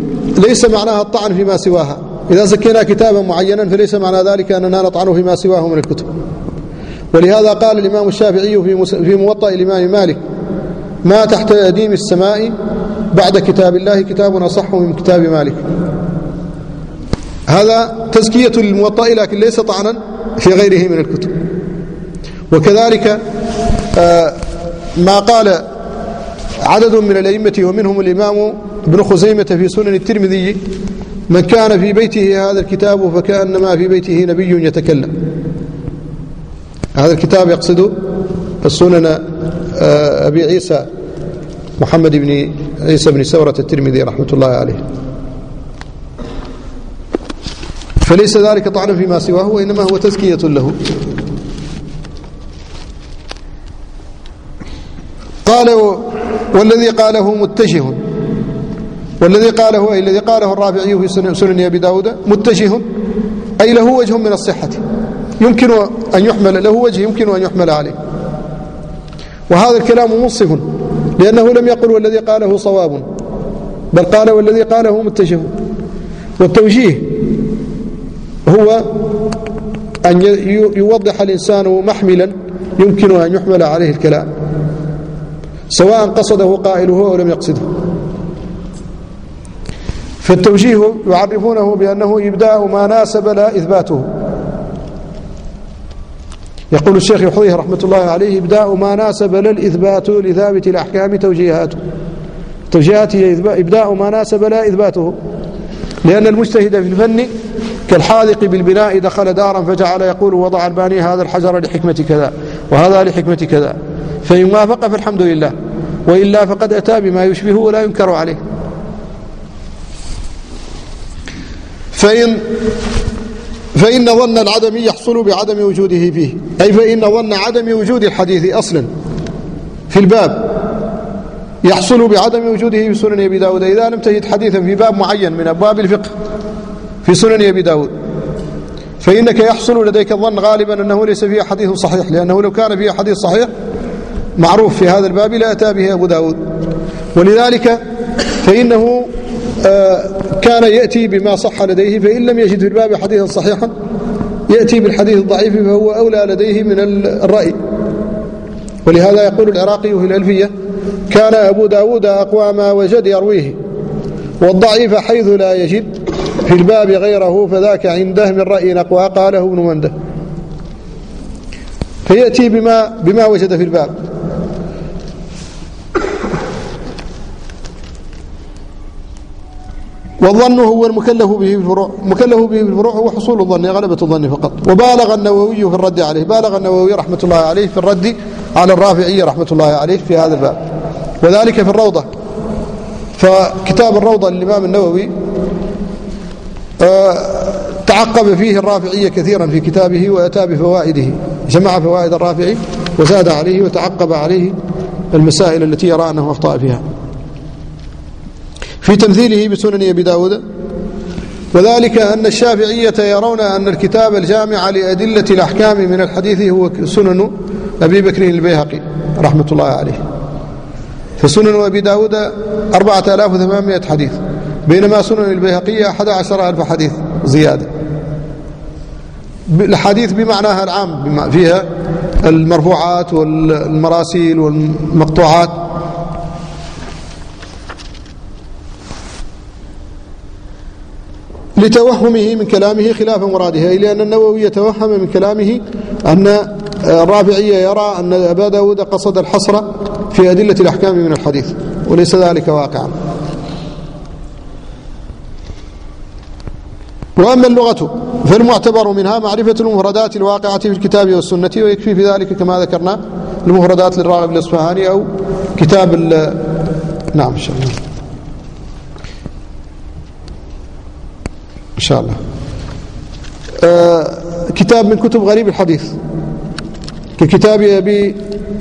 ليس معناها الطعن فيما سواها. إذا زكينا كتابا معينا فليس معنى ذلك أننا نطعن فيما سواه من الكتب. ولهذا قال الإمام الشافعي في موطأ الإمام مالك ما تحت أديم السماء بعد كتاب الله كتاب أصح من كتاب مالك. هذا تزكية للموطأ لكن ليس طعنا في غيره من الكتب. وكذلك آه، ما قال عدد من الأئمة ومنهم الإمام ابن خزيمة في سنن الترمذي من كان في بيته هذا الكتاب فكأنما في بيته نبي يتكلم. هذا الكتاب يقصد السنن أبي عيسى محمد بن عيسى بن سورة الترمذي رحمة الله عليه. فليس ذلك طعنا فيما سواه وإنما هو تزكية له. قال والذي قاله متجه. والذي قاله أي الذي قاله الرافعي في سنن أبي داود متجه. أي له وجه من الصحة. يمكن أن يحمل له وجه يمكن أن يحمل عليه. وهذا الكلام منصف لأنه لم يقل والذي قاله صواب بل قال والذي قاله متجه. والتوجيه هو أن يوضح الإنسان محملا يمكن أن يحمل عليه الكلام سواء قصده قائله أو لم يقصده. فالتوجيه يعرفونه بأنه إبداء ما ناسب لا إثباته. يقول الشيخ يحضيه رحمة الله عليه إبداء ما ناسب لا الإثبات لثابت الأحكام توجيهاته. توجيهات هي إبداء ما ناسب لا إثباته. لأن المجتهد في الفن كالحاذق بالبناء دخل دارا فجعل يقول وضع الباني هذا الحجر لحكمة كذا وهذا لحكمة كذا. فإن وافق فالحمد لله وإلا فقد أتى بما يشبه ولا ينكر عليه. فإن فإن ظن العدم يحصل بعدم وجوده فيه. أي فإن ظن عدم وجود الحديث أصلا. في الباب. يحصل بعدم وجوده في سنن أبي داود. إذا لم تجد حديثا في باب معين من أبواب الفقه في سنن أبي داود. فإنك يحصل لديك الظن غالبا أنه ليس فيه حديث صحيح. لأنه لو كان فيه حديث صحيح معروف في هذا الباب لا أتى به أبو داود. ولذلك فإنه كان يأتي بما صح لديه فإن لم يجد في الباب حديثا صحيحا يأتي بالحديث الضعيف فهو أولى لديه من الرأي. ولهذا يقول العراقي في الألفية كان أبو داود أقوى ما وجد يرويه. والضعيف حيث لا يجد في الباب غيره فذاك عنده من رأي أقوى قاله ابن منده. فيأتي بما, بما وجد في الباب. والظن هو المكلف به في الفروع مكلف به في الفروع هو حصول الظن غلبة الظن فقط. وبالغ النووي في الرد عليه بالغ النووي رحمة الله عليه في الرد على الرافعية رحمة الله عليه في هذا الباب. وذلك في الروضة. فكتاب الروضة للإمام النووي آه، تعقب فيه الرافعية كثيرا في كتابه وأتى بفوائده. جمع فوائد الرافعي وزاد عليه وتعقب عليه المسائل التي يرى أنه أخطأ فيها. في تمثيله بسنن أبي داود. وذلك أن الشافعية يرون أن الكتاب الجامع لأدلة الأحكام من الحديث هو سنن أبي بكر البيهقي رحمة الله عليه. فسنن أبي داود أربعة آلاف وثمانمائة حديث بينما سنن عشر ألف حديث زيادة. الحديث بمعناها العام فيها المرفوعات والمراسيل والمقطوعات. لتوهمه من كلامه خلاف مراده أي لأن النووي يتوهم من كلامه أن الرافعية يرى أن أبا داود قصد الحصر في أدلة الأحكام من الحديث وليس ذلك واقعا. وأما اللغة فالمعتبر منها معرفة المفردات الواقعة في الكتاب والسنة ويكفي في ذلك كما ذكرنا المفردات للراغب الأصفهاني أو كتاب نعم إن شاء الله. إن شاء الله. آه كتاب من كتب غريب الحديث. ككتاب أبي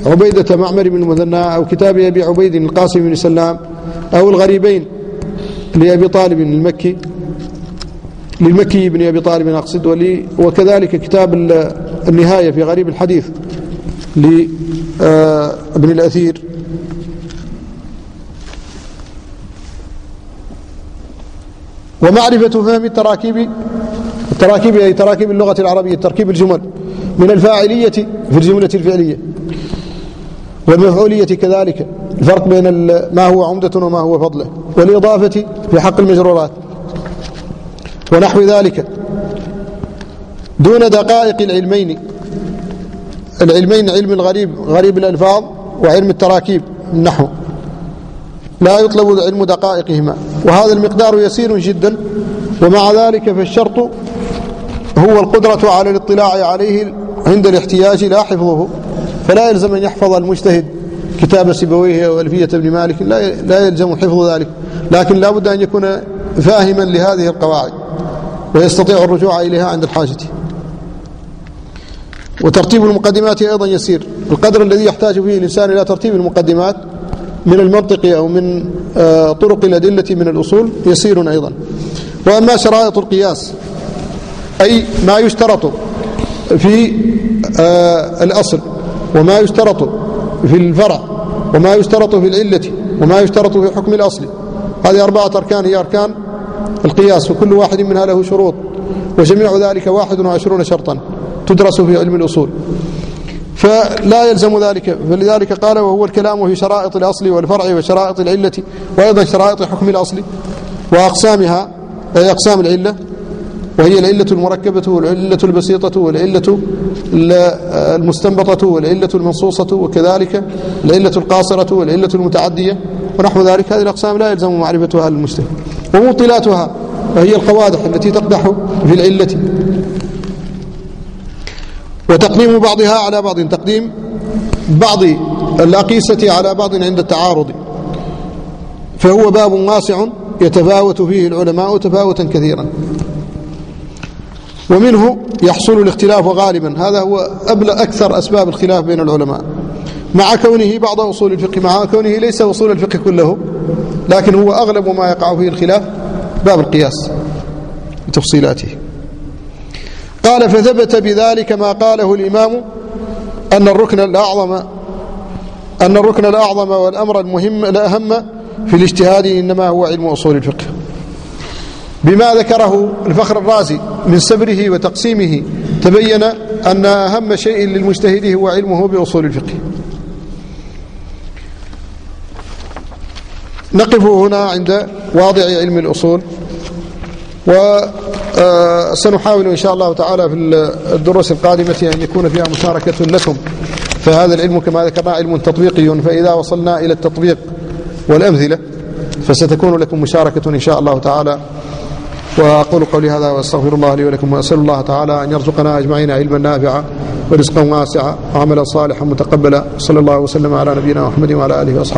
عبيدة معمر بن المثنى أو كتاب أبي عبيد القاسم بن سلام أو الغريبين لأبي طالب المكي للمكي بن أبي طالب أقصد ولي وكذلك كتاب النهاية في غريب الحديث لابن آه، الأثير. ومعرفة فهم التراكيب التراكيب أي تراكيب اللغة العربية تركيب الجمل من الفاعلية في الجملة الفعلية. والمفعولية كذلك الفرق بين ما هو عمدة وما هو فضله والإضافة في حق المجرورات. ونحو ذلك دون دقائق العلمين العلمين علم الغريب غريب الألفاظ وعلم التراكيب النحو لا يطلب علم دقائقهما وهذا المقدار يسير جدا ومع ذلك فالشرط هو القدرة على الاطلاع عليه عند الاحتياج لا حفظه فلا يلزم أن يحفظ المجتهد كتاب سيبويه أو ألفية ابن مالك لا لا يلزم حفظ ذلك لكن لا بد أن يكون فاهما لهذه القواعد ويستطيع الرجوع إليها عند الحاجة. وترتيب المقدمات أيضا يسير القدر الذي يحتاج فيه الإنسان إلى ترتيب المقدمات من المنطق أو من آه، طرق الأدلة من الأصول يسير أيضا. وأما شرائط القياس أي ما يشترط في آه، الأصل وما يشترط في الفرع وما يشترط في العلة وما يشترط في حكم الأصل. هذه أربعة أركان هي أركان القياس وكل واحد منها له شروط وجميع ذلك واحد وعشرون شرطا تدرس في علم الأصول. فلا يلزم ذلك. فلذلك قال وهو الكلام في شرائط الأصل والفرع وشرائط العلة وأيضا شرائط حكم الأصل وأقسامها أي أقسام العلة وهي العلة المركبة والعلة البسيطة والعلة المستنبطة والعلة المنصوصة وكذلك العلة القاصرة والعلة المتعدية ونحو ذلك. هذه الأقسام لا يلزم معرفتها للمجتهد ومبطلاتها وهي القوادح التي تقدح في العلة. وتقديم بعضها على بعض تقديم بعض الأقيسة على بعض عند التعارض. فهو باب واسع يتفاوت فيه العلماء تفاوتا كثيرا. ومنه يحصل الاختلاف غالبا. هذا هو أبلغ أكثر أسباب الخلاف بين العلماء. مع كونه بعض أصول الفقه مع كونه ليس أصول الفقه كله لكن هو أغلب ما يقع فيه الخلاف باب القياس بتفصيلاته. قال فثبت بذلك ما قاله الإمام أن الركن الأعظم أن الركن الأعظم والأمر المهم الأهم في الاجتهاد إنما هو علم أصول الفقه. بما ذكره الفخر الرازي من سبره وتقسيمه تبين أن أهم شيء للمجتهد هو علمه بأصول الفقه. نقف هنا عند واضع علم الأصول وسنحاول إن شاء الله تعالى في الدروس القادمة أن يكون فيها مشاركة لكم. فهذا العلم كما ذكرنا علم تطبيقي. فإذا وصلنا إلى التطبيق والأمثلة فستكون لكم مشاركة إن شاء الله تعالى. وأقول قولي هذا وأستغفر الله لي ولكم وأسأل الله تعالى أن يرزقنا أجمعين علما نافعا ورزقا واسعا وعملا صالحا متقبلا. صلى الله وسلم على نبينا محمد وعلى آله وأصحابه.